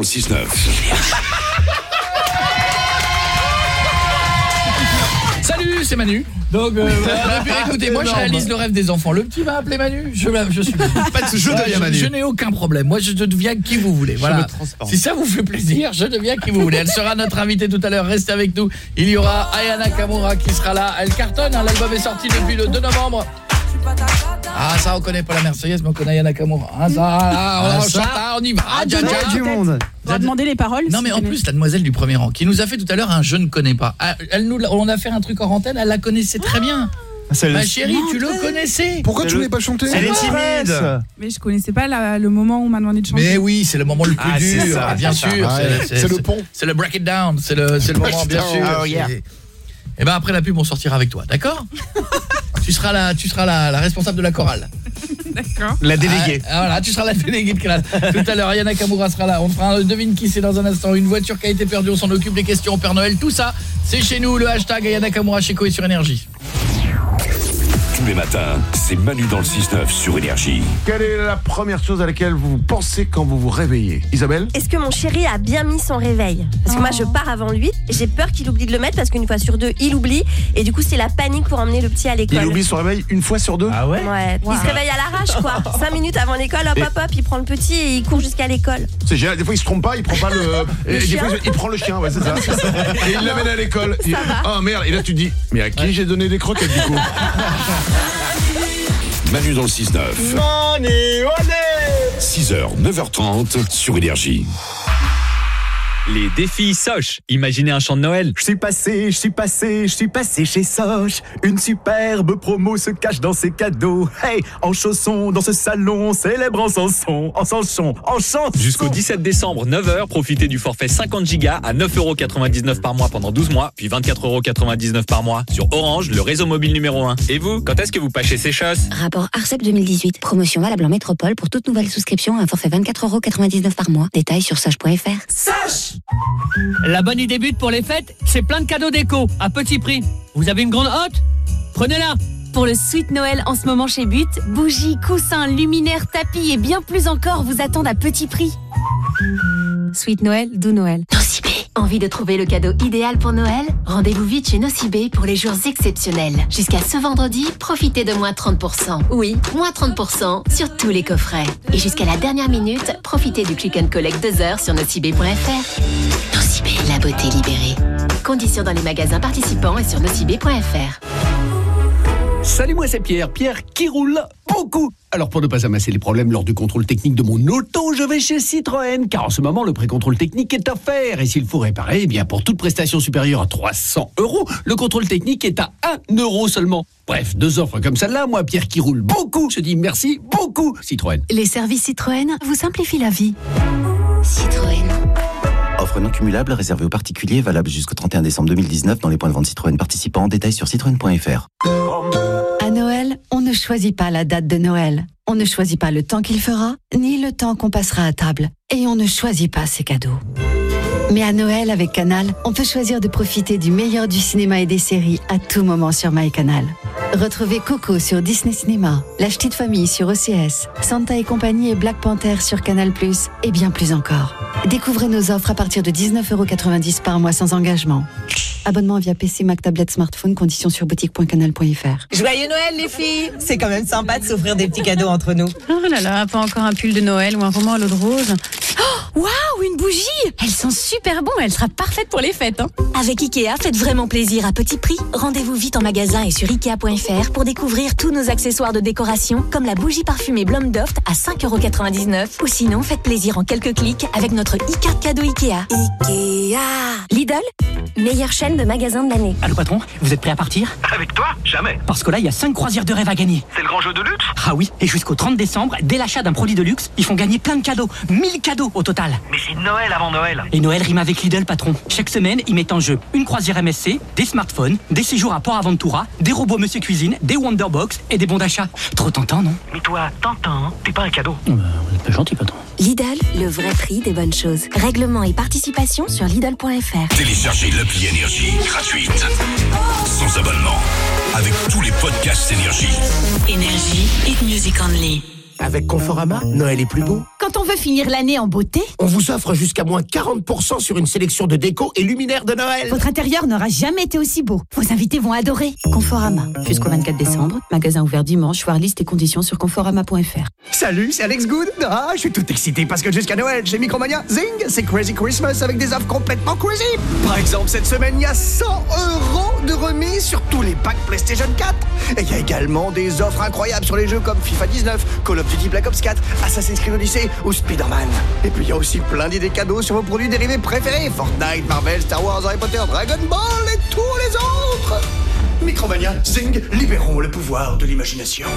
Le 6-9. Salut, c'est Manu. Donc, euh, voilà, puis, écoutez, moi je énorme. réalise le rêve des enfants. Le petit va appeler Manu. Je, je suis. Pas de je deviens Manu. Je, n'ai aucun problème. Moi, je deviens qui vous voulez. Voilà. Si ça vous fait plaisir, je deviens qui vous voulez. Elle sera notre invitée tout à l'heure. Restez avec nous. Il y aura Ayana Kamura qui sera là. Elle cartonne. hein. L'album est sorti depuis le 2 novembre. Ah, ça, on connaît pas la Marseillaise, mais on connaît Ayana Kamura. Ah, ça, ah, on, Ah, on ça. Ah, on y va. Ah, demain, dja. du monde. On va demander les paroles. Non si mais en connais. plus la demoiselle du premier rang qui nous a fait tout à l'heure un je ne connais pas. Ah, Elle nous on a fait un truc en antenne, elle la connaissait très bien. Ma chérie, tu le connaissais. Pourquoi tu le- voulais pas chanter Elle est timide. Mais je connaissais pas la- le moment où on m'a demandé de chanter. Mais oui, c'est le moment le plus Ah, dur, ça, bien sûr. C'est le pont. C'est le break it down, c'est le, c'est le moment bien sûr. Oh, yeah. Et ben après la pub, on sortira avec toi, d'accord? Tu seras la, tu seras la, la responsable de la chorale. D'accord. La déléguée. Ah, voilà, tu seras la déléguée de classe. Tout à l'heure, Yana Kamura sera là. On fera un devine qui c'est dans un instant. Une voiture qui a été perdue, on s'en occupe. Les questions au Père Noël, tout ça, c'est chez nous. Le hashtag Yana Kamura chez Koé sur Énergie. Tous les matins, c'est Manu dans le 6-9 sur Énergie. Quelle est la première chose à laquelle vous pensez quand vous vous réveillez? Isabelle? Est-ce que mon chéri a bien mis son réveil? Parce que moi je pars avant lui, j'ai peur qu'il oublie de le mettre parce qu'une fois sur deux il oublie et du coup c'est la panique pour emmener le petit à l'école. Il oublie son réveil une fois sur deux? Ah ouais? Ouais, Wow. il se réveille à l'arrache quoi. Cinq minutes avant l'école, hop Et- hop hop, il prend le petit et il court jusqu'à l'école. C'est génial, des fois il se trompe pas, il prend pas le... et des chien fois il prend le chien, ouais c'est ça. Et il l'amène à l'école. Il- Oh merde, et là tu te dis, mais à qui j'ai donné des croquettes du coup? Manu dans le 6-9. 6h, 9h30 sur Énergie. Les défis Soch. Imaginez un chant de Noël. Je suis passé, je suis passé, je suis passé chez Soch. Une superbe promo se cache dans ses cadeaux. Hey, en chaussons dans ce salon, célèbre en chanson, en chanson, en chanson. Jusqu'au 17 décembre, 9h, profitez du forfait 50 Go à 9,99€ par mois pendant 12 mois, puis 24,99€ par mois sur Orange, le réseau mobile numéro 1. Et vous, quand est-ce que vous pâchez ces choses Rapport ARCEP 2018. Promotion valable en métropole pour toute nouvelle souscription à un forfait 24,99€ par mois. Détails sur sage.fr. Sache La bonne idée but pour les fêtes, c'est plein de cadeaux déco à petit prix. Vous avez une grande hotte? Prenez-la Pour le Sweet Noël en ce moment chez But, bougies, coussins, luminaires, tapis et bien plus encore vous attendent à petit prix. Sweet Noël, doux Noël. Nocibé. Envie de trouver le cadeau idéal pour Noël? Rendez-vous vite chez Nocibé pour les jours exceptionnels. Jusqu'à ce vendredi, profitez de moins 30%. Oui, moins 30% sur tous les coffrets. Et jusqu'à la dernière minute, profitez du click and collect 2 heures sur nocibé.fr. Nocibé, la beauté libérée. Conditions dans les magasins participants et sur nocibé.fr. Salut, moi c'est Pierre. Pierre qui roule beaucoup. Alors pour ne pas amasser les problèmes lors du contrôle technique de mon auto, je vais chez Citroën, car en ce moment le pré-contrôle technique est offert. Et s'il faut réparer, eh bien pour toute prestation supérieure à 300 euros, le contrôle technique est à 1 euro seulement. Bref, deux offres comme celle-là, moi Pierre qui roule beaucoup, je dis merci beaucoup Citroën. Les services Citroën vous simplifient la vie. Citroën. Offre non cumulable réservée aux particuliers, valable jusqu'au 31 décembre 2019 dans les points de vente Citroën participants. Détails sur citroën.fr. À Noël, on ne choisit pas la date de Noël. On ne choisit pas le temps qu'il fera, ni le temps qu'on passera à table. Et on ne choisit pas ses cadeaux. Mais à Noël, avec Canal, on peut choisir de profiter du meilleur du cinéma et des séries à tout moment sur MyCanal. Retrouvez Coco sur Disney Cinéma, La Ch'tite Famille sur OCS, Santa et compagnie et Black Panther sur Canal+, et bien plus encore. Découvrez nos offres à partir de 19,90€ par mois sans engagement. Abonnement via PC, Mac, tablette, smartphone, conditions sur boutique.canal.fr. Joyeux Noël les filles C'est quand même sympa de s'offrir des petits cadeaux entre nous. Oh là là, pas encore un pull de Noël ou un roman à l'eau de rose. Oh, Waouh, une bougie Elles sont super bonnes, elle sera parfaite pour les fêtes. hein. Avec Ikea, faites vraiment plaisir à petit prix. Rendez-vous vite en magasin et sur Ikea.fr pour découvrir tous nos accessoires de décoration, comme la bougie parfumée Blomdoft à 5,99€. Ou sinon, faites plaisir en quelques clics avec notre e-card cadeau Ikea. Ikea Lidl, meilleure de magasins de l'année. Allô patron, vous êtes prêt à partir? Avec toi Jamais. Parce que là, il y a 5 croisières de rêve à gagner. C'est le grand jeu de luxe? Ah oui, et jusqu'au 30 décembre, dès l'achat d'un produit de luxe, ils font gagner plein de cadeaux. 1000 cadeaux au total. Mais c'est Noël avant Noël. Et Noël rime avec Lidl, patron. Chaque semaine, ils mettent en jeu une croisière MSC, des smartphones, des séjours à Port Aventura, des robots Monsieur Cuisine, des Wonderbox et des bons d'achat. Trop tentant, non? Mais toi, hein, t'es pas un cadeau. Vous êtes pas gentil, patron. Lidl, le vrai prix des bonnes choses. Règlement et participation sur Lidl.fr. Téléchargez l'appli Énergie gratuite. Sans abonnement. Avec tous les podcasts Énergie. Énergie, hit music only. Avec Conforama, Noël est plus beau. Quand on veut finir l'année en beauté, On vous offre jusqu'à moins 40% sur une sélection de déco et luminaires de Noël. votre intérieur n'aura jamais été aussi beau. Vos invités vont adorer. Conforama. Jusqu'au 24 décembre. Magasin ouvert dimanche. Voir liste et conditions sur conforama.fr. Salut, c'est Alex Good. Ah, je suis tout excité parce que jusqu'à Noël, chez Micromania, zing, c'est Crazy Christmas avec des offres complètement crazy. Par exemple, cette semaine, il y a 100 euros de remise sur tous les packs PlayStation 4. Et il y a également des offres incroyables sur les jeux comme FIFA 19, Call of Duty Black Ops 4, Assassin's Creed Odyssey ou Spider-Man. Et puis il y a aussi plein d'idées cadeaux sur vos produits dérivés préférés Fortnite, Marvel, Star Wars, Harry Potter, Dragon Ball et tous les autres. Micromania, zing, libérons le pouvoir de l'imagination.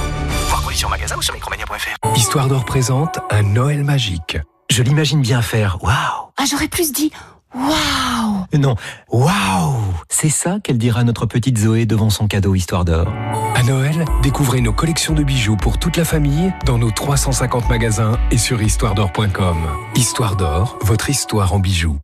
Voir conditions magasin ou sur micromania.fr. Histoire d'or présente un Noël magique. Je l'imagine bien faire. Waouh Ah, j'aurais plus dit Waouh Non, waouh C'est ça qu'elle dira à notre petite Zoé devant son cadeau Histoire d'or. À Noël, découvrez nos collections de bijoux pour toute la famille dans nos 350 magasins et sur histoiredor.com. Histoire d'or, votre histoire en bijoux.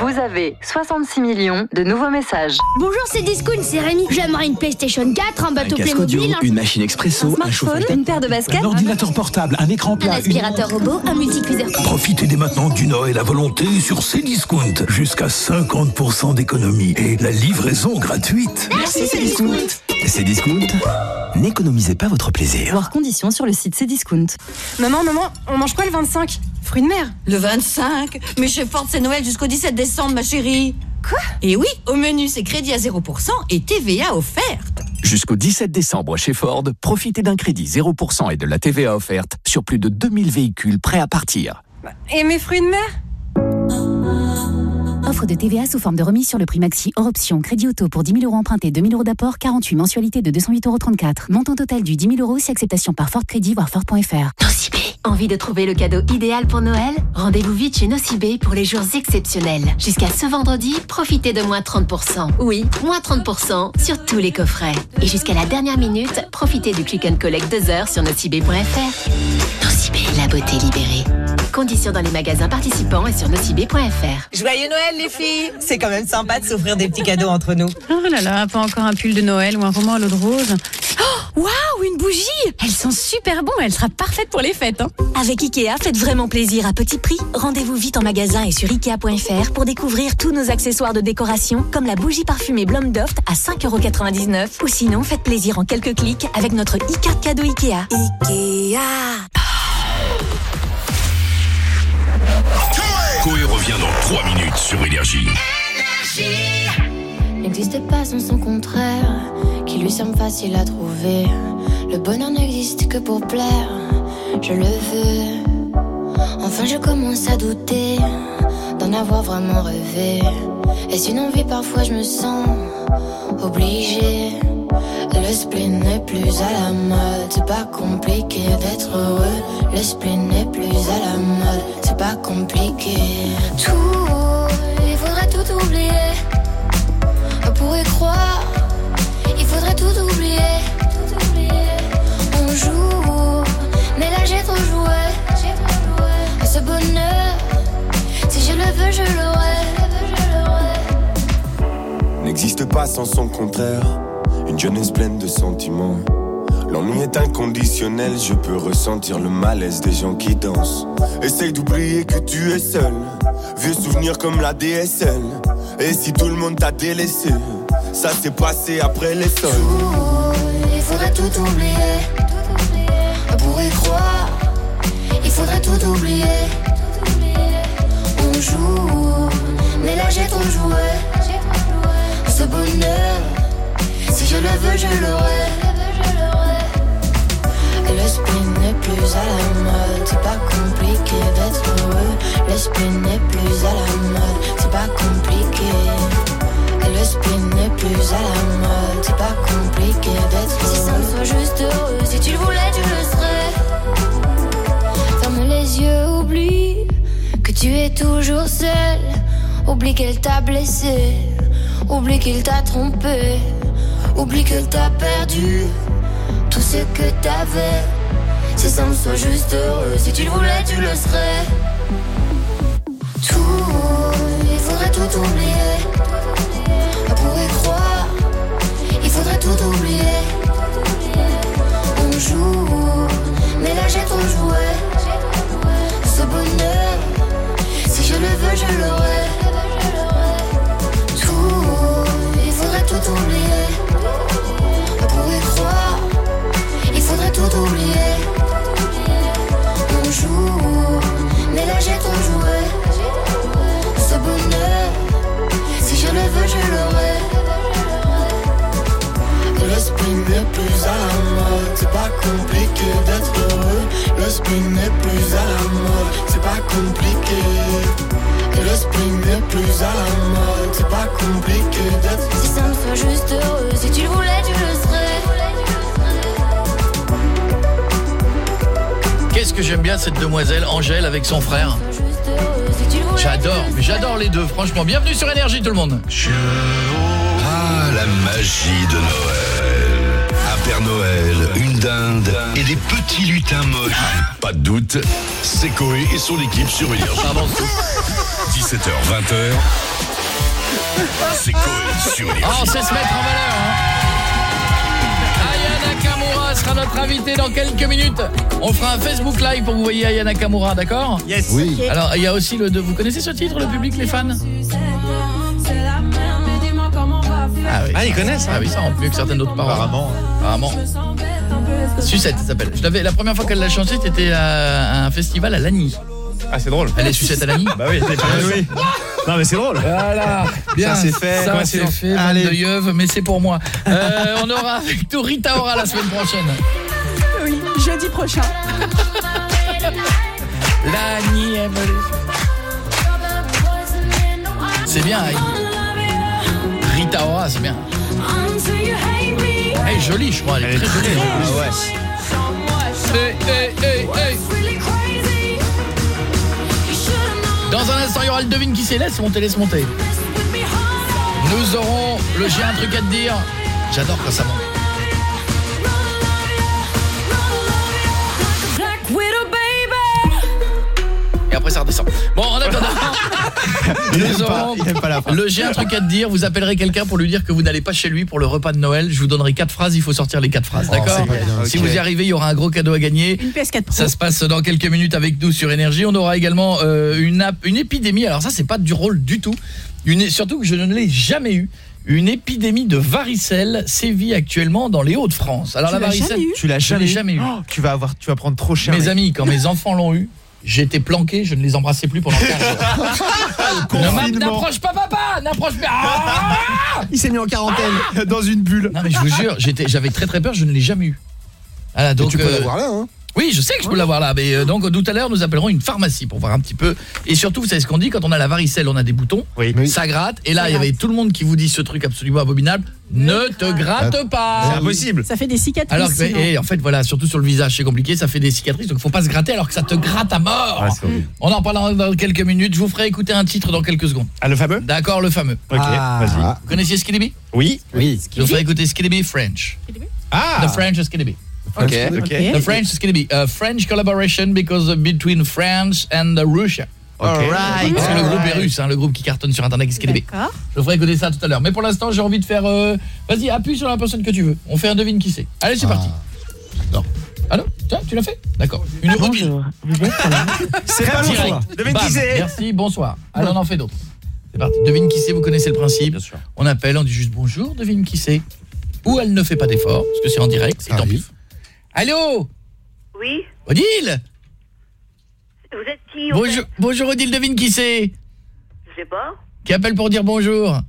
Vous avez 66 millions de nouveaux messages. Bonjour, c'est Discount, c'est Rémi. J'aimerais une PlayStation 4, un bateau Playmobil, un, machine expresso, un chauffage. une paire de baskets, un ordinateur portable, un écran un plat, une... aspirateur robot, un multicuiseur. Profitez dès maintenant du Noël à volonté sur Cdiscount. Jusqu'à 50% d'économie et la livraison gratuite. Merci, Cdiscount. Cdiscount, n'économisez pas votre plaisir. Voir conditions sur le site Cdiscount. Maman, maman, on mange quoi le 25 Fruits de mer. Le 25 Mais chez Ford, c'est Noël jusqu'au 17 décembre, ma chérie. Quoi? Et oui, au menu, c'est crédit à 0% et TVA offerte. Jusqu'au 17 décembre chez Ford, profitez d'un crédit 0% et de la TVA offerte sur plus de 2000 véhicules prêts à partir. Et mes fruits de mer? Offre de TVA sous forme de remise sur le prix maxi hors option. Crédit auto pour 10 000 euros empruntés, 2 000 euros d'apport, 48 mensualités de 208,34 euros. Montant total du 10 000 euros si acceptation par Ford Crédit, voire Ford.fr. Envie de trouver le cadeau idéal pour Noël? Rendez-vous vite chez Nocibé pour les jours exceptionnels. Jusqu'à ce vendredi, profitez de moins 30%. Oui, moins 30% sur tous les coffrets. Et jusqu'à la dernière minute, profitez du click and collect 2 heures sur nocibé.fr. Nocibé, la beauté libérée. Conditions dans les magasins participants et sur nocibé.fr. Joyeux Noël les filles C'est quand même sympa de s'offrir des petits cadeaux entre nous. Oh là là, pas encore un pull de Noël ou un roman à l'eau de rose. Oh, waouh, une bougie Elles sont super bon, elle sera parfaite pour les fêtes. Hein. Avec Ikea, faites vraiment plaisir à petit prix. Rendez-vous vite en magasin et sur Ikea.fr pour découvrir tous nos accessoires de décoration, comme la bougie parfumée Blomdoft à 5,99€. Ou sinon, faites plaisir en quelques clics avec notre e-carte cadeau Ikea. Ikea Coé revient dans 3 minutes sur Énergie. N'existe pas sans son contraire, qui lui semble facile à trouver. Le bonheur n'existe que pour plaire, je le veux. Enfin, je commence à douter d'en avoir vraiment rêvé. Est-ce une envie parfois je me sens obligée? Le spleen n'est plus à la mode, c'est pas compliqué d'être heureux. Le spleen n'est plus à la mode, pas compliqué. Tout, il faudrait tout oublier. Pour y croire, il faudrait tout oublier. Tout oublier. On joue, mais là j'ai trop joué. Ce bonheur, si je le veux, je l'aurai. N'existe pas sans son contraire. Une jeunesse pleine de sentiments. L'ennui est inconditionnel, je peux ressentir le malaise des gens qui dansent. Essaye d'oublier que tu es seul. Vieux souvenirs comme la DSL. Et si tout le monde t'a délaissé, ça s'est passé après les sols. Il faudrait tout oublier. Pour y croire, il faudrait tout oublier. On joue, mais là j'ai trop joué. Ce bonheur, si je le veux, je l'aurai. Le spleen n'est plus à la mode, c'est pas compliqué d'être heureux. Le spleen n'est plus à la mode, c'est pas compliqué. Le spleen n'est plus à la mode, c'est pas compliqué d'être heureux. Si ça me soit juste heureux, si tu le voulais, tu le serais. Ferme les yeux, oublie que tu es toujours seul. Oublie qu'elle t'a blessé, oublie qu'il t'a trompé, oublie que t'a perdu tout ce que t'avais. Si ça me soit juste heureux. Si tu le voulais, tu le serais. Tout, il faudrait tout oublier. On pourrait croire, il faudrait tout oublier. On joue, mais là j'ai ton jouet. Ce bonheur, si je le veux, je l'aurai. Tout, il faudrait tout oublier. On pourrait croire voudrais tout oublier. On joue, mais là j'ai ton jouet. Ce bonheur, si je le veux, je l'aurai. Le spin n'est plus à la mode, c'est pas compliqué d'être heureux. Le spin n'est plus à la mode, c'est pas compliqué. Le spin n'est plus à la mode, c'est pas compliqué d'être. Si ça me fait juste heureux, si tu le voulais, tu le serais. Qu'est-ce que j'aime bien cette demoiselle Angèle avec son frère. J'adore, mais j'adore les deux, franchement. Bienvenue sur Énergie tout le monde. Ah, la magie de Noël. Un Père Noël, une dinde et des petits lutins moches. Pas de doute, c'est Coé et son équipe sur Énergie. 17h, 20h. C'est Coé sur Énergie. Oh, c'est se mettre en valeur. Hein. Aya Nakamura sera notre invité dans quelques minutes. On fera un Facebook Live pour que vous voyez Aya Nakamura, d'accord Yes. Oui. Alors, il y a aussi le... de- Vous connaissez ce titre, le public, les fans Ah oui. Ah, ils connaissent, hein. Ah oui, ça rend mieux que certaines autres paroles. Apparemment. Apparemment. Sucette, ça s'appelle. Je l'avais la première fois qu'elle l'a chanté, c'était à un festival à Lagny. Ah, c'est drôle. Elle est Sucette à Lagny Bah oui, c'est pas oui. Non, mais c'est drôle. Voilà, bien. Ça, c'est fait. Ça, c'est fait. Allez. De Yeuve, mais c'est pour moi. Euh, on aura avec nous Rita Ora la semaine prochaine. Jeudi prochain. C'est bien. Rita Ora, c'est bien. Elle est jolie, je crois. Elle est très jolie. Ah ouais. Hey, hey, hey, hey. Dans un instant, il y aura le devine qui c'est. Laisse monter, laisse monter. Nous aurons le j'ai un truc à te dire. J'adore quand ça monte. Le j'ai un truc à te dire. Vous appellerez quelqu'un pour lui dire que vous n'allez pas chez lui pour le repas de Noël. Je vous donnerai quatre phrases. Il faut sortir les quatre phrases, Oh, d'accord Si vous y arrivez, il y aura un gros cadeau à gagner. Une PS4 Pro. Ça se passe dans quelques minutes avec nous sur Énergie. On aura également euh, une, une épidémie. Alors ça, c'est pas du rôle du tout. Une, surtout que je ne l'ai jamais eu. Une épidémie de varicelle sévit actuellement dans les Hauts-de-France. Alors Tu la varicelle, Tu l'as jamais, jamais eu. Oh, tu vas avoir, tu vas prendre trop cher. Mes amis, quand mes enfants l'ont eu, j'étais planqué, je ne les embrassais plus pendant 15 jours. N'approche pas papa, n'approche pas. Ah Il s'est mis en quarantaine dans une bulle. non mais je vous jure, j'étais j'avais très très peur, je ne l'ai jamais eu. Voilà, donc tu peux euh, l'avoir là, hein Oui, je sais que je peux l'avoir là, mais euh, donc tout à l'heure nous appellerons une pharmacie pour voir un petit peu. Et surtout, vous savez ce qu'on dit? Quand on a la varicelle, on a des boutons, Oui. ça gratte. Et là, il y avait tout le monde qui vous dit ce truc absolument abominable ne te gratte pas. C'est impossible. Ça fait des cicatrices. Alors que, et en fait voilà, surtout sur le visage, c'est compliqué, ça fait des cicatrices, donc faut pas se gratter alors que ça te gratte à mort. Ah, on en parlera dans quelques minutes. Je vous ferai écouter un titre dans quelques secondes. Ah, le fameux? D'accord, le fameux. Ok, vas-y. Vous connaissiez Oui. Oui. Je vous ferai écouter Skiddy French. Ah The French Skiddy Ok. The French Skiddy A French collaboration because of between France and Russia. Alright. Parce que le groupe est russe, hein, le groupe qui cartonne sur internet Skiddy D'accord. Je ferai écouter ça tout à l'heure. Mais pour l'instant, j'ai envie de faire... euh, Vas-y, appuie sur la personne que tu veux. On fait un devine qui c'est. Allez, c'est parti. Non. Allô Tiens, tu l'as fait D'accord. Une rubine. C'est pas Direct. Devine Bam. qui c'est Merci, bonsoir. Allez, on en fait d'autres. C'est parti. Devine qui c'est, vous connaissez le principe. Bien sûr. On appelle, on dit juste bonjour, devine qui c'est. Ou elle ne fait pas d'effort, parce que c'est en direct, c'est Ça tant pis. Allô Oui, Odile vous êtes qui fait bonjour Odile, devine qui c'est Je sais pas. Qui appelle pour dire bonjour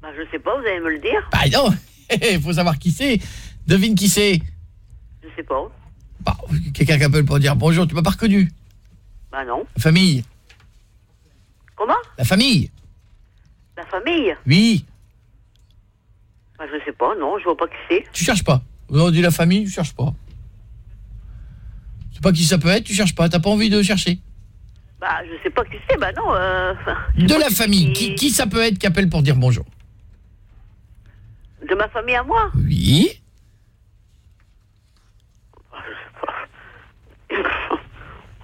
Bah, je sais pas, vous allez me le dire. Bah non, il faut savoir qui c'est. Devine qui c'est. Je sais pas. Bah, quelqu'un qui appelle pour dire bonjour, tu m'as pas reconnu. Bah non. La famille. Comment La famille La famille Oui. Bah, je sais pas, non, je vois pas qui c'est. Tu cherches pas. On dit la famille, tu cherches pas. Sais pas qui ça peut être, tu cherches pas, t'as pas envie de chercher. Bah, je sais pas qui c'est, bah non. Euh... De la famille, qui, qui ça peut être qui appelle pour dire bonjour De ma famille à moi Oui.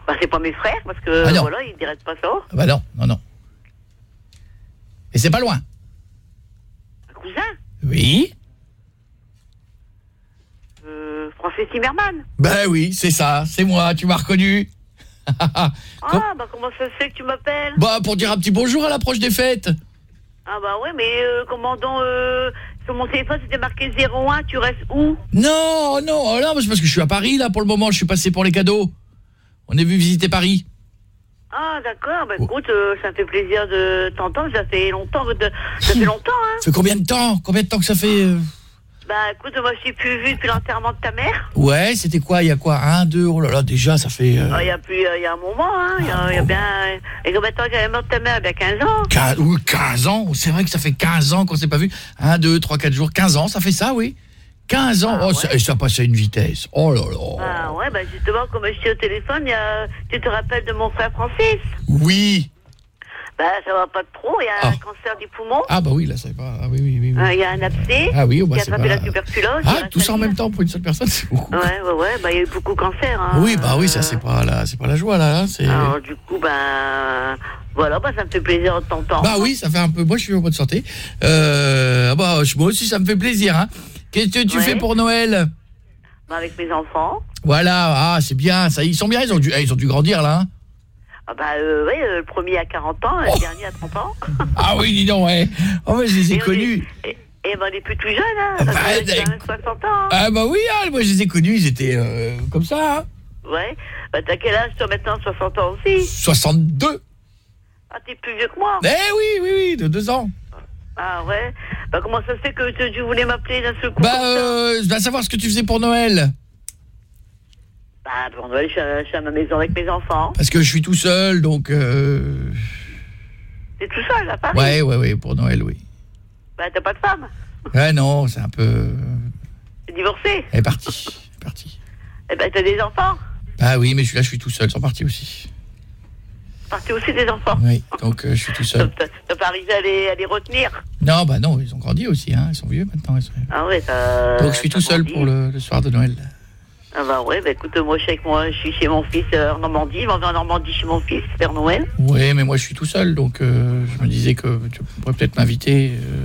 Bah, c'est pas mes frères, parce que, Ah voilà, ils diraient pas ça. Ah bah non, non, non. Et c'est pas loin. Un cousin Oui. Francis Zimmerman. Ben oui, c'est ça, c'est moi, tu m'as reconnu. Ah, bah, comment ça se fait que tu m'appelles? Bah pour dire un petit bonjour à l'approche des fêtes. Ah, bah, ouais, mais euh, comment donc, euh, sur mon téléphone, c'était marqué 01, tu restes où? Non, non, oh non, c'est parce que je suis à Paris là pour le moment, je suis passé pour les cadeaux. On est venu visiter Paris. Ah, d'accord. Bah, écoute, euh, ça me fait plaisir de t'entendre. Ça fait longtemps. de- Ça fait longtemps, hein. Ça fait combien de temps Combien de temps que ça fait euh Bah, écoute, moi, je suis plus vue depuis l'enterrement de ta mère. Ouais, c'était quoi? Il y a quoi? Un, deux, oh là là, déjà, ça fait... euh, Ah, Il y a plus, euh, il y a un moment, hein. Il y a, il y a bien. Et combien de temps qu'elle est morte ta mère Il y a 15 ans. 15, oui, 15 ans, c'est vrai que ça fait 15 ans qu'on s'est pas vu. 1, 2, 3, 4 jours, 15 ans, ça fait ça, oui. 15 ans, oh, ça, et ça passe à une vitesse. Oh là là. Ah, ouais, bah, justement, comme je suis au téléphone, y a... tu te rappelles de mon frère Francis? Oui. Bah, ça va pas trop. Il y a un cancer du poumon. Ah bah oui, là, c'est pas... Ah oui, oui, oui. oui. Euh, Il y a un abcès. Ah oui, oh, bah, qui a attrapé pas- la tuberculose. Ah, tout ça en même temps pour une seule personne, c'est beaucoup. Ouais, ouais, ouais. Bah, il y a eu beaucoup de cancer. Hein. Oui, bah oui, ça c'est pas la, pas la joie là, hein. Alors, du coup, bah. Voilà, bah, ça me fait plaisir de t'entendre. Bah oui, ça fait un peu. Moi, je suis en bonne santé. Euh, ah bah, moi aussi, ça me fait plaisir. Hein. Qu'est-ce que tu Ouais. fais pour Noël? Bah, avec mes enfants. Voilà, ah, c'est bien. Ça, ils sont bien. Ils ont dû, eh, ils ont dû grandir là. hein. Ah, bah, euh, ouais, euh, le premier à 40 ans, le dernier à 30 ans. Ah oui, dis donc, ouais. Oh, mais je les ai Et connus. et ben, on est plus tout jeunes, hein. bah, Parce que j'ai bah, 60 ans. Ah bah oui, ah, moi je les ai connus. Ils étaient euh, comme ça. hein. Ouais. Bah, t'as quel âge, toi, maintenant 60 ans aussi? 62. Ah, t'es plus vieux que moi Eh oui, oui, oui, de deux ans. Ah, ouais. Bah, comment ça se fait que tu, tu voulais m'appeler d'un seul coup Bah, euh, je dois savoir ce que tu faisais pour Noël. Bah, pour Noël, je suis à- je suis à ma maison avec mes enfants. Parce que je suis tout seul, donc. Euh... T'es tout seul, à Paris Ouais, ouais, ouais, pour Noël, oui. Bah, t'as pas de femme Ouais, non, c'est un peu. T'es divorcé Elle est partie. Eh ben, t'as des enfants Ah oui, mais je suis là, je suis tout seul. Ils sont partis aussi. Parti aussi des enfants. Oui, donc euh, je suis tout seul. T'as pas arrivé à les, à les retenir Non, bah non, ils ont grandi aussi, hein. Ils sont vieux maintenant. ils sont- Ah ouais, t'as... Donc je suis tout seul pour le, le soir de Noël. Ah bah ouais, bah écoute, moi je suis avec moi, je suis chez mon fils euh, en Normandie, je m'en vais en Normandie chez mon fils, faire Noël. Oui, mais moi je suis tout seul, donc euh, je me disais que tu pourrais peut-être m'inviter. euh.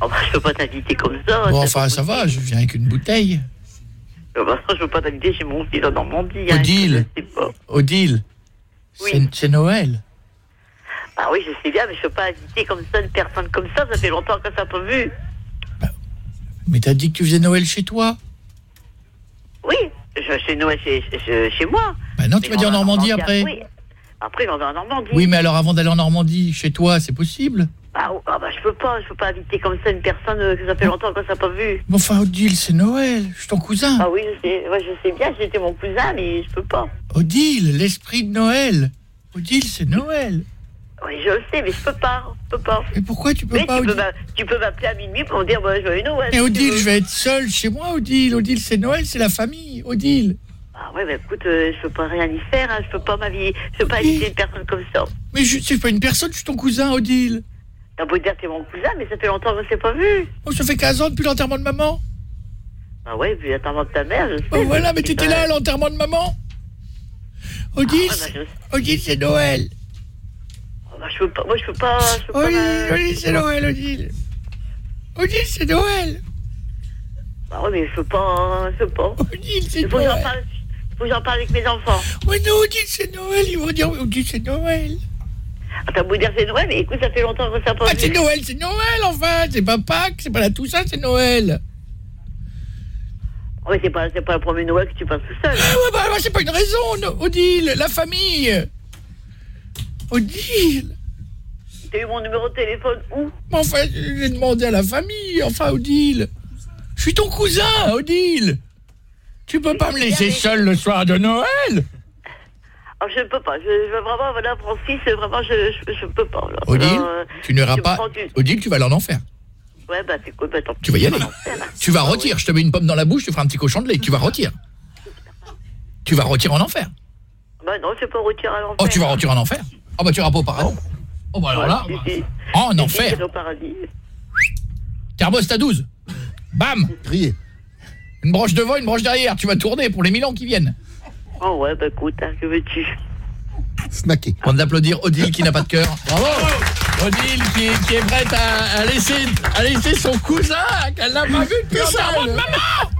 Oh bah je peux pas t'inviter comme ça. Bon, enfin, ça va, je viens avec une bouteille. pas- bah, je peux pas t'inviter chez mon fils en Normandie. hein, Odile, je sais pas. Odile, c'est- c'est Noël. Ah oui, je sais bien, mais je peux pas inviter comme ça une personne comme ça, ça fait longtemps que ça pas vu. Mais t'as dit que tu faisais Noël chez toi Oui, je, chez Noël, chez, chez, moi. Bah non, tu m'as dit en Normandie après. Oui. Après, on va en Normandie. Oui, mais alors avant d'aller en Normandie, chez toi, c'est possible Ah, oh, ah bah je peux pas, je peux pas inviter comme ça une personne euh, que ça fait longtemps que ça pas vu. Mais enfin, Odile, c'est Noël, je suis ton cousin. Ah oui, je sais, ouais, je sais bien, j'étais mon cousin, mais je peux pas. Odile, l'esprit de Noël. Odile, c'est Noël. Oui, je le sais, mais je peux pas, je peux pas. Et pourquoi tu peux mais pas, tu peux, Odile m'a- tu peux m'appeler à minuit pour me dire, bah, je veux Noël. Mais Odile, je vais être seule chez moi, Odile. Odile, c'est Noël, c'est la famille, Odile. Ah ouais, bah écoute, euh, je peux pas rien y faire, hein, je peux pas m'habiller, je peux pas inviter une personne comme ça. Mais je suis pas une personne, je suis ton cousin, Odile. T'as beau dire que t'es mon cousin, mais ça fait longtemps qu'on s'est pas vu. Oh, ça fait 15 ans depuis l'enterrement de maman. Ah ouais, puis attends de ta mère, je sais. Oh, voilà, mais t'étais là à l'enterrement de maman. Odile, Ah, bah, Odile, c'est Noël. Bah, je peux pas, moi je peux pas. Je peux Odile, pas Odile, c'est Noël, Odile. Odile, c'est Noël. Ah ouais, mais je peux pas, je peux pas. Odile, c'est Il faut que Noël. parle, faut que j'en parle avec mes enfants. Ouais, non, Odile, c'est Noël. Ils vont dire, Odile, c'est Noël. Ah, T'as beau dire c'est Noël, mais écoute, ça fait longtemps que ça pas Ah, c'est Noël, c'est Noël, enfin. C'est pas Pâques, c'est pas la Toussaint, c'est Noël. Ouais, c'est pas, c'est pas le premier Noël que tu passes tout seul. Ah ouais, bah, bah, c'est pas une raison, Odile, la famille. Odile. T'as eu mon numéro de téléphone où? Enfin, j'ai demandé à la famille, enfin, Odile. Je suis ton cousin, Odile. Tu peux pas me laisser seul le soir de Noël? Ah, je peux pas. Je, je veux vraiment, voilà, Francis, vraiment, je, je, je peux pas. Là. Odile, Alors, euh, tu n'iras pas. du- Odile, tu vas aller en enfer. Ouais, bah, c'est cool, bah, tant. Tu vas y aller. Tu vas retirer. Je te mets une pomme dans la bouche, tu feras un petit cochon de lait. Tu vas retirer. Tu vas retirer en enfer. Bah, non, je peux pas retirer à l'enfer. Oh, tu vas retirer en enfer Oh, bah, tu iras pas au paradis. Oh, bah, alors là. Oh, en enfer. Thermos, à 12. Bam Crier. Une broche devant, une broche derrière. Tu vas tourner pour les mille ans qui viennent. Oh, ouais, bah, écoute, hein, que veux-tu? Snacker. On d'applaudir Odile qui n'a pas de cœur. Bravo Odile qui est, qui est prête à, à laisser, à laisser son cousin qu'elle n'a pas vu depuis de maman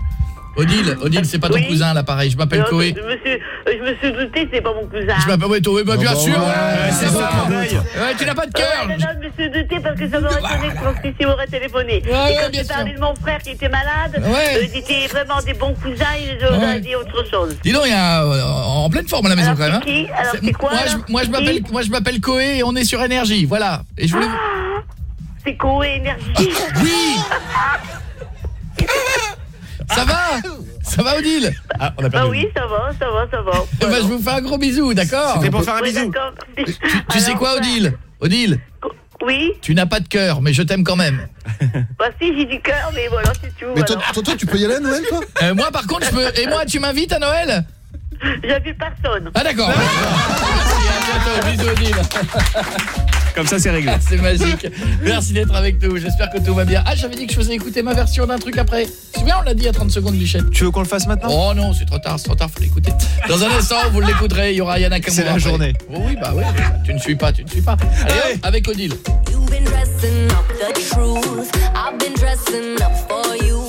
Odile, Odile, c'est pas ton Oui. cousin là pareil, je m'appelle Koé. Je me suis, je me suis douté, c'est pas mon cousin. Je m'appelle ouais, ouais, bah, bien sûr. ouais, ouais, c'est ça. Ouais, tu n'as pas de cœur. Ouais, non, je me suis douté parce que ça m'aurait sonné je pense que si m'aurait téléphoné. Ouais, et quand j'ai parlé de mon frère qui était malade, Ouais. euh, ils étaient vraiment des bons cousins, ils auraient Ouais. dit autre chose. Dis donc, il y a euh, en pleine forme à la maison Alors, quand même. hein. c'est qui? Alors, c'est quoi, Moi, je, moi, je C'est m'appelle moi je m'appelle Koé et on est sur énergie. Voilà. Et je voulais Ah, C'est Koé Énergie. Oui Ça va Ça va Odile Ah, on a Ah perdu. oui, ça va, ça va, ça va. Eh ben, je vous fais un gros bisou, d'accord C'était pour faire un bisou. Tu sais quoi Odile Odile, Oui, tu n'as pas de cœur mais je t'aime quand même. bah si, j'ai du cœur, mais voilà, c'est tout. Mais toi, toi, toi, tu peux y aller à Noël, toi? Euh, moi par contre, je peux et moi tu m'invites à Noël? J'invite personne. Ah d'accord. Merci, à bientôt, bisous Odile. Comme ça, c'est réglé. C'est magique. Merci d'être avec nous. J'espère que tout va bien. Ah, j'avais dit que je faisais écouter ma version d'un truc après. C'est bien, on l'a dit à 30 secondes, Bichette. Tu veux qu'on le fasse maintenant? Oh non, c'est trop tard, c'est trop tard, faut l'écouter. Dans un instant, vous l'écouterez, il y aura Yana Kamura. C'est la après. journée. Oh oui, bah oui, tu ne suis pas, tu ne suis pas. Allez, Allez. hop, avec Odile. You've been dressing up the truth. I've been dressing up for you.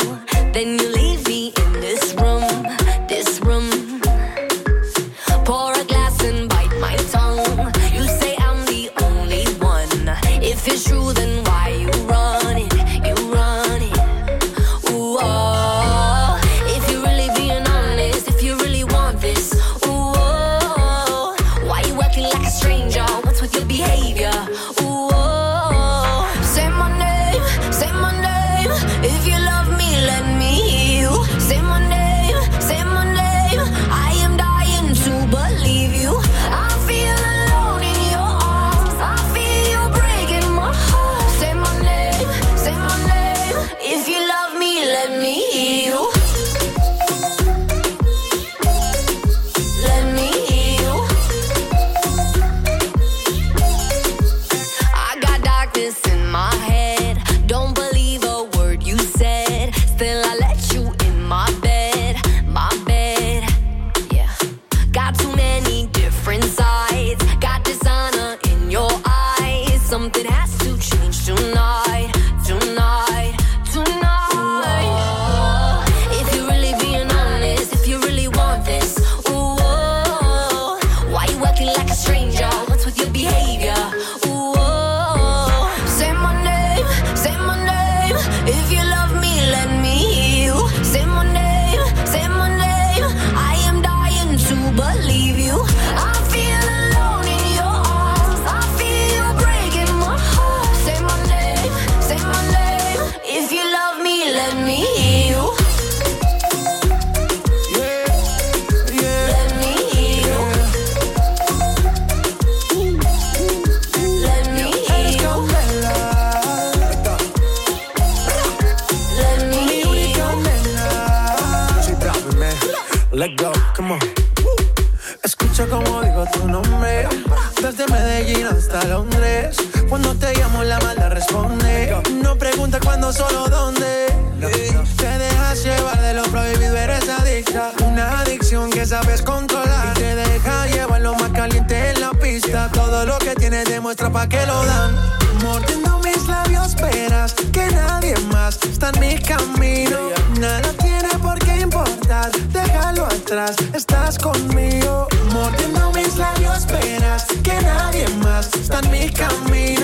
Pa' que lo dan. Mordiendo mis labios, esperas que nadie más está en mi camino. Nada tiene por qué importar, déjalo atrás, estás conmigo. Mordiendo mis labios, esperas que nadie más está en mi camino.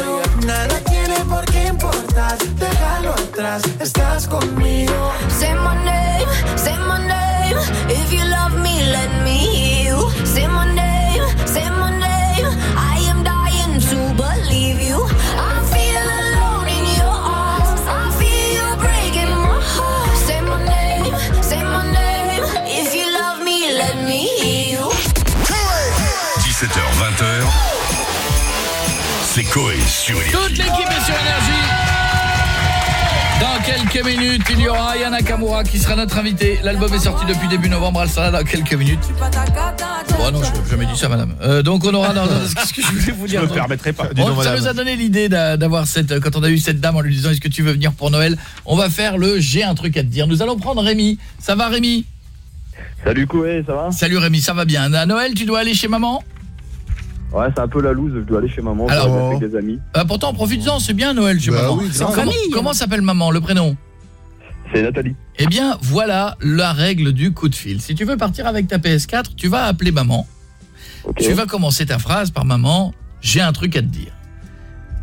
Sur énergie. Dans quelques minutes, il y aura Yana Kamura qui sera notre invité. L'album est sorti depuis début novembre, elle sera là dans quelques minutes. Bon non, je n'ai jamais dit ça madame. Euh, donc on aura... non, non, Qu'est-ce que je voulais vous dire Je me permettrai pas. Bon, Dis donc, ça madame. nous a donné l'idée d'a- d'avoir cette quand on a eu cette dame en lui disant est-ce que tu veux venir pour Noël? On va faire le j'ai un truc à te dire. Nous allons prendre Rémi. Ça va Rémi? Salut Koé, ça va? Salut Rémi, ça va bien. À Noël, tu dois aller chez maman? Ouais, c'est un peu la loose, je dois aller chez maman, Alors- je avec des amis. Ah, pourtant profites-en, c'est bien Noël chez Bah maman. oui, grave. comment Famille. comment s'appelle maman, le prénom C'est Nathalie. Eh bien, voilà la règle du coup de fil. Si tu veux partir avec ta PS4, tu vas appeler maman. Tu vas commencer ta phrase par maman, j'ai un truc à te dire.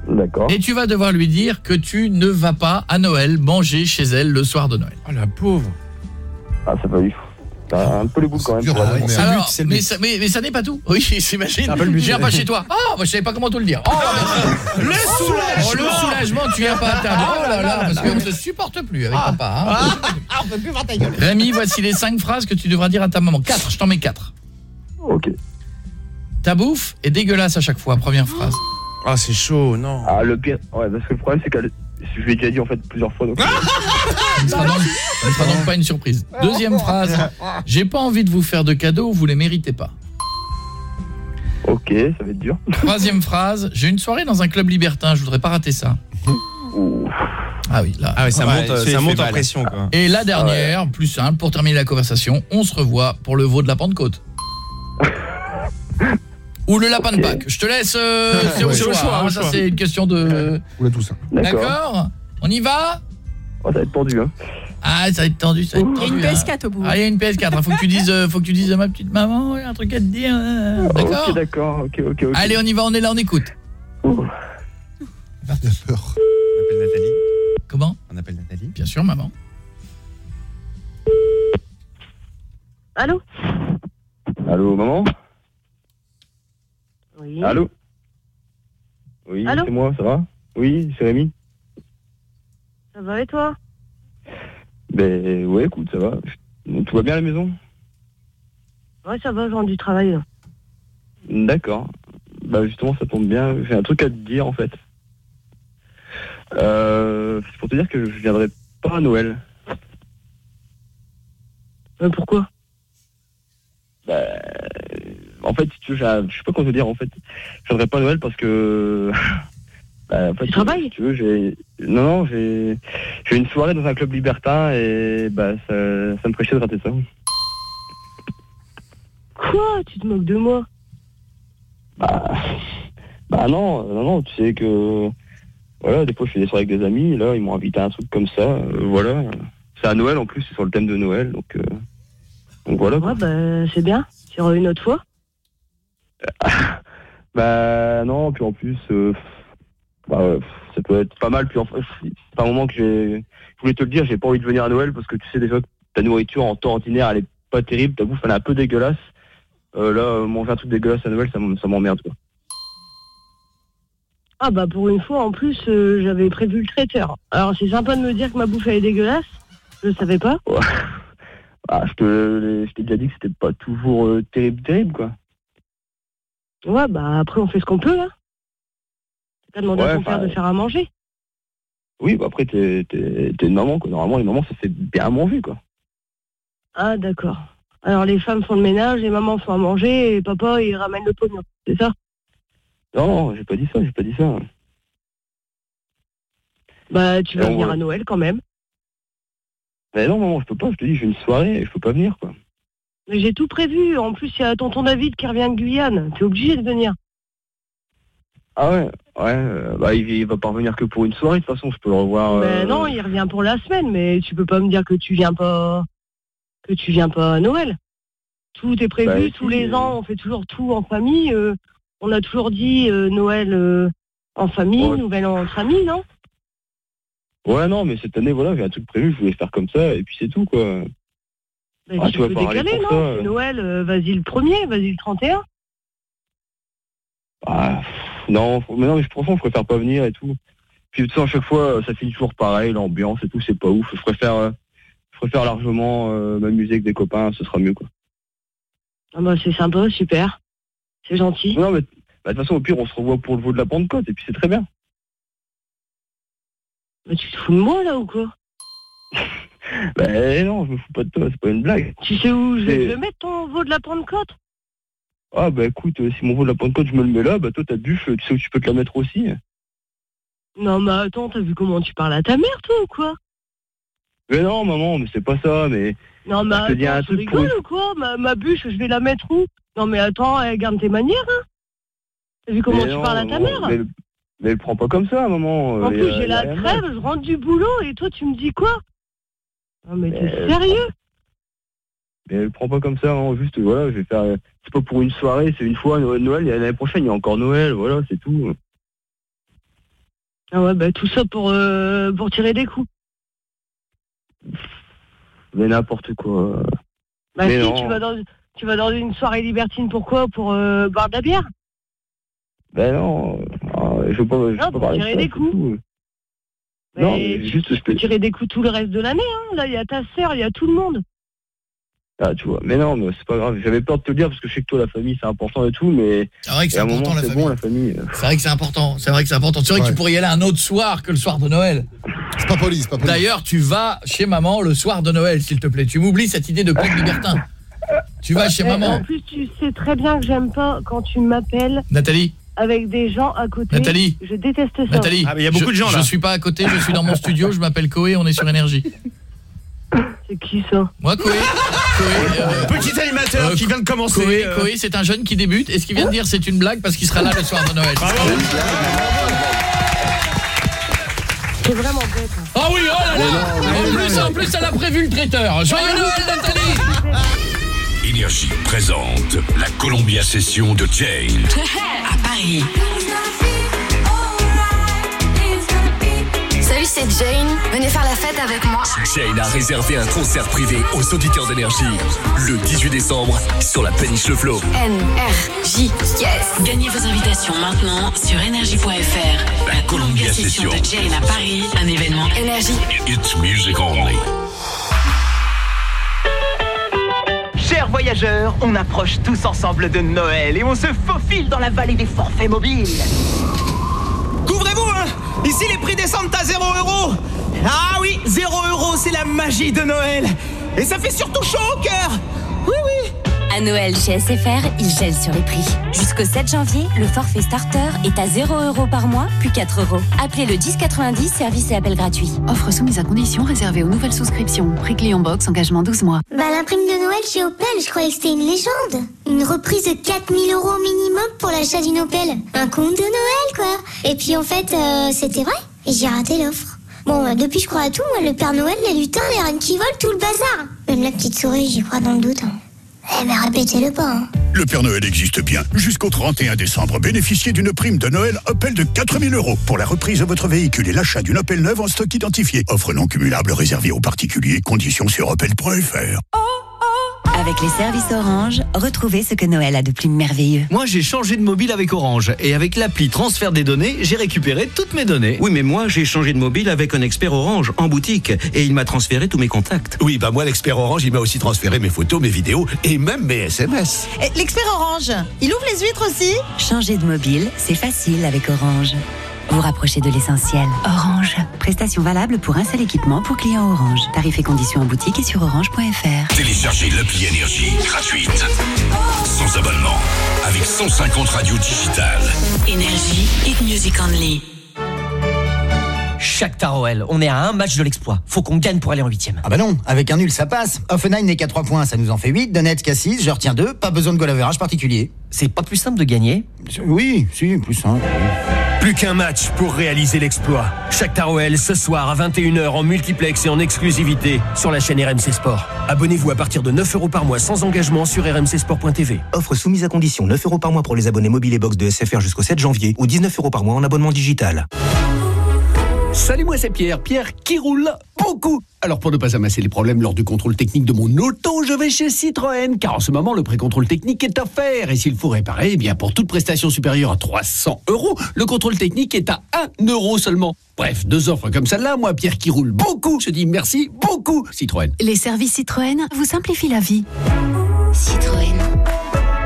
D'accord. Et tu vas devoir lui dire que tu ne vas pas à Noël manger chez elle le soir de Noël. Oh la pauvre. Ah, ça va lui. T'as un peu les boules quand même. mais, ça, mais, mais ça n'est pas tout. Oui, j'imagine. Je viens pas chez toi. Ah, bah, je savais pas comment te le dire. Oh, Le soulagement. Oh, le soulagement, tu viens pas à table. Oh là là, parce qu'on ne se supporte plus avec papa. hein. Ah, on peut plus voir ta gueule. Rémi, voici les cinq phrases que tu devras dire à ta maman. Quatre, je t'en mets quatre. Ok. Ta bouffe est dégueulasse à chaque fois, première phrase. Ah, c'est chaud, non. Ah, le pire. Ouais, parce que le problème, c'est que je l'ai déjà dit en fait plusieurs fois. Donc... Ce ne sera donc, ce sera donc pas une surprise. Deuxième phrase. J'ai pas envie de vous faire de cadeaux, vous les méritez pas. ok, ça va être dur. Troisième phrase. J'ai une soirée dans un club libertin, je voudrais pas rater ça. Ah oui, là. Ah oui, ça Ouais, monte, c'est- ça monte en mal. pression, quoi. Et la dernière, plus simple, pour terminer la conversation, on se revoit pour le veau de la Pentecôte. Ou le lapin de Pâques. Je te laisse, euh, c'est au Ouais. choix. C'est au choix, hein, ça c'est une question de... A tout ça. D'accord On y va Oh, ça va être tendu, hein. Ah, ça va être tendu, ça va être Il y a tendu. une hein. PS4 au bout. Ah, il y a une PS4. hein. Faut que tu dises, euh, faut que tu dises à ma petite maman, il y a un truc à te dire. D'accord Ok, d'accord. Ok, ok, ok. Allez, on y va, on est là, on écoute. Peur. On appelle Nathalie. Comment On appelle Nathalie. Bien sûr, maman. Allô? Allô, maman? Oui. Allô Oui, Allô c'est moi, ça va Oui, c'est Rémi. Ça va et toi? Ben ouais, écoute, ça va. Tout va bien à la maison? Ouais, ça va, je rentre du travail. là. D'accord. Bah justement, ça tombe bien. J'ai un truc à te dire en fait. Euh, c'est pour te dire que je viendrai pas à Noël. Euh, pourquoi? Bah, en fait, je sais pas comment te dire en fait. Je viendrai pas Noël parce que. bah, en fait, Tu travailles si tu veux, j'ai. Non, non, j'ai. J'ai une soirée dans un club libertin et bah ça, ça me chier de rater ça. Quoi? Tu te moques de moi? Bah, bah non, non, non, tu sais que voilà, des fois je fais des soirées avec des amis, et là ils m'ont invité à un truc comme ça, euh, voilà. C'est à Noël en plus, c'est sur le thème de Noël, donc, euh, donc voilà. quoi. Ouais, bah, c'est bien. Tu une autre fois Bah non, puis en plus, euh, bah, ouais, ça peut être pas mal, puis enfin, c'est pas un moment que j'ai, je voulais te le dire, j'ai pas envie de venir à Noël parce que tu sais déjà que ta nourriture en temps ordinaire elle est pas terrible, ta bouffe elle est un peu dégueulasse. Euh, là, euh, manger un truc dégueulasse à Noël, ça m'emmerde quoi. Ah bah pour une fois en plus euh, j'avais prévu le traiteur. Alors c'est sympa de me dire que ma bouffe elle est dégueulasse. Je le savais pas. Ah, je t'ai déjà dit que c'était pas toujours euh, terrible, terrible quoi. Ouais bah après on fait ce qu'on peut là. T'as demandé Ouais, à ton père de faire à manger. Oui, bah après t'es, une maman quoi. Normalement les mamans ça fait bien manger quoi. Ah d'accord. Alors les femmes font le ménage, les mamans font à manger et papa il ramène le pognon. C'est ça? Non, non, j'ai pas dit ça, j'ai pas dit ça. Bah tu vas venir à Noël quand même. Mais non, maman, je peux pas, je te dis, j'ai une soirée et je peux pas venir quoi. Mais j'ai tout prévu. En plus il y a tonton David qui revient de Guyane. T'es obligé de venir. Ah ouais, ouais, euh, bah il, il va pas revenir que pour une soirée, de toute façon, je peux le revoir. Ben euh, non, il revient pour la semaine, mais tu peux pas me dire que tu viens pas que tu viens pas à Noël. Tout est prévu, Bah, si, tous les mais- ans, on fait toujours tout en famille. euh, on a toujours dit euh, Noël euh, en famille, Ouais. Nouvel An entre amis, non? Ouais, non, mais cette année, voilà, j'ai un truc prévu, je voulais faire comme ça, et puis c'est tout, quoi. Ah, Tu vas pas décaler, non ça, euh. Noël, euh, vas-y le premier, vas-y le 31. Ah, non, mais non, mais je- franchement, je préfère pas venir et tout. Puis, tu sais, à chaque fois, ça finit toujours pareil, l'ambiance et tout, c'est pas ouf. Je préfère, euh, je préfère largement euh, m'amuser avec des copains, ce sera mieux, quoi. Ah bah c'est sympa, super. C'est gentil. Non, mais bah, de toute façon, au pire, on se revoit pour le veau de la Pentecôte, et puis c'est très bien. Mais tu te fous de moi là ou quoi? Ben non, je me fous pas de toi, c'est pas une blague. Tu sais où je vais te le mettre ton veau de la Pentecôte? Ah, bah écoute, euh, si mon veau de la Pentecôte, je me le mets là, bah toi, ta bûche, tu sais où tu peux te la mettre aussi. Non mais attends, t'as vu comment tu parles à ta mère toi ou quoi? Mais non, maman, mais c'est pas ça, mais. Non mais Je te dis un attends, pour ou quoi? Ma, ma bûche, je vais la mettre où? Non mais attends, eh, garde tes manières, hein T'as vu comment Mais tu non, parles à ta maman, mère? mais, elle prend pas comme ça, maman. En euh, plus, y a- j'ai la crève, je rentre du boulot et toi, tu me dis quoi? Non, mais t'es Euh, sérieux Mais elle prend pas comme ça, hein, juste voilà, je vais faire. C'est pas pour une soirée, c'est une fois Noël, Noël, et l'année prochaine il y a encore Noël, voilà, c'est tout. Ah ouais, bah tout ça pour, euh, pour tirer des coups. Mais n'importe quoi. Bah Mais si, non. tu vas, dans, tu vas dans une soirée libertine, pourquoi? Pour euh, boire de la bière? Ben non, ah, je veux pas, je veux pas pour parler de tirer ça, des coups. tout. Non, Mais mais juste je Tu peux tirer des coups tout le reste de l'année, hein. Là, il y a ta sœur, il y a tout le monde. Ah, tu vois, mais non, mais c'est pas grave. J'avais peur de te le dire parce que je sais que toi la famille c'est important et tout, mais. C'est vrai que c'est important, moment, la c'est bon la famille. C'est vrai que c'est important, c'est vrai que c'est important. C'est vrai que tu pourrais y aller un autre soir que le soir de Noël. C'est pas poli, c'est pas poli. D'ailleurs, tu vas chez maman le soir de Noël, s'il te plaît. Tu m'oublies cette idée de club libertin. Tu vas chez Et maman. En plus, tu sais très bien que j'aime pas quand tu m'appelles Nathalie, avec des gens à côté. Nathalie. Je déteste ça. Nathalie. Ah, il y a beaucoup je, de gens, là. Je suis pas à côté, je suis dans mon studio, je m'appelle Koé, on est sur énergie. C'est qui ça Moi Koé, Koé euh, Petit animateur euh, qui vient de commencer. Koé, euh, Koé, c'est un jeune qui débute et ce qu'il vient de dire c'est une blague parce qu'il sera là le soir de Noël. C'est vraiment bête. hein. Ah oui, oh là là En plus, en plus, elle a prévu le traiteur. Joyeux Noël Nathalie Énergie présente la Columbia Session de Jane. Salut, c'est Jane. Venez faire la fête avec moi. Jane a réservé un concert privé aux auditeurs d'énergie le 18 décembre sur la péniche Le Flot. N-R-J. Yes. Gagnez vos invitations maintenant sur énergie.fr. La Columbia Session. de Jane à Paris, un événement Énergie. It's music only. Voyageurs, on approche tous ensemble de Noël et on se faufile dans la vallée des forfaits mobiles. Couvrez-vous, hein. Ici, les prix descendent à 0 euros Ah oui, 0 euros, c'est la magie de Noël. Et ça fait surtout chaud au cœur. Oui, oui. À Noël chez SFR, ils gèlent sur les prix. Jusqu'au 7 janvier, le forfait starter est à 0 euros par mois, puis 4 euros. Appelez le 1090, service et appel gratuit. Offre soumise à condition réservée aux nouvelles souscriptions. Prix client box, engagement 12 mois. Bah la prime de Noël chez Opel, je croyais que c'était une légende. Une reprise de 4000 euros minimum pour l'achat d'une Opel. Un compte de Noël quoi. Et puis en fait, euh, c'était vrai. Et j'ai raté l'offre. Bon, bah, depuis je crois à tout, moi, le Père Noël, les lutins, les reines qui volent, tout le bazar. Même la petite souris, j'y crois dans le doute. hein. Eh mais répétez-le pas. hein. Le Père Noël existe bien. Jusqu'au 31 décembre, bénéficiez d'une prime de Noël Opel de 4000 euros pour la reprise de votre véhicule et l'achat d'une Opel neuve en stock identifié. Offre non cumulable réservée aux particuliers. Conditions sur opel.fr. Avec les services Orange, retrouvez ce que Noël a de plus merveilleux. Moi, j'ai changé de mobile avec Orange et avec l'appli transfert des données, j'ai récupéré toutes mes données. Oui, mais moi, j'ai changé de mobile avec un expert Orange en boutique et il m'a transféré tous mes contacts. Oui, bah moi, l'expert Orange, il m'a aussi transféré mes photos, mes vidéos et même mes SMS. Et L'expert orange, il ouvre les huîtres aussi? Changer de mobile, c'est facile avec Orange. Vous rapprochez de l'essentiel. Orange. Prestation valable pour un seul équipement pour clients Orange. Tarifs et conditions en boutique et sur orange.fr. Téléchargez l'appli Énergie gratuite. Sans abonnement. Avec 150 radios digitales. Énergie et music only. Chaque Taroel, on est à un match de l'exploit. Faut qu'on gagne pour aller en huitième. Ah bah non, avec un nul ça passe. Offenheim n'est qu'à 3 points, ça nous en fait 8. Donetsk à 6, je retiens 2. Pas besoin de goal average particulier. C'est pas plus simple de gagner? Oui, si, plus simple. Plus qu'un match pour réaliser l'exploit. Chaque Taroel ce soir à 21h en multiplex et en exclusivité sur la chaîne RMC Sport. Abonnez-vous à partir de 9 euros par mois sans engagement sur rmcsport.tv. Offre soumise à condition 9 euros par mois pour les abonnés mobile et box de SFR jusqu'au 7 janvier ou 19 euros par mois en abonnement digital. Salut, moi c'est Pierre. Pierre qui roule beaucoup. Alors pour ne pas amasser les problèmes lors du contrôle technique de mon auto, je vais chez Citroën, car en ce moment le pré-contrôle technique est offert. Et s'il faut réparer, eh bien pour toute prestation supérieure à 300 euros, le contrôle technique est à 1 euro seulement. Bref, deux offres comme celle-là, moi Pierre qui roule beaucoup, je dis merci beaucoup Citroën. Les services Citroën vous simplifient la vie. Citroën.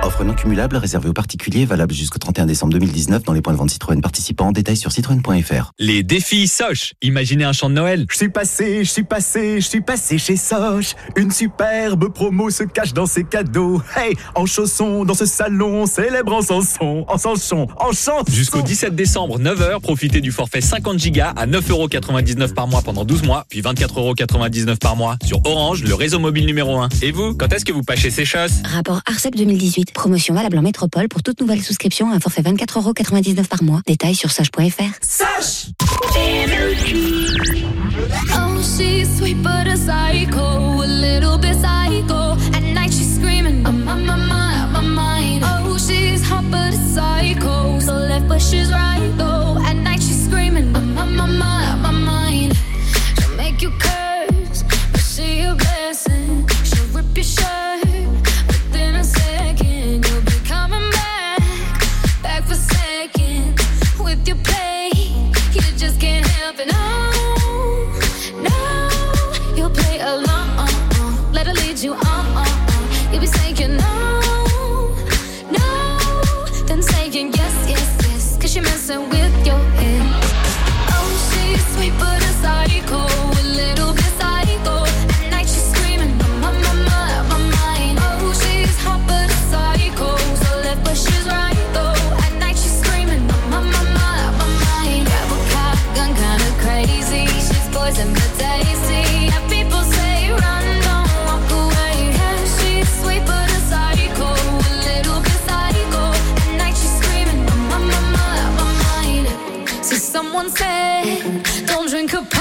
Offre non cumulable réservée aux particuliers valable jusqu'au 31 décembre 2019 dans les points de vente Citroën participants. Détails sur citroën.fr. Les défis Soch. Imaginez un chant de Noël. Je suis passé, je suis passé, je suis passé chez Soch. Une superbe promo se cache dans ses cadeaux. Hey, en chaussons, dans ce salon, célèbre en chanson, en chanson, en chanson. Jusqu'au 17 décembre, 9h, profitez du forfait 50 Go à 9,99€ par mois pendant 12 mois, puis 24,99€ par mois sur Orange, le réseau mobile numéro 1. Et vous, quand est-ce que vous pâchez ces choses Rapport ARCEP 2018. Promotion valable en métropole pour toute nouvelle souscription à un forfait 24,99€ par mois. Détails sur soch.fr. Oh, she's sweet but a psycho. Don't drink her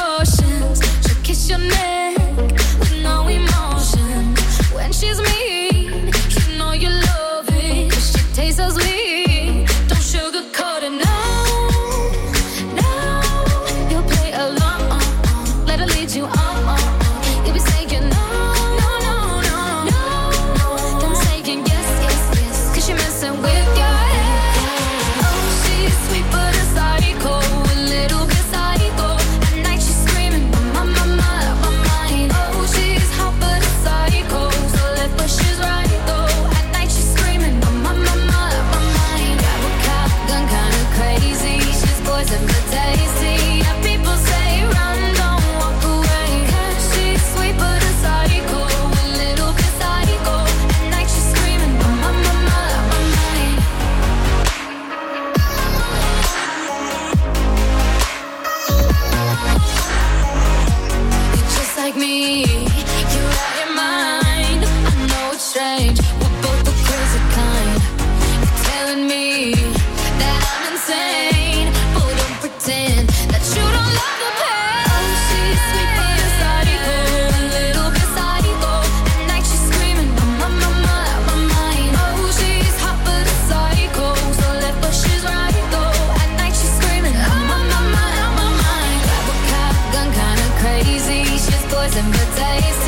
poison, good taste.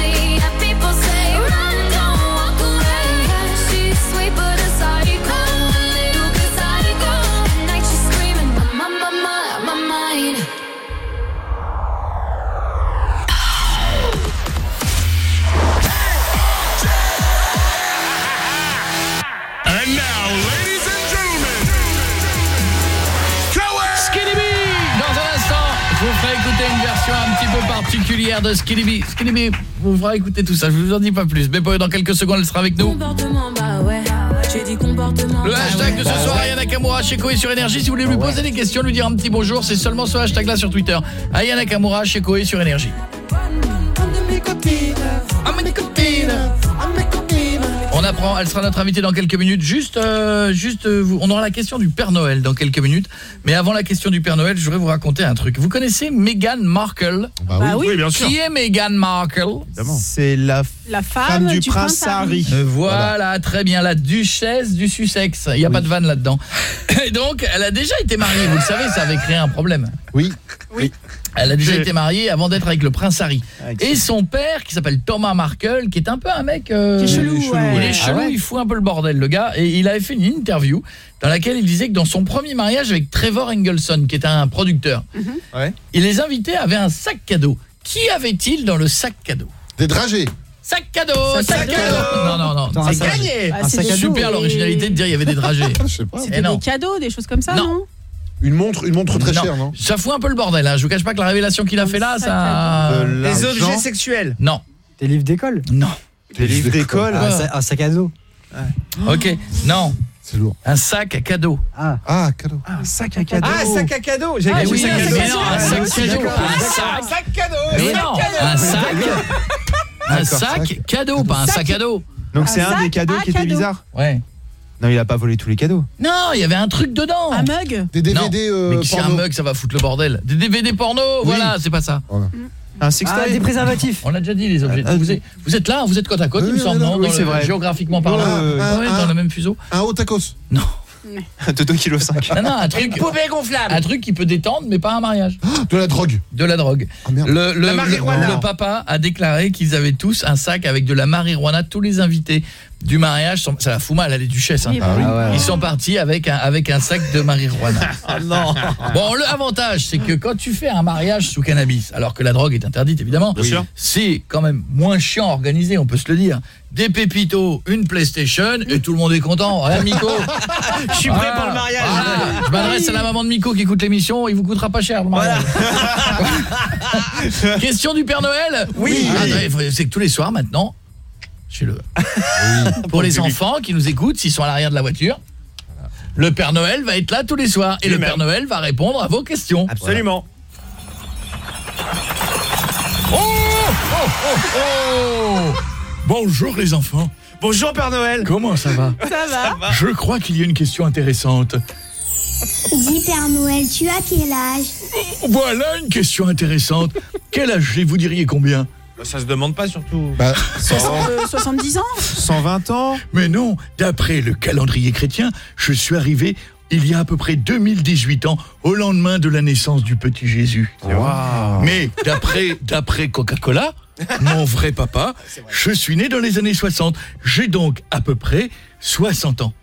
De. Skinny Bee vous fera écouter tout ça, je vous en dis pas plus. Mais pour- dans quelques secondes, elle sera avec nous. Bah ouais. Dit. Le bah hashtag de ce soir, Ayana Nakamura chez Koé sur Énergie. Si vous voulez lui poser des questions, lui dire un petit bonjour, c'est seulement ce hashtag-là sur Twitter. Ayana Nakamura chez Koé sur Énergie. Elle sera notre invitée dans quelques minutes. Juste, euh, juste, euh, vous- on aura la question du Père Noël dans quelques minutes. Mais avant la question du Père Noël, je voudrais vous raconter un truc. Vous connaissez Meghan Markle? Bah oui. oui, bien sûr. Qui est Meghan Markle? C'est la, La femme, du, prince Harry. Euh, Voilà, très bien, la duchesse du Sussex. Il n'y a pas de vanne là-dedans. Et donc, elle a déjà été mariée, vous le savez, ça avait créé un problème. Oui. Oui. Elle a déjà été mariée avant d'être avec le prince Harry. Et son père, qui s'appelle Thomas Markle, qui est un peu un mec... euh, Qui est chelou, il est ouais. Il est Ah chelou, ouais il fout un peu le bordel, le gars. Et il avait fait une interview dans laquelle il disait que dans son premier mariage avec Trevor Engelson, qui est un producteur, Ouais. et les invités avaient un sac cadeau. Qui avait-il dans le sac cadeau? Des dragées. Sac cadeau, Sac sac, cadeau. cadeau. Non non non, c'est gagné. Ah, c'est. Super l'originalité de dire il y avait des dragées. Je sais pas. C'était des cadeaux, des choses comme ça, Non. non, Une montre, une montre très chère, non Ça fout un peu le bordel hein. Je vous cache pas que la révélation qu'il a fait là ça De Les objets sexuels. Non, Des livres d'école non. Des livres d'école. un, sa- un sac à dos. OK, non. C'est lourd. Un sac à cadeau. Ah, Ah, cadeau. un sac à cadeau. Ah, sac à cadeau. J'ai Ah dit oui, sac à mais cadeau. non, un sac aussi, cadeau, un Un sac. cadeau. Mais sac non, un sac. Un sac sac. cadeau, pas un sac à dos. Donc Un c'est un des cadeaux à qui était bizarre. Ouais. Non, il a pas volé tous les cadeaux. Non, il y avait un truc dedans. Un mug Des DVD non, euh, mais qui c'est un porno. mug, ça va foutre le bordel. Des DVD porno, voilà, c'est pas ça. Un sextoy. Ah, des préservatifs. On a déjà dit les objets. Ah, vous, êtes, vous êtes là, vous êtes côte à côte, Oui, il me oui, semble, non oui, Dans c'est le- vrai. Géographiquement parlant, Voilà, Ouais, dans le même fuseau. Un haut tacos. Non. De 2,5 kg. Non, non, un truc, Poupée gonflable. un truc qui peut détendre, mais pas un mariage. De la drogue. De la drogue. Ah. Le, le, La le, marijuana. le papa a déclaré qu'ils avaient tous un sac avec de la marijuana. Tous les invités du mariage, sont, ça la fout mal à les duchesses. hein. Oui. Ah ouais. Ils sont partis avec un, avec un sac de marijuana. Ah non. Bon, le avantage, c'est que quand tu fais un mariage sous cannabis, alors que la drogue est interdite évidemment, c'est quand même moins chiant à organiser, on peut se le dire. Des pépitos, une PlayStation et tout le monde est content. Hein, Miko Je suis prêt pour le mariage. Voilà. Je m'adresse à la maman de Miko qui écoute l'émission, il vous coûtera pas cher le mariage. Question du Père Noël? Oui. Ah, C'est que tous les soirs maintenant, chez le pour les enfants qui nous écoutent s'ils sont à l'arrière de la voiture, le Père Noël va être là tous les soirs et le. Père Noël va répondre à vos questions. Absolument. oh Bonjour les enfants. Bonjour Père Noël. Comment ça va? Ça va Je crois qu'il y a une question intéressante. Dis Père Noël, tu as quel âge? Voilà une question intéressante. Quel âge j'ai Vous diriez combien? Ça se demande pas surtout. Bah, Euh, 70 ans 120 ans Mais non, d'après le calendrier chrétien, je suis arrivé il y a à peu près 2018 ans, au lendemain de la naissance du petit Jésus. Mais d'après d'après Coca-Cola, mon vrai papa, je suis né dans les années 60. J'ai donc à peu près 60 ans.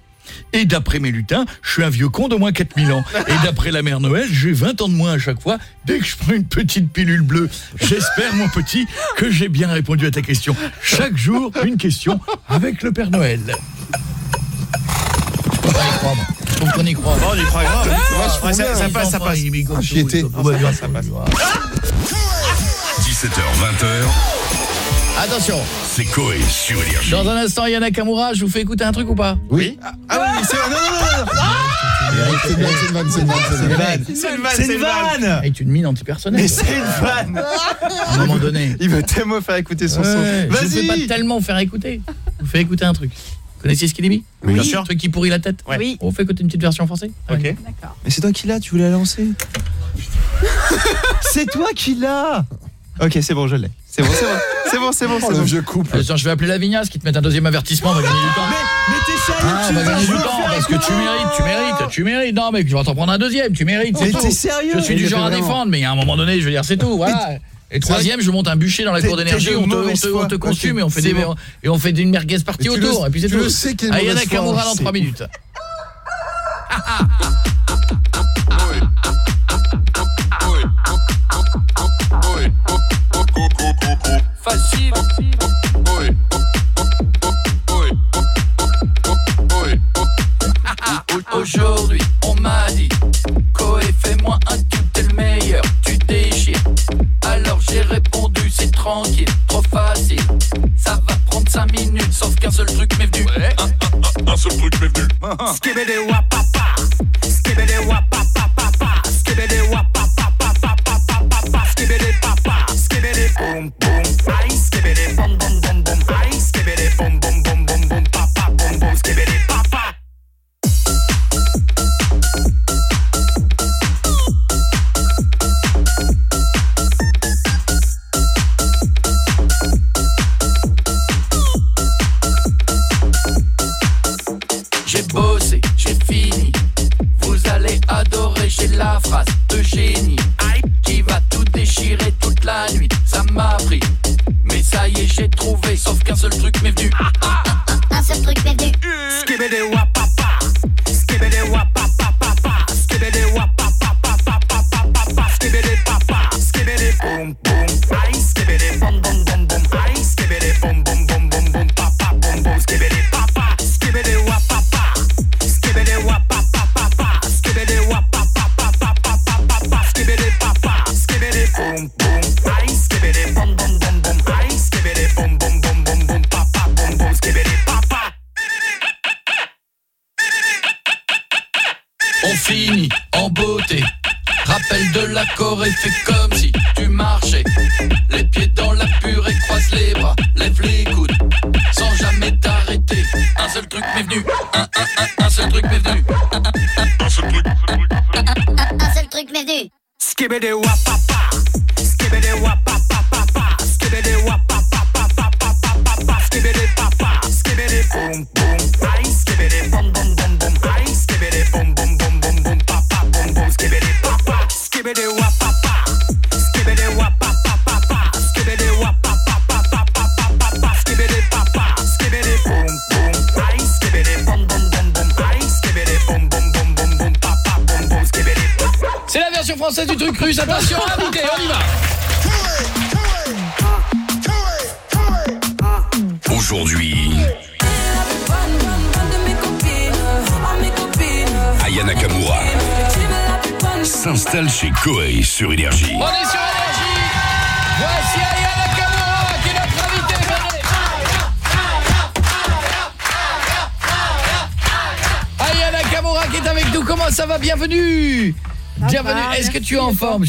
Et d'après mes lutins, je suis un vieux con d'au moins 4000 ans. Et d'après la mère Noël, j'ai 20 ans de moins à chaque fois dès que je prends une petite pilule bleue. J'espère, mon petit, que j'ai bien répondu à ta question. Chaque jour, une question avec le Père Noël. Pas y qu'on croit. On y croit grave. Ouais, Ouais, ça, ça passe, ça passe. Ah, j'y étais. Ça passe. 17h, 20h, Attention, c'est Coé sur Énergie. dans un instant, Yana Kamura, je vous fais écouter un truc ou pas? Oui. Ah oui, c'est non, non, non, non. C'est une vanne, c'est une vanne, c'est une vanne, c'est une vanne. C'est une vanne, c'est une vanne. Une mine antipersonnelle. Mais c'est une vanne. À un moment donné. Il veut tellement faire écouter son son. Ouais, je ne vais pas Vas-y. tellement faire écouter. Je vous fais écouter un truc. Vous connaissez Skidby Oui. Bien sûr. Un truc qui pourrit la tête. Oui. On fait écouter une petite version française Ok. D'accord. Mais c'est toi qui l'as, tu voulais la lancer. c'est toi qui l'as. Ok, c'est bon, je l'ai. C'est bon, c'est bon. C'est bon, c'est bon, Oh, c'est le bon. vieux couple. Attends, je vais appeler la vignasse qui te met un deuxième avertissement, on va gagner du temps. Mais, mais t'es sérieux, Ah, tu on va vas gagner du temps parce que tu mérites, tu mérites, tu mérites. Non, mec, je vais t'en prendre un deuxième, tu mérites. c'est tout. t'es sérieux Je suis Mais du genre à défendre, mais à un moment donné, je veux dire, c'est tout. Voilà. Et troisième, je monte un bûcher dans la T'es- cour d'énergie, on te, consume et on fait c'est des bon. et on fait une merguez partie autour et puis c'est tu tout. le sais qu'il y a une Ayana mauvaise foi, Kamura dans c'est- 3 minutes. Facile. Aujourd'hui, on m'a dit Koé, fais-moi un tube, t'es le meilleur, tu déchires. Alors j'ai répondu, c'est tranquille, trop facile. Ça va prendre 5 minutes, sauf qu'un seul truc m'est venu. Un, un, un, un seul truc m'est venu. Skibidi wapapa,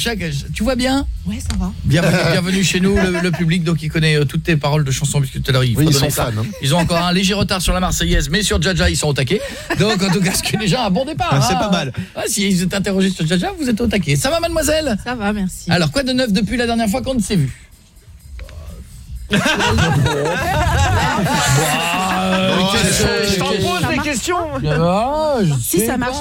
Chaque tu vois bien Ouais, ça va. Bienvenue, bienvenue chez nous, le, le public donc qui connaît euh, toutes tes paroles de chansons puisque tout à l'heure il faut Oui, ils donner sont ça. fans, hein. Ils ont encore un léger retard sur la Marseillaise, mais sur Jaja ils sont au taquet. Donc en tout cas, ce qui est déjà un bon départ. Ah, c'est hein. pas mal. Ah, si ils étaient interrogés sur Jaja, vous êtes au taquet. Ça va mademoiselle? Ça va, merci. Alors quoi de neuf depuis la dernière fois qu'on ne s'est vu? Euh, Je t'en pose des questions. Ah, je Si, sais ça marche.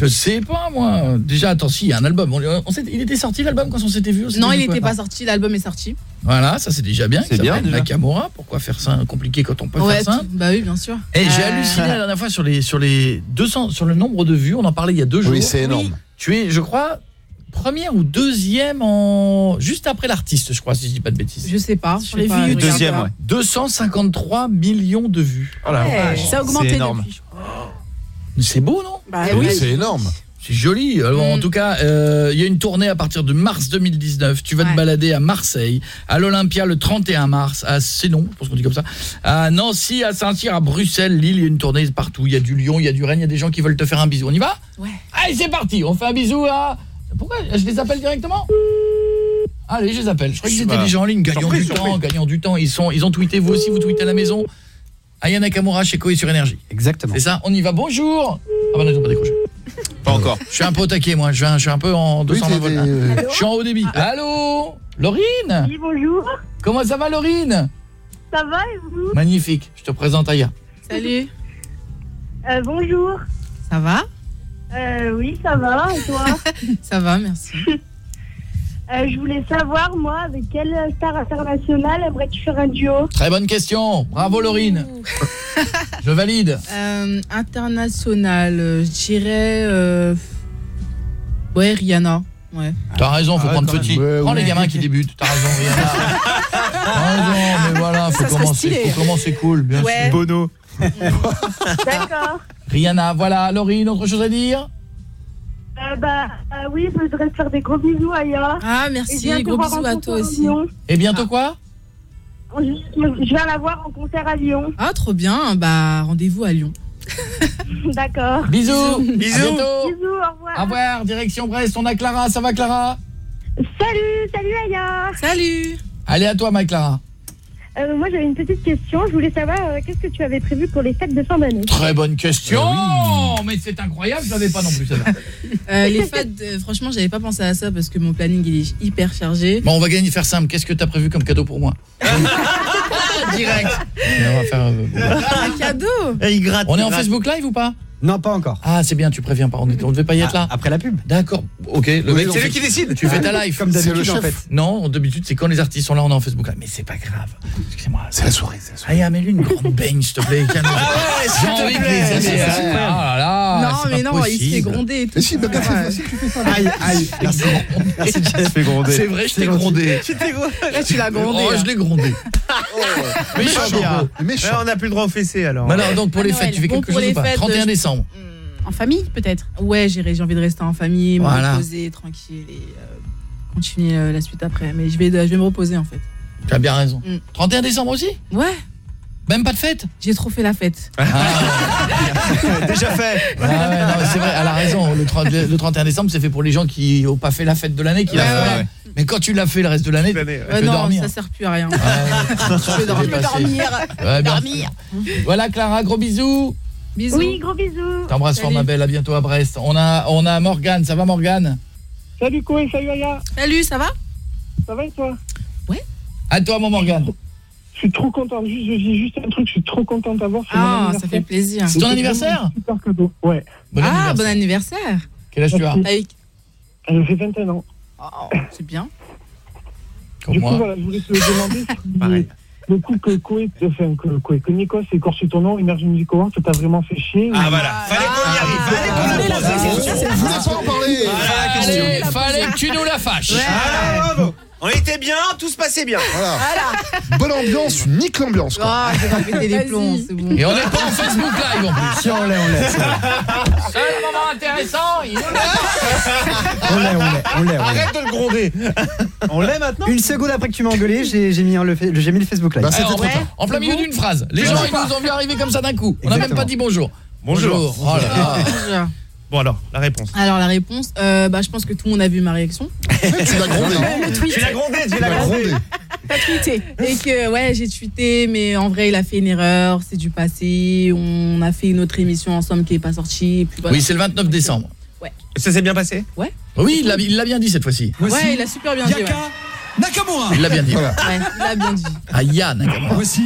Je sais pas moi. Déjà attends, si il y a un album. On, on s'est- il était sorti l'album quand on s'était vu Non, il n'était pas sorti, l'album est sorti. Voilà, ça c'est déjà bien. C'est Ça bien, déjà. Nakamura. Pourquoi faire ça compliqué quand on peut Ouais, faire tout- bah oui, bien sûr. Et j'ai Euh, halluciné la dernière fois sur les sur les 200 sur le nombre de vues, on en parlait il y a deux jours. Oui, c'est énorme. Tu es je crois première ou deuxième en juste après l'artiste, je crois si je dis pas de bêtises. Je sais pas. Sur je les pas, vues, deuxième, ouais. 253 millions de vues. Oh Ouais, ça a augmenté. C'est beau non Bah Oui, c'est énorme. C'est joli. Alors, En Mm. tout cas, euh, il y a une tournée à partir de mars 2019. Tu vas te balader à Marseille, à l'Olympia le 31 mars, à Sénon, je pense qu'on dit comme ça, à Nancy, à Saint-Cyr, à Bruxelles, Lille, il y a une tournée partout. Il y a du Lyon, il y a du Rennes, il y a des gens qui veulent te faire un bisou. On y va Ouais. Allez, c'est parti. On fait un bisou à... Pourquoi Je les appelle directement Allez, je les appelle. Je crois qu'ils étaient déjà en ligne, gagnant du temps, gagnant du temps. Ils sont, ils ont tweeté, vous aussi, vous tweetez à la maison. Aya Nakamura chez Koei sur Énergie. Exactement. C'est ça On y va. Bonjour Ah bah non, ils ont pas décroché. Pas encore. Je suis un peu au taquet, moi. Je suis un, je suis un peu en Oui, 220 t'es- volts. t'es- euh, Je suis en haut débit. Allô Laurine Oui, bonjour. Comment ça va, Laurine Ça va et vous Magnifique. Je te présente Aya. Salut. Euh, Bonjour. Ça va? Euh, oui, ça va. Et toi? Ça va, merci. Euh, Je voulais savoir, moi, avec quelle star internationale aimerais-tu faire un duo Très bonne question. Bravo, Laurine. Je valide. Euh, international, euh, je dirais... euh, Ouais, Rihanna. Ouais. T'as raison, faut Ah prendre petit. Ouais, Prends les gamins qui débutent. T'as raison, Rihanna. T'as raison, mais voilà, faut Ça commencer, faut commencer cool, bien Ouais. sûr. Bono. D'accord. Rihanna, voilà. Laurine, autre chose à dire? Euh, bah, euh, oui, je voudrais te faire des gros bisous, Aya. Ah, merci. Gros bisous à toi aussi. Et bientôt quoi? Je je viens la voir en concert à Lyon. Ah, trop bien. Bah, rendez-vous à Lyon. D'accord. Bisous. Bisous. Bientôt. Bisous, au revoir. Au revoir. Direction Brest. On a Clara. Ça va, Clara? Salut, salut Aya. Salut. Allez, à toi, ma Clara. Euh, moi, j'avais une petite question. Je voulais savoir euh, qu'est-ce que tu avais prévu pour les fêtes de fin d'année. Très bonne question. Mais c'est incroyable, je l'avais pas non plus celle-là. Euh, les fêtes, euh, franchement, j'avais pas pensé à ça parce que mon planning il est hyper chargé. Bon, on va gagner faire simple. Qu'est-ce que tu as prévu comme cadeau pour moi Direct. Et on va faire. Un cadeau Et il gratte. On est il en gratte. Facebook live ou pas? Non, pas encore. Ah, c'est bien, tu préviens pas. On, on devait pas y être là. Ah, Après la pub. D'accord. OK, le mec c'est lui qui décide. Tu fais ta live. Comme d'habitude en fait. Non, d'habitude, c'est quand les artistes sont là, on est en Facebook live, mais c'est pas grave. Excusez-moi. C'est la soirée, c'est la soirée. Aya, mets-lui une grande baigne, s'il te plaît. Ah là, Non, mais non, il se fait gronder et tout. Mais si, bah, Ouais. tu fais ça. Aïe, aïe. Merci. Gronder. C'est vrai, je t'ai grondé. Là, tu l'as grondé. Oh, je l'ai grondé. Méchant, bien. méchant. Ouais, on n'a plus le droit au fessé alors. Mais donc pour les fêtes, tu fais quelque chose ou pas fêtes, 31 je- décembre. En famille, peut-être? Ouais, j'irai, j'ai envie de rester en famille, me Voilà. reposer tranquille et euh, continuer euh, la suite après. Mais je vais, je vais me reposer en fait. Tu as bien raison. Mm. 31 décembre aussi? Ouais, Même pas de fête? J'ai trop fait la fête. Déjà fait. Ah ouais, non, mais c'est vrai, elle a raison. Le, 30 le 31 décembre, c'est fait pour les gens qui n'ont pas fait la fête de l'année, qui la Ouais, font. ouais. Mais quand tu l'as fait le reste de l'année, tu peux Ouais, non, dormir. ça sert plus à rien. Ouais, Je peux dormir. Voilà Clara, gros bisous. Bisous. Oui, gros bisous. T'embrasse fort ma belle, à bientôt à Brest. On a on a Morgane, ça va Morgane? Salut Koé, salut Aya. Salut, ça va? Ça va et toi? À toi mon Morgane. Je suis trop contente. Juste, je dis juste un truc. Je suis trop contente d'avoir. Ah, ça fait plaisir. C'est ton anniversaire? Super cadeau. Ouais. Bon ah, bon anniversaire. Quel âge tu as? Avec... Elle fait 21 ans. Oh, c'est bien. Comme du coup, moi. voilà, je voulais te demander si Pareil. Le coup que Koé, enfin, que, que Nikos ton nom, Music Award, ça t'a vraiment fait chier Ah ou- voilà. Fallait qu'on y arrive. Fallait qu'on Ah, pose là, la Je voulais pas en parler. Voilà la question. Allez, fallait que tu nous la fâches. Ah, bravo. On était bien, tout se passait bien. Voilà. Bonne ambiance, tu niques l'ambiance. quoi. Ah, je vais pas péter les Vas-y. plombs, c'est bon. Et on n'est pas en Facebook live en plus. Si on l'est, on l'est. Seul moment intéressant, il nous l'a On l'est, on l'est, on l'est. Arrête de le gronder. On l'est maintenant? Une seconde après que tu m'as engueulé, j'ai j'ai mis, un- le, fa- j'ai mis le Facebook Live. Bah, c'était trop tard. en plein milieu d'une phrase. Les gens ils nous ont vu arriver comme ça d'un coup. On n'a même Exactement. pas dit bonjour. Bonjour. Oh là là. Bon alors, la réponse. Alors la réponse, euh, bah, je pense que tout le monde a vu ma réaction. Tu l'as grondé. Le tweet. Tu l'as grondé, tu l'as grondé. T'as tweeté. Et que ouais, j'ai tweeté, mais en vrai, il a fait une erreur, c'est du passé. On a fait une autre émission ensemble qui est pas sortie. et puis voilà. Oui, c'est le 29 décembre. Ouais. Ça s'est bien passé? Ouais. Oui, il l'a l'a bien dit cette fois-ci. Ouais, il a super bien dit. Ouais. Nakamura. Il l'a bien dit. Ouais, il a bien dit. Aya Nakamura. Voici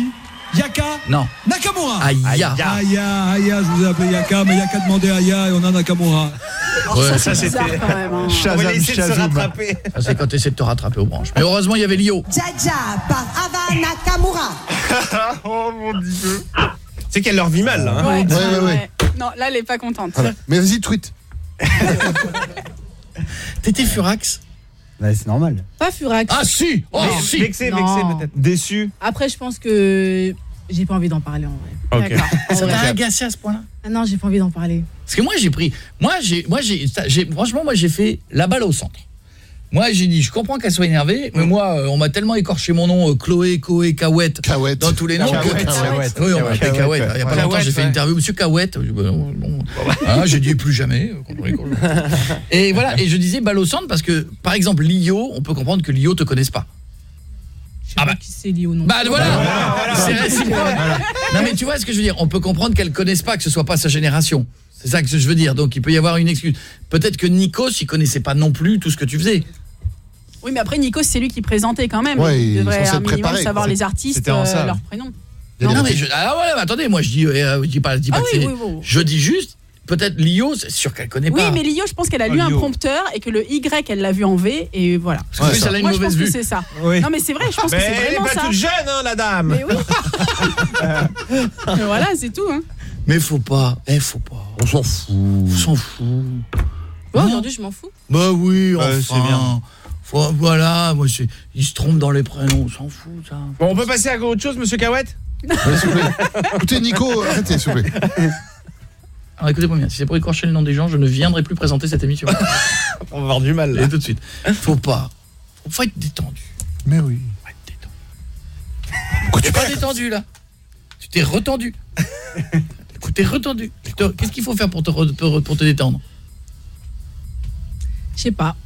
Yaka Non. Nakamura. Aya. Aya, Aya, je vous ai appelé Yaka, mais Yaka demandé Aya et on a Nakamura. Ouais, Ça c'était. quand même, hein. On va essayer de se rattraper. ça, c'est quand tu essaies de te rattraper aux branches. Mais heureusement, il y avait Lio. Jaja par Ava Nakamura. oh mon dieu. C'est qu'elle leur vit mal là. hein. Ouais, ouais, ouais. Non, là, elle est pas contente. Voilà. Mais vas-y, tweet. T'étais furax Bah, c'est normal. Pas Furax. Ah si Oh Mais- si Vexé, vexé peut-être. Déçu. Après, je pense que j'ai pas envie d'en parler en vrai. Ok. D'accord. En Ça t'a agacé à ce point-là Ah non, j'ai pas envie d'en parler. Parce que moi j'ai pris moi j'ai moi j'ai franchement moi j'ai fait la balle au centre. Moi j'ai dit je comprends qu'elle soit énervée mais moi euh, on m'a tellement écorché mon nom euh, Chloé Coé Cahouette Cahouette. dans tous les noms. Cahouette, Cahouette. Oui, on m'a appelé Cahouette. Il y a pas longtemps j'ai fait une ouais. interview monsieur Cahouette. Dis, bon, bon. Hein, j'ai dit plus jamais euh. Et voilà et je disais balle au centre parce que par exemple Lio, on peut comprendre que Lio te connaisse pas. Sais Ah pas bah. qui c'est lié ou non. Bah voilà, c'est réciproque. Non mais tu vois ce que je veux dire, on peut comprendre qu'elle connaisse pas que ce soit pas sa génération. C'est ça que je veux dire. Donc il peut y avoir une excuse. Peut-être que Nikos, il connaissait pas non plus tout ce que tu faisais. Oui, mais après, Nico, c'est lui qui présentait quand même. Ouais, il devrait un minimum savoir les artistes, euh, salle. leur prénom. Il y a Non, mais je, ah ouais, attendez, moi je dis euh, je dis pas je dis pas Ah que oui, c'est oui, oui. je dis juste peut-être Lio, c'est sûr qu'elle connaît Oui, pas. mais Lio, je pense qu'elle a Ah, lu un Lio. prompteur et que le Y, elle l'a vu en V et voilà. Parce Ouais, plus, ça. elle a une Moi, je pense que vue. c'est ça. Oui. Non, mais c'est vrai, je pense que Mais c'est elle est vraiment pas ça. toute jeune hein la dame. Mais oui. voilà, c'est tout. Hein. Mais faut pas, eh faut pas. On s'en fout. On s'en fout. Ouais, aujourd'hui, je m'en fous. Bah oui, c'est bien. Faut- voilà, moi c'est il se trompe dans les prénoms, on s'en fout ça. Bon, on peut passer à autre chose, monsieur Cahouette. Écoutez, Nico, arrêtez, s'il vous plaît. Alors écoutez-moi bien, si c'est pour écorcher le nom des gens, je ne viendrai plus présenter cette émission. On va avoir du mal là. Et tout de suite. Faut pas. Faut, être détendu. Mais oui. Faut être détendu. Tu es pas détendu là Tu t'es retendu. Écoute, t'es retendu. Qu'est-ce qu'il faut faire pour te, re- pour, pour te détendre? Je sais pas.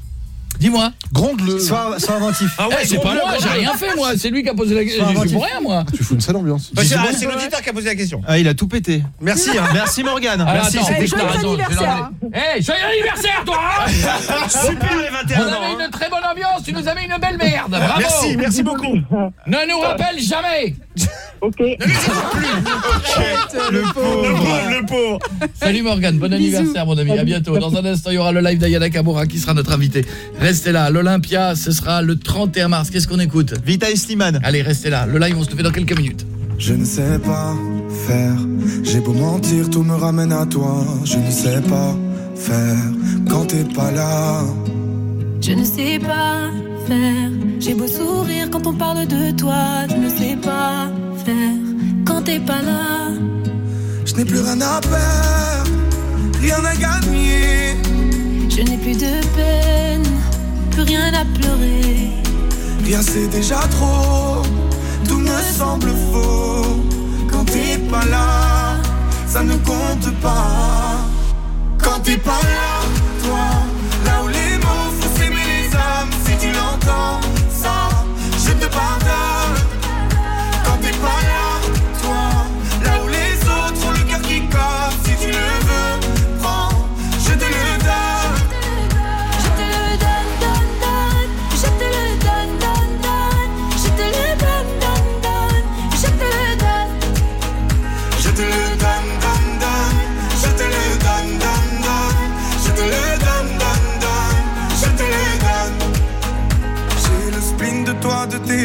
Dis-moi. Gronde-le. Sois, sois inventif. Ah Eh, c'est pas moi, j'ai rien fait moi, c'est lui qui a posé la question. Je suis pour rien moi. Tu fous une sale ambiance. Bah, c'est ah, l'auditeur qui a posé la question. Ah, il a tout pété. Merci hein. Merci Morgane. Alors, Merci, c'était joyeux je vais anniversaire. Eh, joyeux anniversaire toi hein Super les On 21 ans. avait hein. une très bonne ambiance, tu nous avais une belle merde. Bravo. Merci, merci beaucoup. Ne nous rappelle jamais. Ok. Le pauvre, le pauvre. Salut Morgane, bon anniversaire mon ami, à bientôt. Dans un instant, il y aura le live d'Ayana Kamura qui sera notre invité. Restez là, l'Olympia, ce sera le 31 mars. Qu'est-ce qu'on écoute? Vita et Slimane. Allez, restez là. Le live, on se le fait dans quelques minutes. Je ne sais pas faire, j'ai beau mentir, tout me ramène à toi. Je ne sais pas faire quand t'es pas là. Je ne sais pas faire. J'ai beau sourire quand on parle de toi. Je ne sais pas faire quand t'es pas là. Je n'ai plus rien à perdre, rien à gagner. Je n'ai plus de peine, plus rien à pleurer. Rien c'est déjà trop, tout me semble faux. Quand t'es pas là, ça ne compte pas. Quand t'es pas là, toi, l'entends, ça, je te pardonne.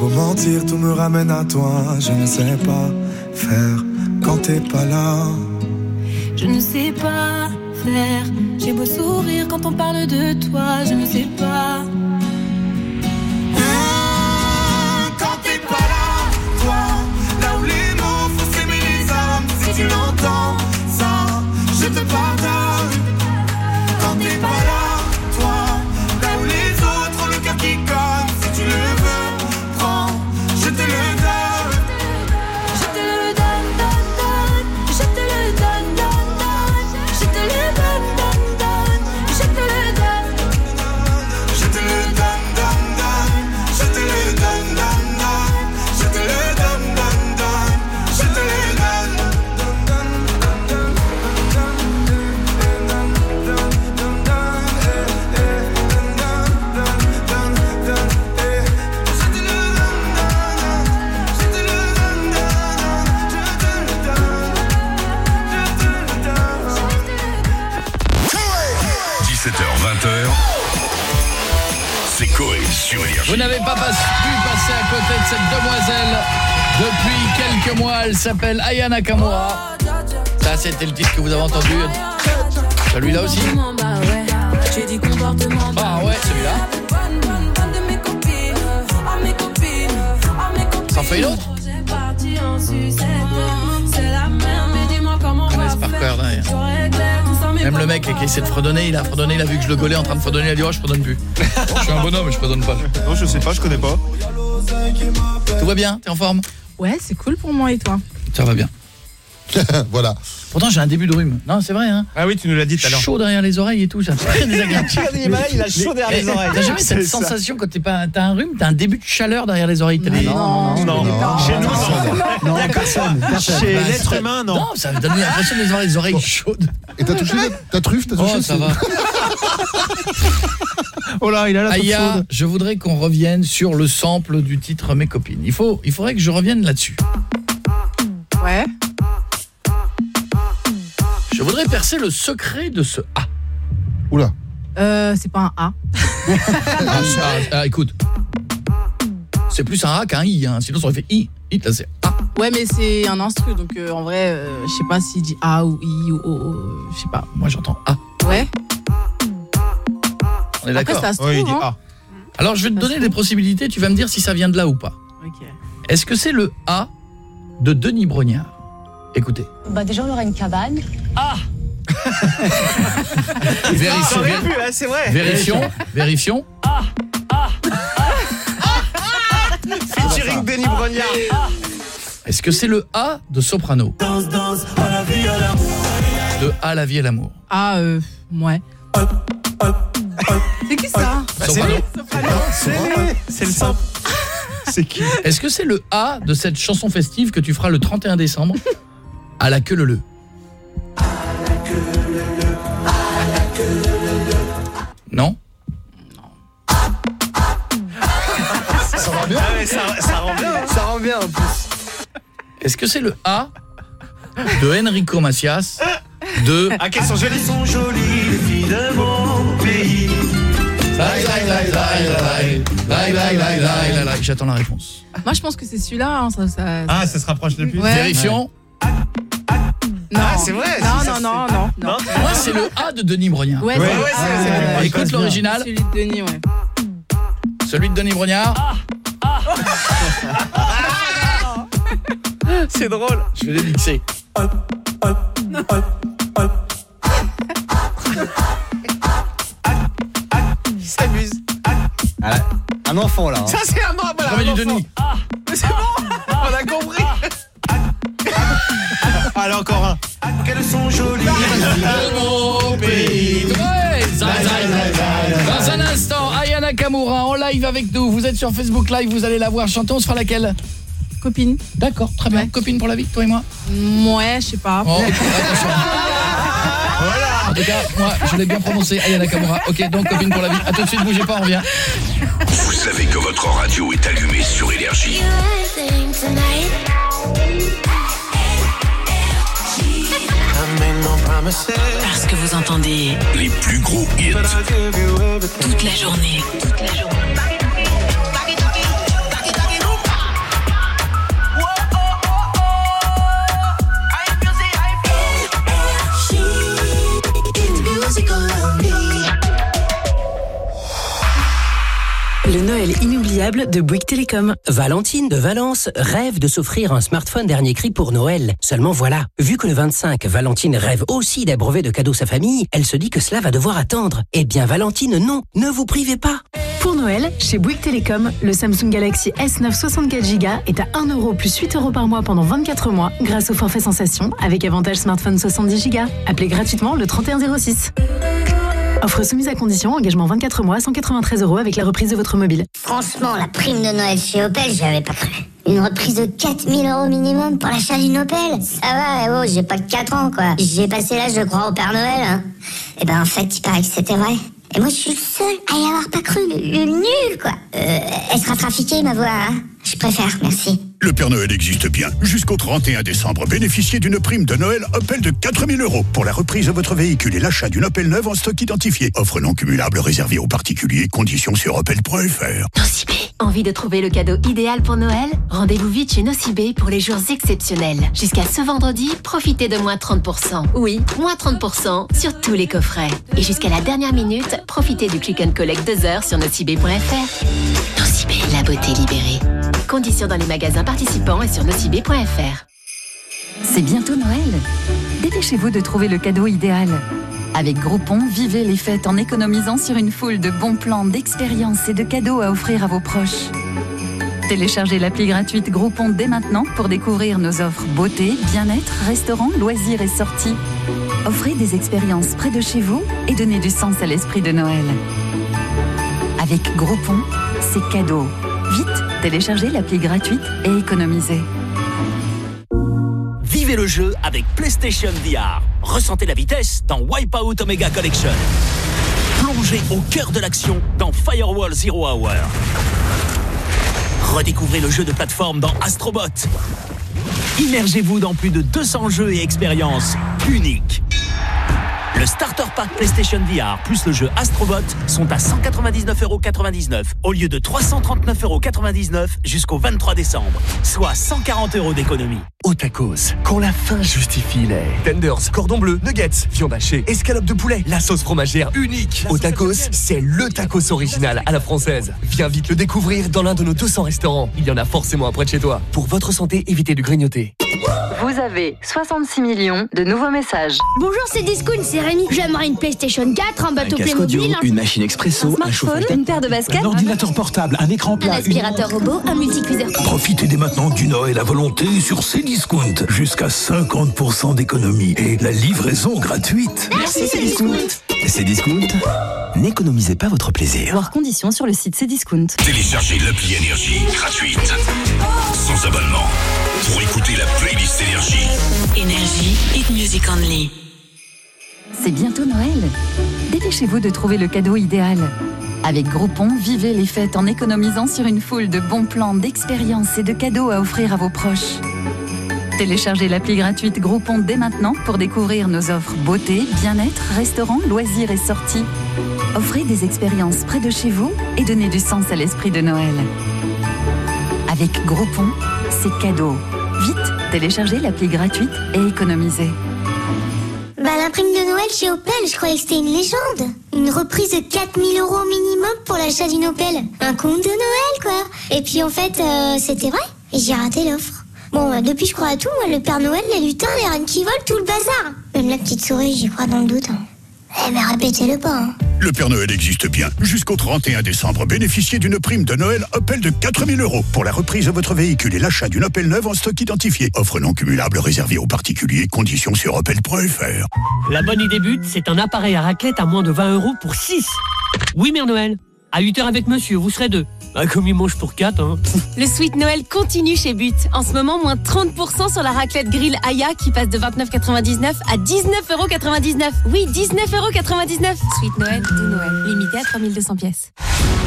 Beau mentir, tout me ramène à toi. Je ne sais pas faire quand t'es pas là. Je ne sais pas faire. J'ai beau sourire quand on parle de toi. Je ne sais pas. Quand t'es pas là, toi, là où les mots font s'aimer les âmes. Si tu l'entends, ça, je te pardonne. Vous n'avez pas pas- pu passer à côté de cette demoiselle depuis quelques mois. Elle s'appelle Aya Nakamura. Ça, c'était le titre que vous avez entendu. Celui-là aussi Ah ouais, celui-là. Ça en fait une autre On laisse par cœur derrière. Même le mec qui essaie de fredonner, il a fredonné, il a vu que je le gaulais en train de fredonner, il a dit « Oh, je fredonne plus. je suis un bonhomme, mais je fredonne pas. » Non, je sais pas, je connais pas. Tout va bien? T'es en forme? Ouais, c'est cool pour moi et toi? Ça va bien. voilà. Pourtant, j'ai un début de rhume. Non, c'est vrai, hein Ah oui, tu nous l'as dit tout à l'heure. Chaud derrière les oreilles et tout, ça. Très désagréable. Il a chaud derrière les oreilles. T'as jamais cette ça. sensation quand t'es pas, t'as un rhume, t'as un début de chaleur derrière les oreilles. Des- non, non, non. Chez nous, non. Non, personne. Chez Bah, l'être humain, non. Non, ça me donne l'impression des oreilles, les oreilles chaudes. Et t'as touché ta truffe T'as touché Oh, ça va. Oh là, il a la Aya, je voudrais qu'on revienne sur le sample du titre Mes copines. Il faut, il faudrait que je revienne là-dessus. Ouais. Je voudrais percer le secret de ce A. Oula. Euh, c'est pas un A. Ah, ah, ah, écoute, c'est plus un A qu'un I. Hein. Sinon, ça aurait fait I. I, là, c'est A. Ouais, mais c'est un instru, donc euh, en vrai, euh, je sais pas s'il dit A ou I ou O, euh, je sais pas. Moi, j'entends A. Ouais. On est d'accord ça se trouve, hein. Alors, je vais te donner des possibilités. Tu vas me dire si ça vient de là ou pas. Ok. Est-ce que c'est le A de Denis Brognard? Écoutez. Bah déjà on aura une cabane. Ah Vérifions. Ça aurait pu, hein, c'est vrai. Vérifions. Vérifions. Featuring Denis Brognard. Est-ce que c'est le A de Soprano Danse, danse, à la vie, à l'amour. De A la vie et l'amour. Ah, euh, ouais. C'est qui ça Bah. C'est le simple. C'est qui? Est-ce que c'est le A de cette chanson festive que tu feras le 31 décembre? à la queue le le. Non? Ah ça rend bien ça, rend bien Ça rend bien en plus Est-ce que c'est le A de Enrico Macias de... Ah, qu'elles sont jolies Elles sont jolies, les filles de mon pays J'attends la réponse. Moi, je pense que c'est celui-là. Hein, ah, ça se rapproche le plus. Ouais. Non. Ah, c'est vrai. Non, non, non, non, non. Moi, c'est le A de Denis Brognard. Ouais, Ouais, c'est- ouais, euh, Écoute l'original, Celui de Denis, ouais. celui de Denis Brognard. C'est drôle. Je vais les mixer. Il s'amuse. Un enfant là. hein. Ça, c'est un. Voilà, Remets un du enfant. Denis. Mais c'est bon. On a compris. Allez, encore un. Qu'elles sont jolies. De mon pays. Ouais, zai, zai, zai, zai. Dans un instant, Aya Nakamura en live avec nous. Vous êtes sur Facebook Live, vous allez la voir chanter. On se fera laquelle Copine. D'accord, très bien. Ouais. Copine pour la vie, toi et moi Ouais, je sais pas. Oh. En tout cas, moi, je l'ai bien prononcé, Aya Nakamura. Ok, donc copine pour la vie. A tout de suite, bougez pas, on revient. Vous savez que votre radio est allumée sur Énergie. Parce que vous entendez Les plus gros hits toute la journée. Toute la journée. Noël inoubliable de Bouygues Télécom. Valentine de Valence rêve de s'offrir un smartphone dernier cri pour Noël. Seulement voilà, vu que le 25, Valentine rêve aussi d'abreuver de cadeaux sa famille, elle se dit que cela va devoir attendre. Eh bien Valentine, non, ne vous privez pas. Pour Noël, chez Bouygues Télécom, le Samsung Galaxy S9 64 Go est à 1 euro plus 8 euros par mois pendant 24 mois grâce au forfait sensation avec avantage smartphone 70 Go. Appelez gratuitement le 3106. Offre soumise à condition, engagement 24 mois, 193 euros avec la reprise de votre mobile. Franchement, la prime de Noël chez Opel, j'y avais pas cru. Une reprise de 4000 euros minimum pour l'achat d'une Opel Ça va, eh oh, j'ai pas que 4 ans, quoi. J'ai passé l'âge de croire au Père Noël, hein. Et ben, en fait, il paraît que c'était vrai. Et moi, je suis le seul à y avoir pas cru. Le, le nul, quoi. Euh, elle sera trafiquée, ma voix, hein. Je préfère, merci. Le Père Noël existe bien. Jusqu'au 31 décembre, bénéficiez d'une prime de Noël Opel de 4000 euros pour la reprise de votre véhicule et l'achat d'une Opel neuve en stock identifié. Offre non cumulable réservée aux particuliers. Conditions sur opel.fr. Envie de trouver le cadeau idéal pour Noël? Rendez-vous vite chez Nocibé pour les jours exceptionnels. Jusqu'à ce vendredi, profitez de moins 30%. Oui, moins 30% sur tous les coffrets. Et jusqu'à la dernière minute, profitez du click and collect 2 heures sur nocibé.fr. Nocibé, la beauté libérée. Conditions dans les magasins participants et sur nocibé.fr. C'est bientôt Noël. Dépêchez-vous de trouver le cadeau idéal. Avec Groupon, vivez les fêtes en économisant sur une foule de bons plans, d'expériences et de cadeaux à offrir à vos proches. Téléchargez l'appli gratuite Groupon dès maintenant pour découvrir nos offres beauté, bien-être, restaurants, loisirs et sorties. Offrez des expériences près de chez vous et donnez du sens à l'esprit de Noël. Avec Groupon, c'est cadeau. Vite, téléchargez l'appli gratuite et économisez. Vivez le jeu avec PlayStation VR. Ressentez la vitesse dans Wipeout Omega Collection. Plongez au cœur de l'action dans Firewall Zero Hour. Redécouvrez le jeu de plateforme dans Astrobot. Immergez-vous dans plus de 200 jeux et expériences uniques. Le Starter Pack PlayStation VR plus le jeu Astrobot sont à 199,99€ au lieu de 339,99€ jusqu'au 23 décembre, soit 140 euros d'économie. Au tacos, quand la faim justifie les tenders, cordon bleu, nuggets, viande hachée, escalope de poulet, la sauce fromagère unique. Au tacos, c'est le tacos original à la française. Viens vite le découvrir dans l'un de nos 200 restaurants. Il y en a forcément un près de chez toi. Pour votre santé, évitez de grignoter. Vous avez 66 millions de nouveaux messages. Bonjour, c'est Discount, c'est Rémi. J'aimerais une PlayStation 4, un bateau Playmobil, un, une machine expresso, un, chauffage une paire de baskets, un ordinateur portable, un écran un plat, une... aspirateur robot, un multicuiseur. Profitez dès maintenant du Noël à volonté sur Cdiscount. Jusqu'à 50% d'économie et la livraison gratuite. Merci, Cdiscount. C'est discount. N'économisez pas votre plaisir. Voir conditions sur le site Cdiscount. Téléchargez l'appli Énergie gratuite. Sans abonnement. Pour écouter la playlist Énergie. Énergie, hit music only. C'est bientôt Noël. Dépêchez-vous de trouver le cadeau idéal. Avec Groupon, vivez les fêtes en économisant sur une foule de bons plans, d'expériences et de cadeaux à offrir à vos proches. Téléchargez l'appli gratuite Groupon dès maintenant pour découvrir nos offres beauté, bien-être, restaurants, loisirs et sorties. Offrez des expériences près de chez vous et donnez du sens à l'esprit de Noël. Avec Groupon, c'est cadeau. Vite, téléchargez l'appli gratuite et économisez. Bah, la prime de Noël chez Opel, je croyais que c'était une légende. Une reprise de 4000 euros minimum pour l'achat d'une Opel. Un compte de Noël, quoi. Et puis, en fait, euh, c'était vrai. Et j'ai raté l'offre. Bon, bah, depuis, je crois à tout. Moi, le Père Noël, les lutins, les reines qui volent, tout le bazar. Même la petite souris, j'y crois dans le doute. hein. Eh, mais répétez-le pas, hein. Le Père Noël existe bien. Jusqu'au 31 décembre, bénéficiez d'une prime de Noël Opel de 4000 euros pour la reprise de votre véhicule et l'achat d'une Opel neuve en stock identifié. Offre non cumulable réservée aux particuliers. Conditions sur opel.fr. La bonne idée but, c'est un appareil à raclette à moins de 20 euros pour 6. Oui, Mère Noël. À 8h avec monsieur, vous serez deux. Bah, comme il mange pour 4, hein. Le Sweet Noël continue chez But. En ce moment, moins 30% sur la raclette grill Aya qui passe de 29,99 à 19,99€. Oui, 19,99€. Sweet Noël, tout Noël. Limité à 3200 pièces.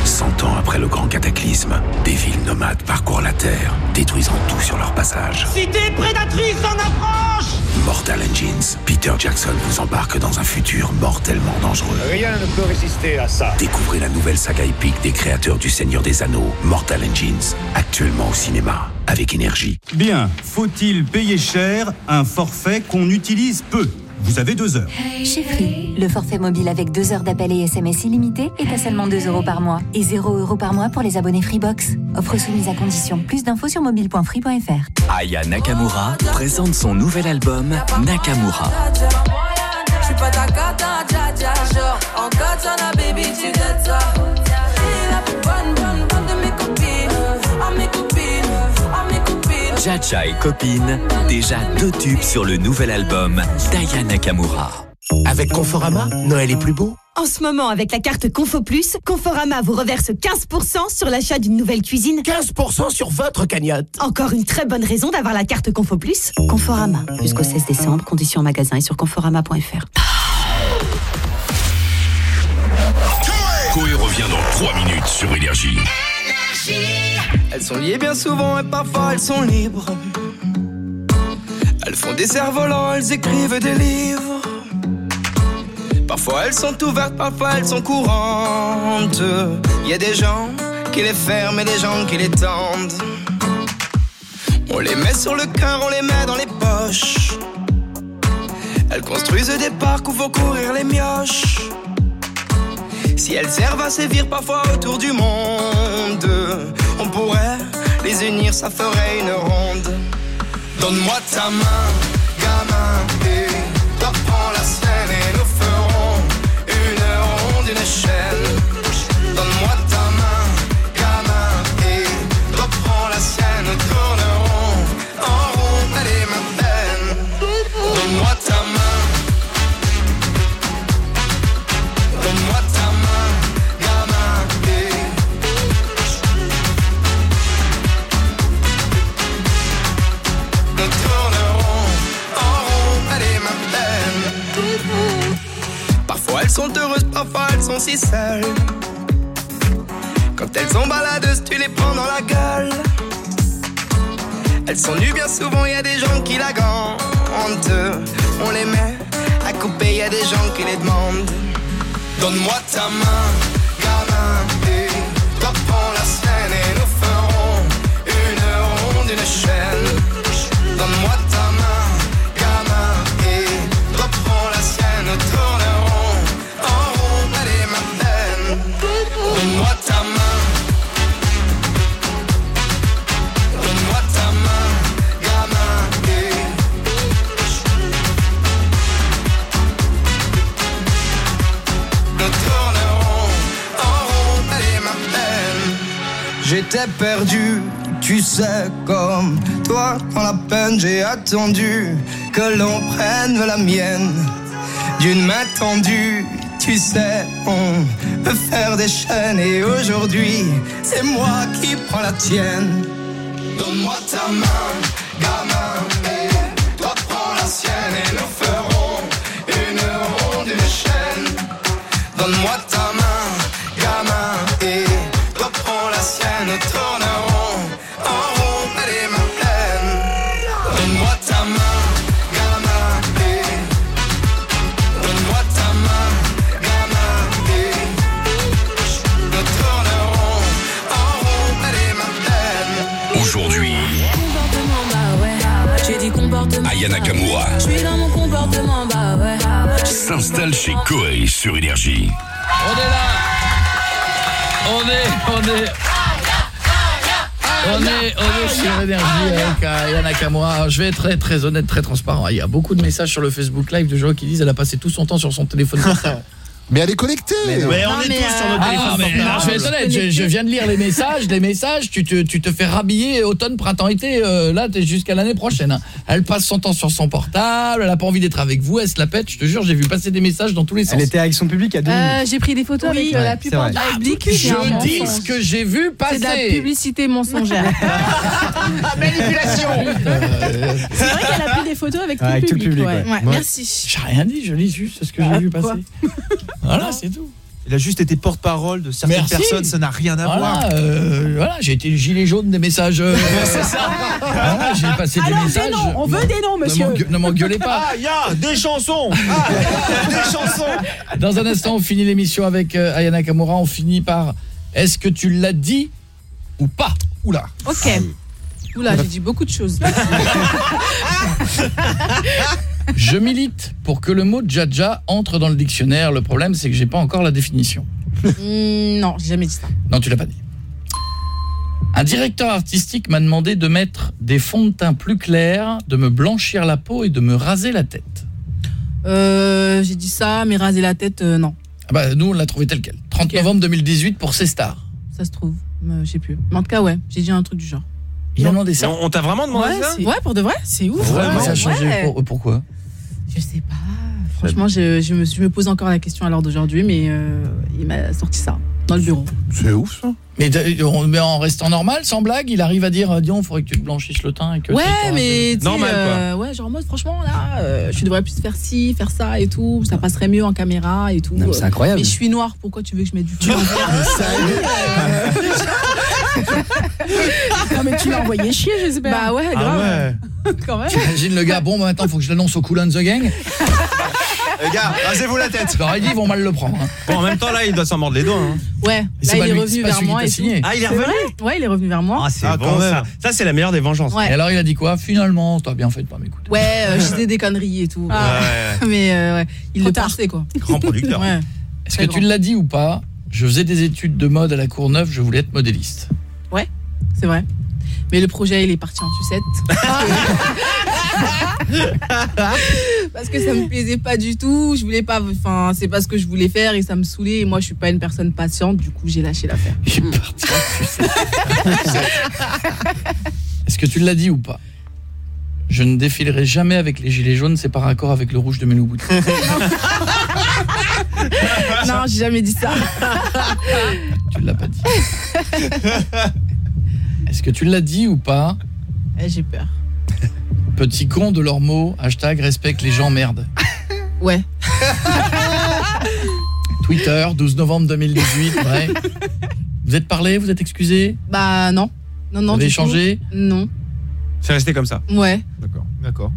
Cent ans après le grand cataclysme, des villes nomades parcourent la Terre, détruisant tout sur leur passage. Cité prédatrice en approche Mortal Engines, Peter Jackson vous embarque dans un futur mortellement dangereux. Rien ne peut résister à ça. Découvrez la nouvelle saga épique des créateurs du Seigneur des Anneaux, Mortal Engines, actuellement au cinéma, avec énergie. Bien, faut-il payer cher un forfait qu'on utilise peu? Vous avez deux heures. Chez Free, le forfait mobile avec 2 heures d'appel et SMS illimité est à seulement 2 euros par mois et 0 euros par mois pour les abonnés Freebox. Offre soumise à condition. Plus d'infos sur mobile.free.fr. Aya Nakamura présente son nouvel album Nakamura. Je suis pas ta cata, dja dja, genre En katana, baby, tu ça Jaja et copine, déjà deux tubes sur le nouvel album d'Aya Nakamura. Avec Conforama, Noël est plus beau. En ce moment, avec la carte Confo Plus, Conforama vous reverse 15% sur l'achat d'une nouvelle cuisine. 15% sur votre cagnotte. Encore une très bonne raison d'avoir la carte Confo Plus. Conforama, jusqu'au 16 décembre, conditions en magasin et sur conforama.fr. Coé revient dans 3 minutes sur Énergie. Elles sont liées bien souvent et parfois elles sont libres. Elles font des cerfs-volants, elles écrivent des livres. Parfois elles sont ouvertes, parfois elles sont courantes. Il y a des gens qui les ferment et des gens qui les tendent. On les met sur le cœur, on les met dans les poches. Elles construisent des parcs où faut courir les mioches. Si elles servent à sévir parfois autour du monde, on pourrait les unir, ça ferait une ronde. Donne-moi ta main, gamin, et toi prends la scène et nous ferons une ronde, une chaîne. Parfois elles sont si seules. Quand elles sont baladeuses, tu les prends dans la gueule. Elles sont nues bien souvent, y a des gens qui la gantent. On les met à couper, y a des gens qui les demandent. Donne-moi ta main, gamin, et prends la scène et nous ferons une ronde, une chaîne. Perdu, tu sais, comme toi, dans la peine, j'ai attendu que l'on prenne la mienne d'une main tendue. Tu sais, on peut faire des chaînes et aujourd'hui, c'est moi qui prends la tienne. Donne-moi ta main, gamin, et toi prends la sienne et nous ferons une ronde, une chaîne. Donne-moi s'installe chez Coé sur Énergie. On est là On est, on est... On est, on est sur Énergie avec euh, Aya Nakamura. Alors, Je vais être très, très honnête, très transparent. Il y a beaucoup de messages sur le Facebook Live de gens qui disent elle a passé tout son temps sur son téléphone portable. Mais elle est connectée Mais non. Mais Non, on est mais, tous sur euh, notre ah, téléphone mais, portable. alors, je vais être honnête, je, je viens de lire les messages, les messages, tu te, tu te fais rhabiller automne, printemps, été, euh, là, t'es jusqu'à l'année prochaine. hein. Elle passe son temps sur son portable, elle a pas envie d'être avec vous, elle se la pète, je te jure, j'ai vu passer des messages dans tous les sens. Elle était avec son public à deux. Euh, j'ai pris des photos avec euh, Ouais, la plupart du Ah, public. je dis ce que j'ai vu C'est de la passer. publicité mensongère. Manipulation C'est vrai qu'elle a pris des photos avec tout Ouais, le avec tout le public. ouais. ouais. Ouais, Moi- Merci. J'ai rien dit, je lis juste ce que j'ai vu passer. Voilà, c'est tout. Il a juste été porte-parole de certaines Merci. personnes, ça n'a rien à voir. Voilà, euh, voilà j'ai été le gilet jaune des messages. euh, C'est ça. Voilà, j'ai passé des Alors, des messages. noms, on veut des noms, monsieur. Ne m'engueulez pas. Ah, il y a des chansons Ah, Des chansons Dans un instant, on finit l'émission avec euh, Ayana Kamura. On finit par est-ce que tu l'as dit ou pas? Oula. Ok. Oula, j'ai dit beaucoup de choses. Je milite pour que le mot Jaja entre dans le dictionnaire. Le problème, c'est que j'ai pas encore la définition. Hmm, non, j'ai jamais dit ça. Non, tu l'as pas dit. Un directeur artistique m'a demandé de mettre des fonds de teint plus clairs, de me blanchir la peau et de me raser la tête. Euh, j'ai dit ça, mais raser la tête, euh, non. Ah bah, nous, on l'a trouvé tel quel. 30 novembre 2018 pour C Star. Ça se trouve. Euh, je sais plus. Mais en tout cas, ouais, j'ai dit un truc du genre. Il a demandé ça. On, on t'a vraiment demandé ouais, ça c'est- ouais, pour de vrai, c'est ouf. Vraiment, Ouais, ça a changé. ouais. Pour- pourquoi Je sais pas. Franchement, je, je me, je me pose encore la question à l'heure d'aujourd'hui, mais euh, il m'a sorti ça dans le bureau. C'est ouf ça. Mais, t'as- on- mais en restant normal, sans blague, il arrive à dire euh, Dis, il faudrait que tu te blanchisses le teint et que Ouais, tu te- mais Normal, quoi. euh, ouais, genre en mode franchement là, euh, je devrais plus faire ci, faire ça et tout, ça passerait mieux en caméra et tout. Non, mais c'est incroyable. Mais je suis noire, pourquoi tu veux que je mette du fond Non, mais tu l'as envoyé chier, j'espère. Bah ouais, grave. Quand même. T'imagines le gars, bon, bah, maintenant, faut que je l'annonce au Cool and the Gang. Les gars, rasez-vous la tête. Ai dit, ils vont mal le prendre. hein. Bon, en même temps, là, il doit s'en mordre les doigts. hein. Ouais, là pas il est lui- revenu pas vers celui qui moi t'a et signé. Ah, il est C'est revenu vrai Ouais, il est revenu vers moi. Ah, c'est Ah, bon ça. même. Ça, c'est la meilleure des vengeances. Ouais. Et alors, il a dit quoi? Finalement, t'as bien fait de pas m'écouter. Ouais, euh, je disais des conneries et tout. Ah. Ouais. Mais euh, ouais, il Trop le tard. pensait quoi. Grand producteur. Ouais. Est-ce Très que tu grand. l'as dit ou pas? Je faisais des études de mode à la Courneuve, je voulais être modéliste. Ouais, c'est vrai. Mais le projet, il est parti en sucette. Parce que ça me plaisait pas du tout. Je voulais pas. Enfin, c'est pas ce que je voulais faire et ça me saoulait. Et moi, je suis pas une personne patiente. Du coup, j'ai lâché l'affaire. Parti sucette. Est-ce que tu l'as dit ou pas? Je ne défilerai jamais avec les gilets jaunes, c'est par accord avec le rouge de mes loups non, j'ai jamais dit ça. Tu l'as pas dit. Est-ce que tu l'as dit ou pas? Eh, j'ai peur. Petit con de leurs mots, hashtag respecte les gens merde. Ouais. Twitter, 12 novembre 2018, ouais. Vous êtes parlé, vous êtes excusé? Bah non. Non, non. Vous avez du tout. échangé Non. C'est resté comme ça? Ouais. D'accord. D'accord.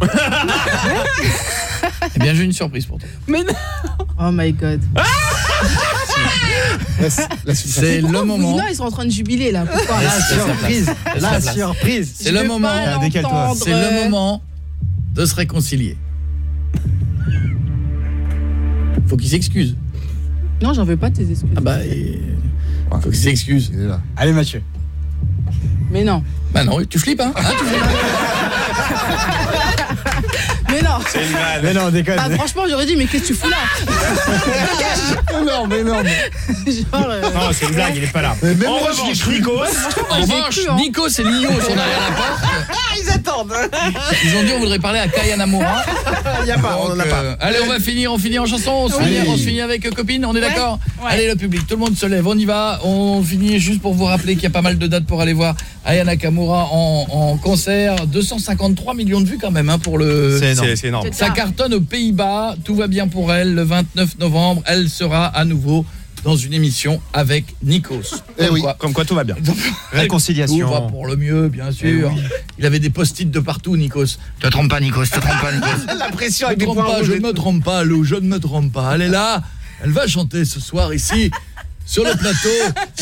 Eh bien, j'ai une surprise pour toi. Mais non. Oh my god. C'est le moment. Non, ils sont en train de jubiler là. Pourquoi la surprise, la surprise. C'est le moment. C'est le moment de se réconcilier. Faut qu'il s'excuse. Non, j'en veux pas tes excuses. Ah bah, et... faut qu'il s'excuse. Il est là. Allez Mathieu. Mais non. Bah non, tu flippes, hein, hein tu flippes. C'est une vanne. Mais non, déconne. Bah franchement, j'aurais dit mais qu'est-ce que tu fous là énorme, énorme. Genre euh, Non, c'est une blague, il est pas là. Mais même en moi, revanche, cru. Nikos, En J'ai revanche, hein. Nico et Lio sont derrière la porte. Ah, ils attendent. Ils ont dit on voudrait parler à Kaya Namoura. Il y a pas, on en a Donc, pas. euh, allez, on va finir, on finit en chanson, on se, Oui. finit, on se finit avec euh, copine, on est d'accord Ouais. Allez le public, tout le monde se lève, on y va. On finit juste pour vous rappeler qu'il y a pas mal de dates pour aller voir Aya Nakamura en, en concert. 253 millions de vues quand même hein, pour le... C'est énorme. c'est c'est énorme. Ça cartonne aux Pays-Bas, tout va bien pour elle. Le 29 novembre, elle sera à nouveau dans une émission avec Nikos. Eh Comme oui. quoi. Comme quoi tout va bien. Réconciliation. Tout va pour le mieux, bien sûr. Il avait des post-it de partout, Nikos. Te trompe pas, Nikos, te trompe pas, Nikos. La pression avec des points pas, je ne me trompe pas, Lou, je ne me trompe pas. Elle est là, elle va chanter ce soir ici, sur le plateau,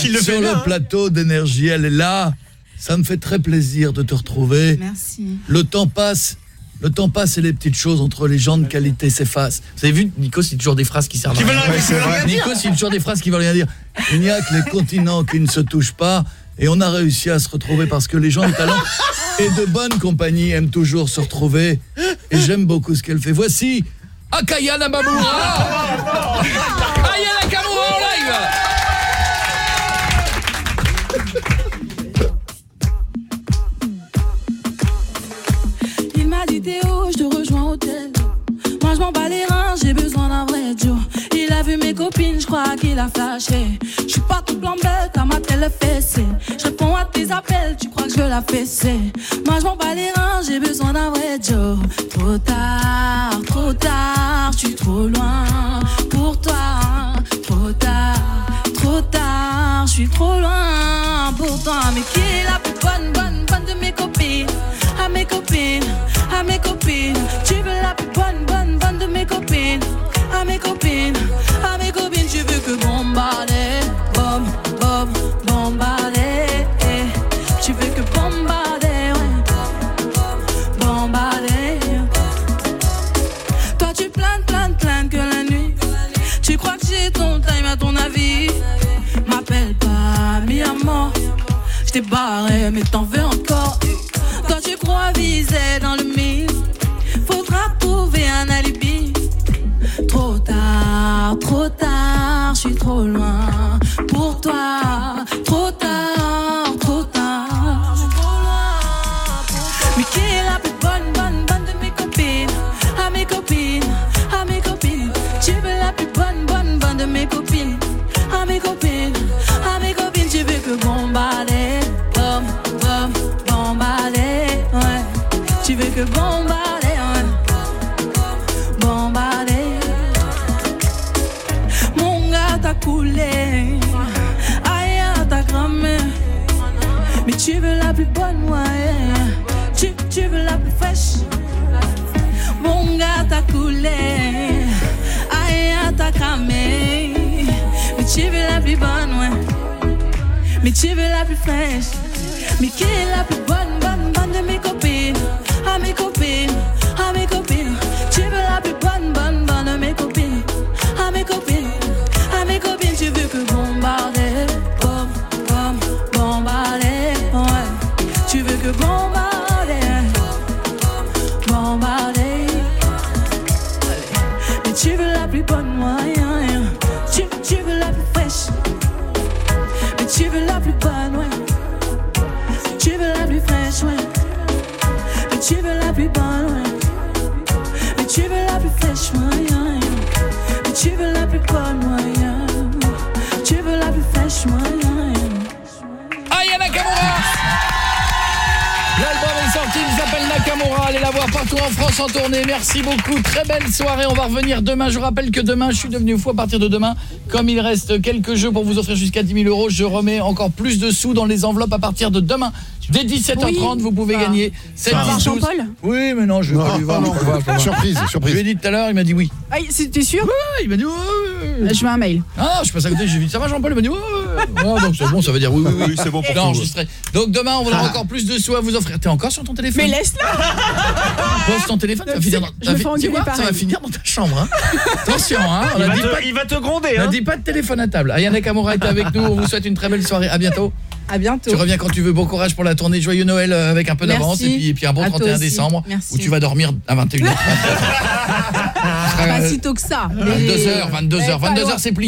Il le sur fait le hein. plateau d'énergie. Elle est là. Ça me fait très plaisir de te retrouver. Merci. Le temps passe. Le temps passe et les petites choses entre les gens de qualité s'effacent. Vous avez vu, Nico, c'est toujours des phrases qui servent à rien. Ouais, Nico, c'est toujours des phrases qui veulent rien dire. Il n'y a que les continents qui ne se touchent pas. Et on a réussi à se retrouver parce que les gens de talent et de bonne compagnie aiment toujours se retrouver. Et j'aime beaucoup ce qu'elle fait. Voici Akaya Nabamura j'ai besoin d'un vrai Joe. Il a vu mes copines, je crois qu'il a flashé. Je suis pas toute bête à ma telle fessée. Je réponds à tes appels, tu crois que je la fesser. Moi je m'en bats les reins, j'ai besoin d'un vrai Joe. Trop tard, trop tard, je suis trop loin pour toi. Trop tard, trop tard, je suis trop loin pour toi. Mais qui est la plus bonne, bonne, bonne de mes copines? À mes copines, à mes copines. Tu veux la plus bonne, bonne, bonne de mes copines. À mes copines, à mes copines, tu veux que bombarder. Bomb, bomb, bombarder. Tu veux que bombarder, ouais. Bombarder. Toi, tu planes, planes, planes que la nuit. Tu crois que j'ai ton time à ton avis. M'appelle pas, mi amour. J't'ai barré, mais t'en veux encore dans le mille. Faudra trouver un alibi. Trop tard, trop tard, je suis trop loin pour toi. Trop tard, trop tard, je suis trop loin. Mais qui est la plus bonne, bonne, bonne de mes copines? À mes copines, à mes copines. Tu veux la plus bonne, bonne, bonne de mes copines? Que bombarder. Bombarder. Mon gars t'a coulé, aïe, t'a cramé. Mais tu veux la plus bonne, ouais. Tu, tu veux la plus fraîche. Mon gars t'a coulé, aïe, t'a cramé. Mais tu veux la plus bonne, ouais. Mais tu veux la plus fraîche. Mais qui est la plus bonne, À mes copines, à mes copines. Tu veux la plus bonne, bonne, bonne mes copines? À mes copines, à mes copines. Tu veux que bombarder, bom, bom, ouais. Tu veux que bombarder, bombarder. Mais tu veux la plus bonne, ouais, ouais, ouais. Tu, tu veux la plus fraîche. Mais tu veux la plus bonne, ouais. Tu veux la plus fraîche, ouais. Tu veux la plus bonne. Mais tu veux la plus fraîche, ouais. Mais tu veux la plus bonne, ouais. Tu veux la plus fraîche, ouais. Aya Nakamura L'album est sorti, il s'appelle Nakamura, allez la voir partout en France en tournée. Merci beaucoup, très belle soirée. On va revenir demain. Je rappelle que demain, je suis devenu fou à partir de demain. Comme il reste quelques jeux pour vous offrir jusqu'à 10 000 euros, je remets encore plus de sous dans les enveloppes à partir de demain. Dès 17h30, vous pouvez gagner 7 Ça va voir 10 12. Jean-Paul Oui, mais non, je vais Non, pas lui voir. non, surprise, surprise. Je lui ai dit tout à l'heure, il m'a dit oui. Ah, T'es sûr Ouais, il m'a dit ouais, ouais. Je veux un mail. Ah non, je passe à côté, j'ai dit ça va Jean-Paul, il m'a dit ouais. Ouais, donc c'est bon, ça veut dire oui, oui, oui. Oui, c'est bon pour Non, tout. enregistré. Donc demain, on va avoir encore plus de sous à vous offrir. T'es encore sur ton téléphone Mais laisse-la Pose ton téléphone, ça va finir dans, ça va- finir ta chambre. Hein. Attention, hein. On Il a va, dit te, pas, il va te gronder, on a hein. dit pas de téléphone à table. Ayana Nakamura est avec nous. On vous souhaite une très belle soirée. À bientôt. À bientôt. Tu reviens quand tu veux. Bon courage pour la tournée. Joyeux Noël euh, avec un peu d'avance et puis, et puis un bon À toi 31 aussi. décembre Merci. où tu vas dormir à 21h. Pas si tôt que ça. mais- 22h, 22h, Ouais, pas 22h loin. c'est plié.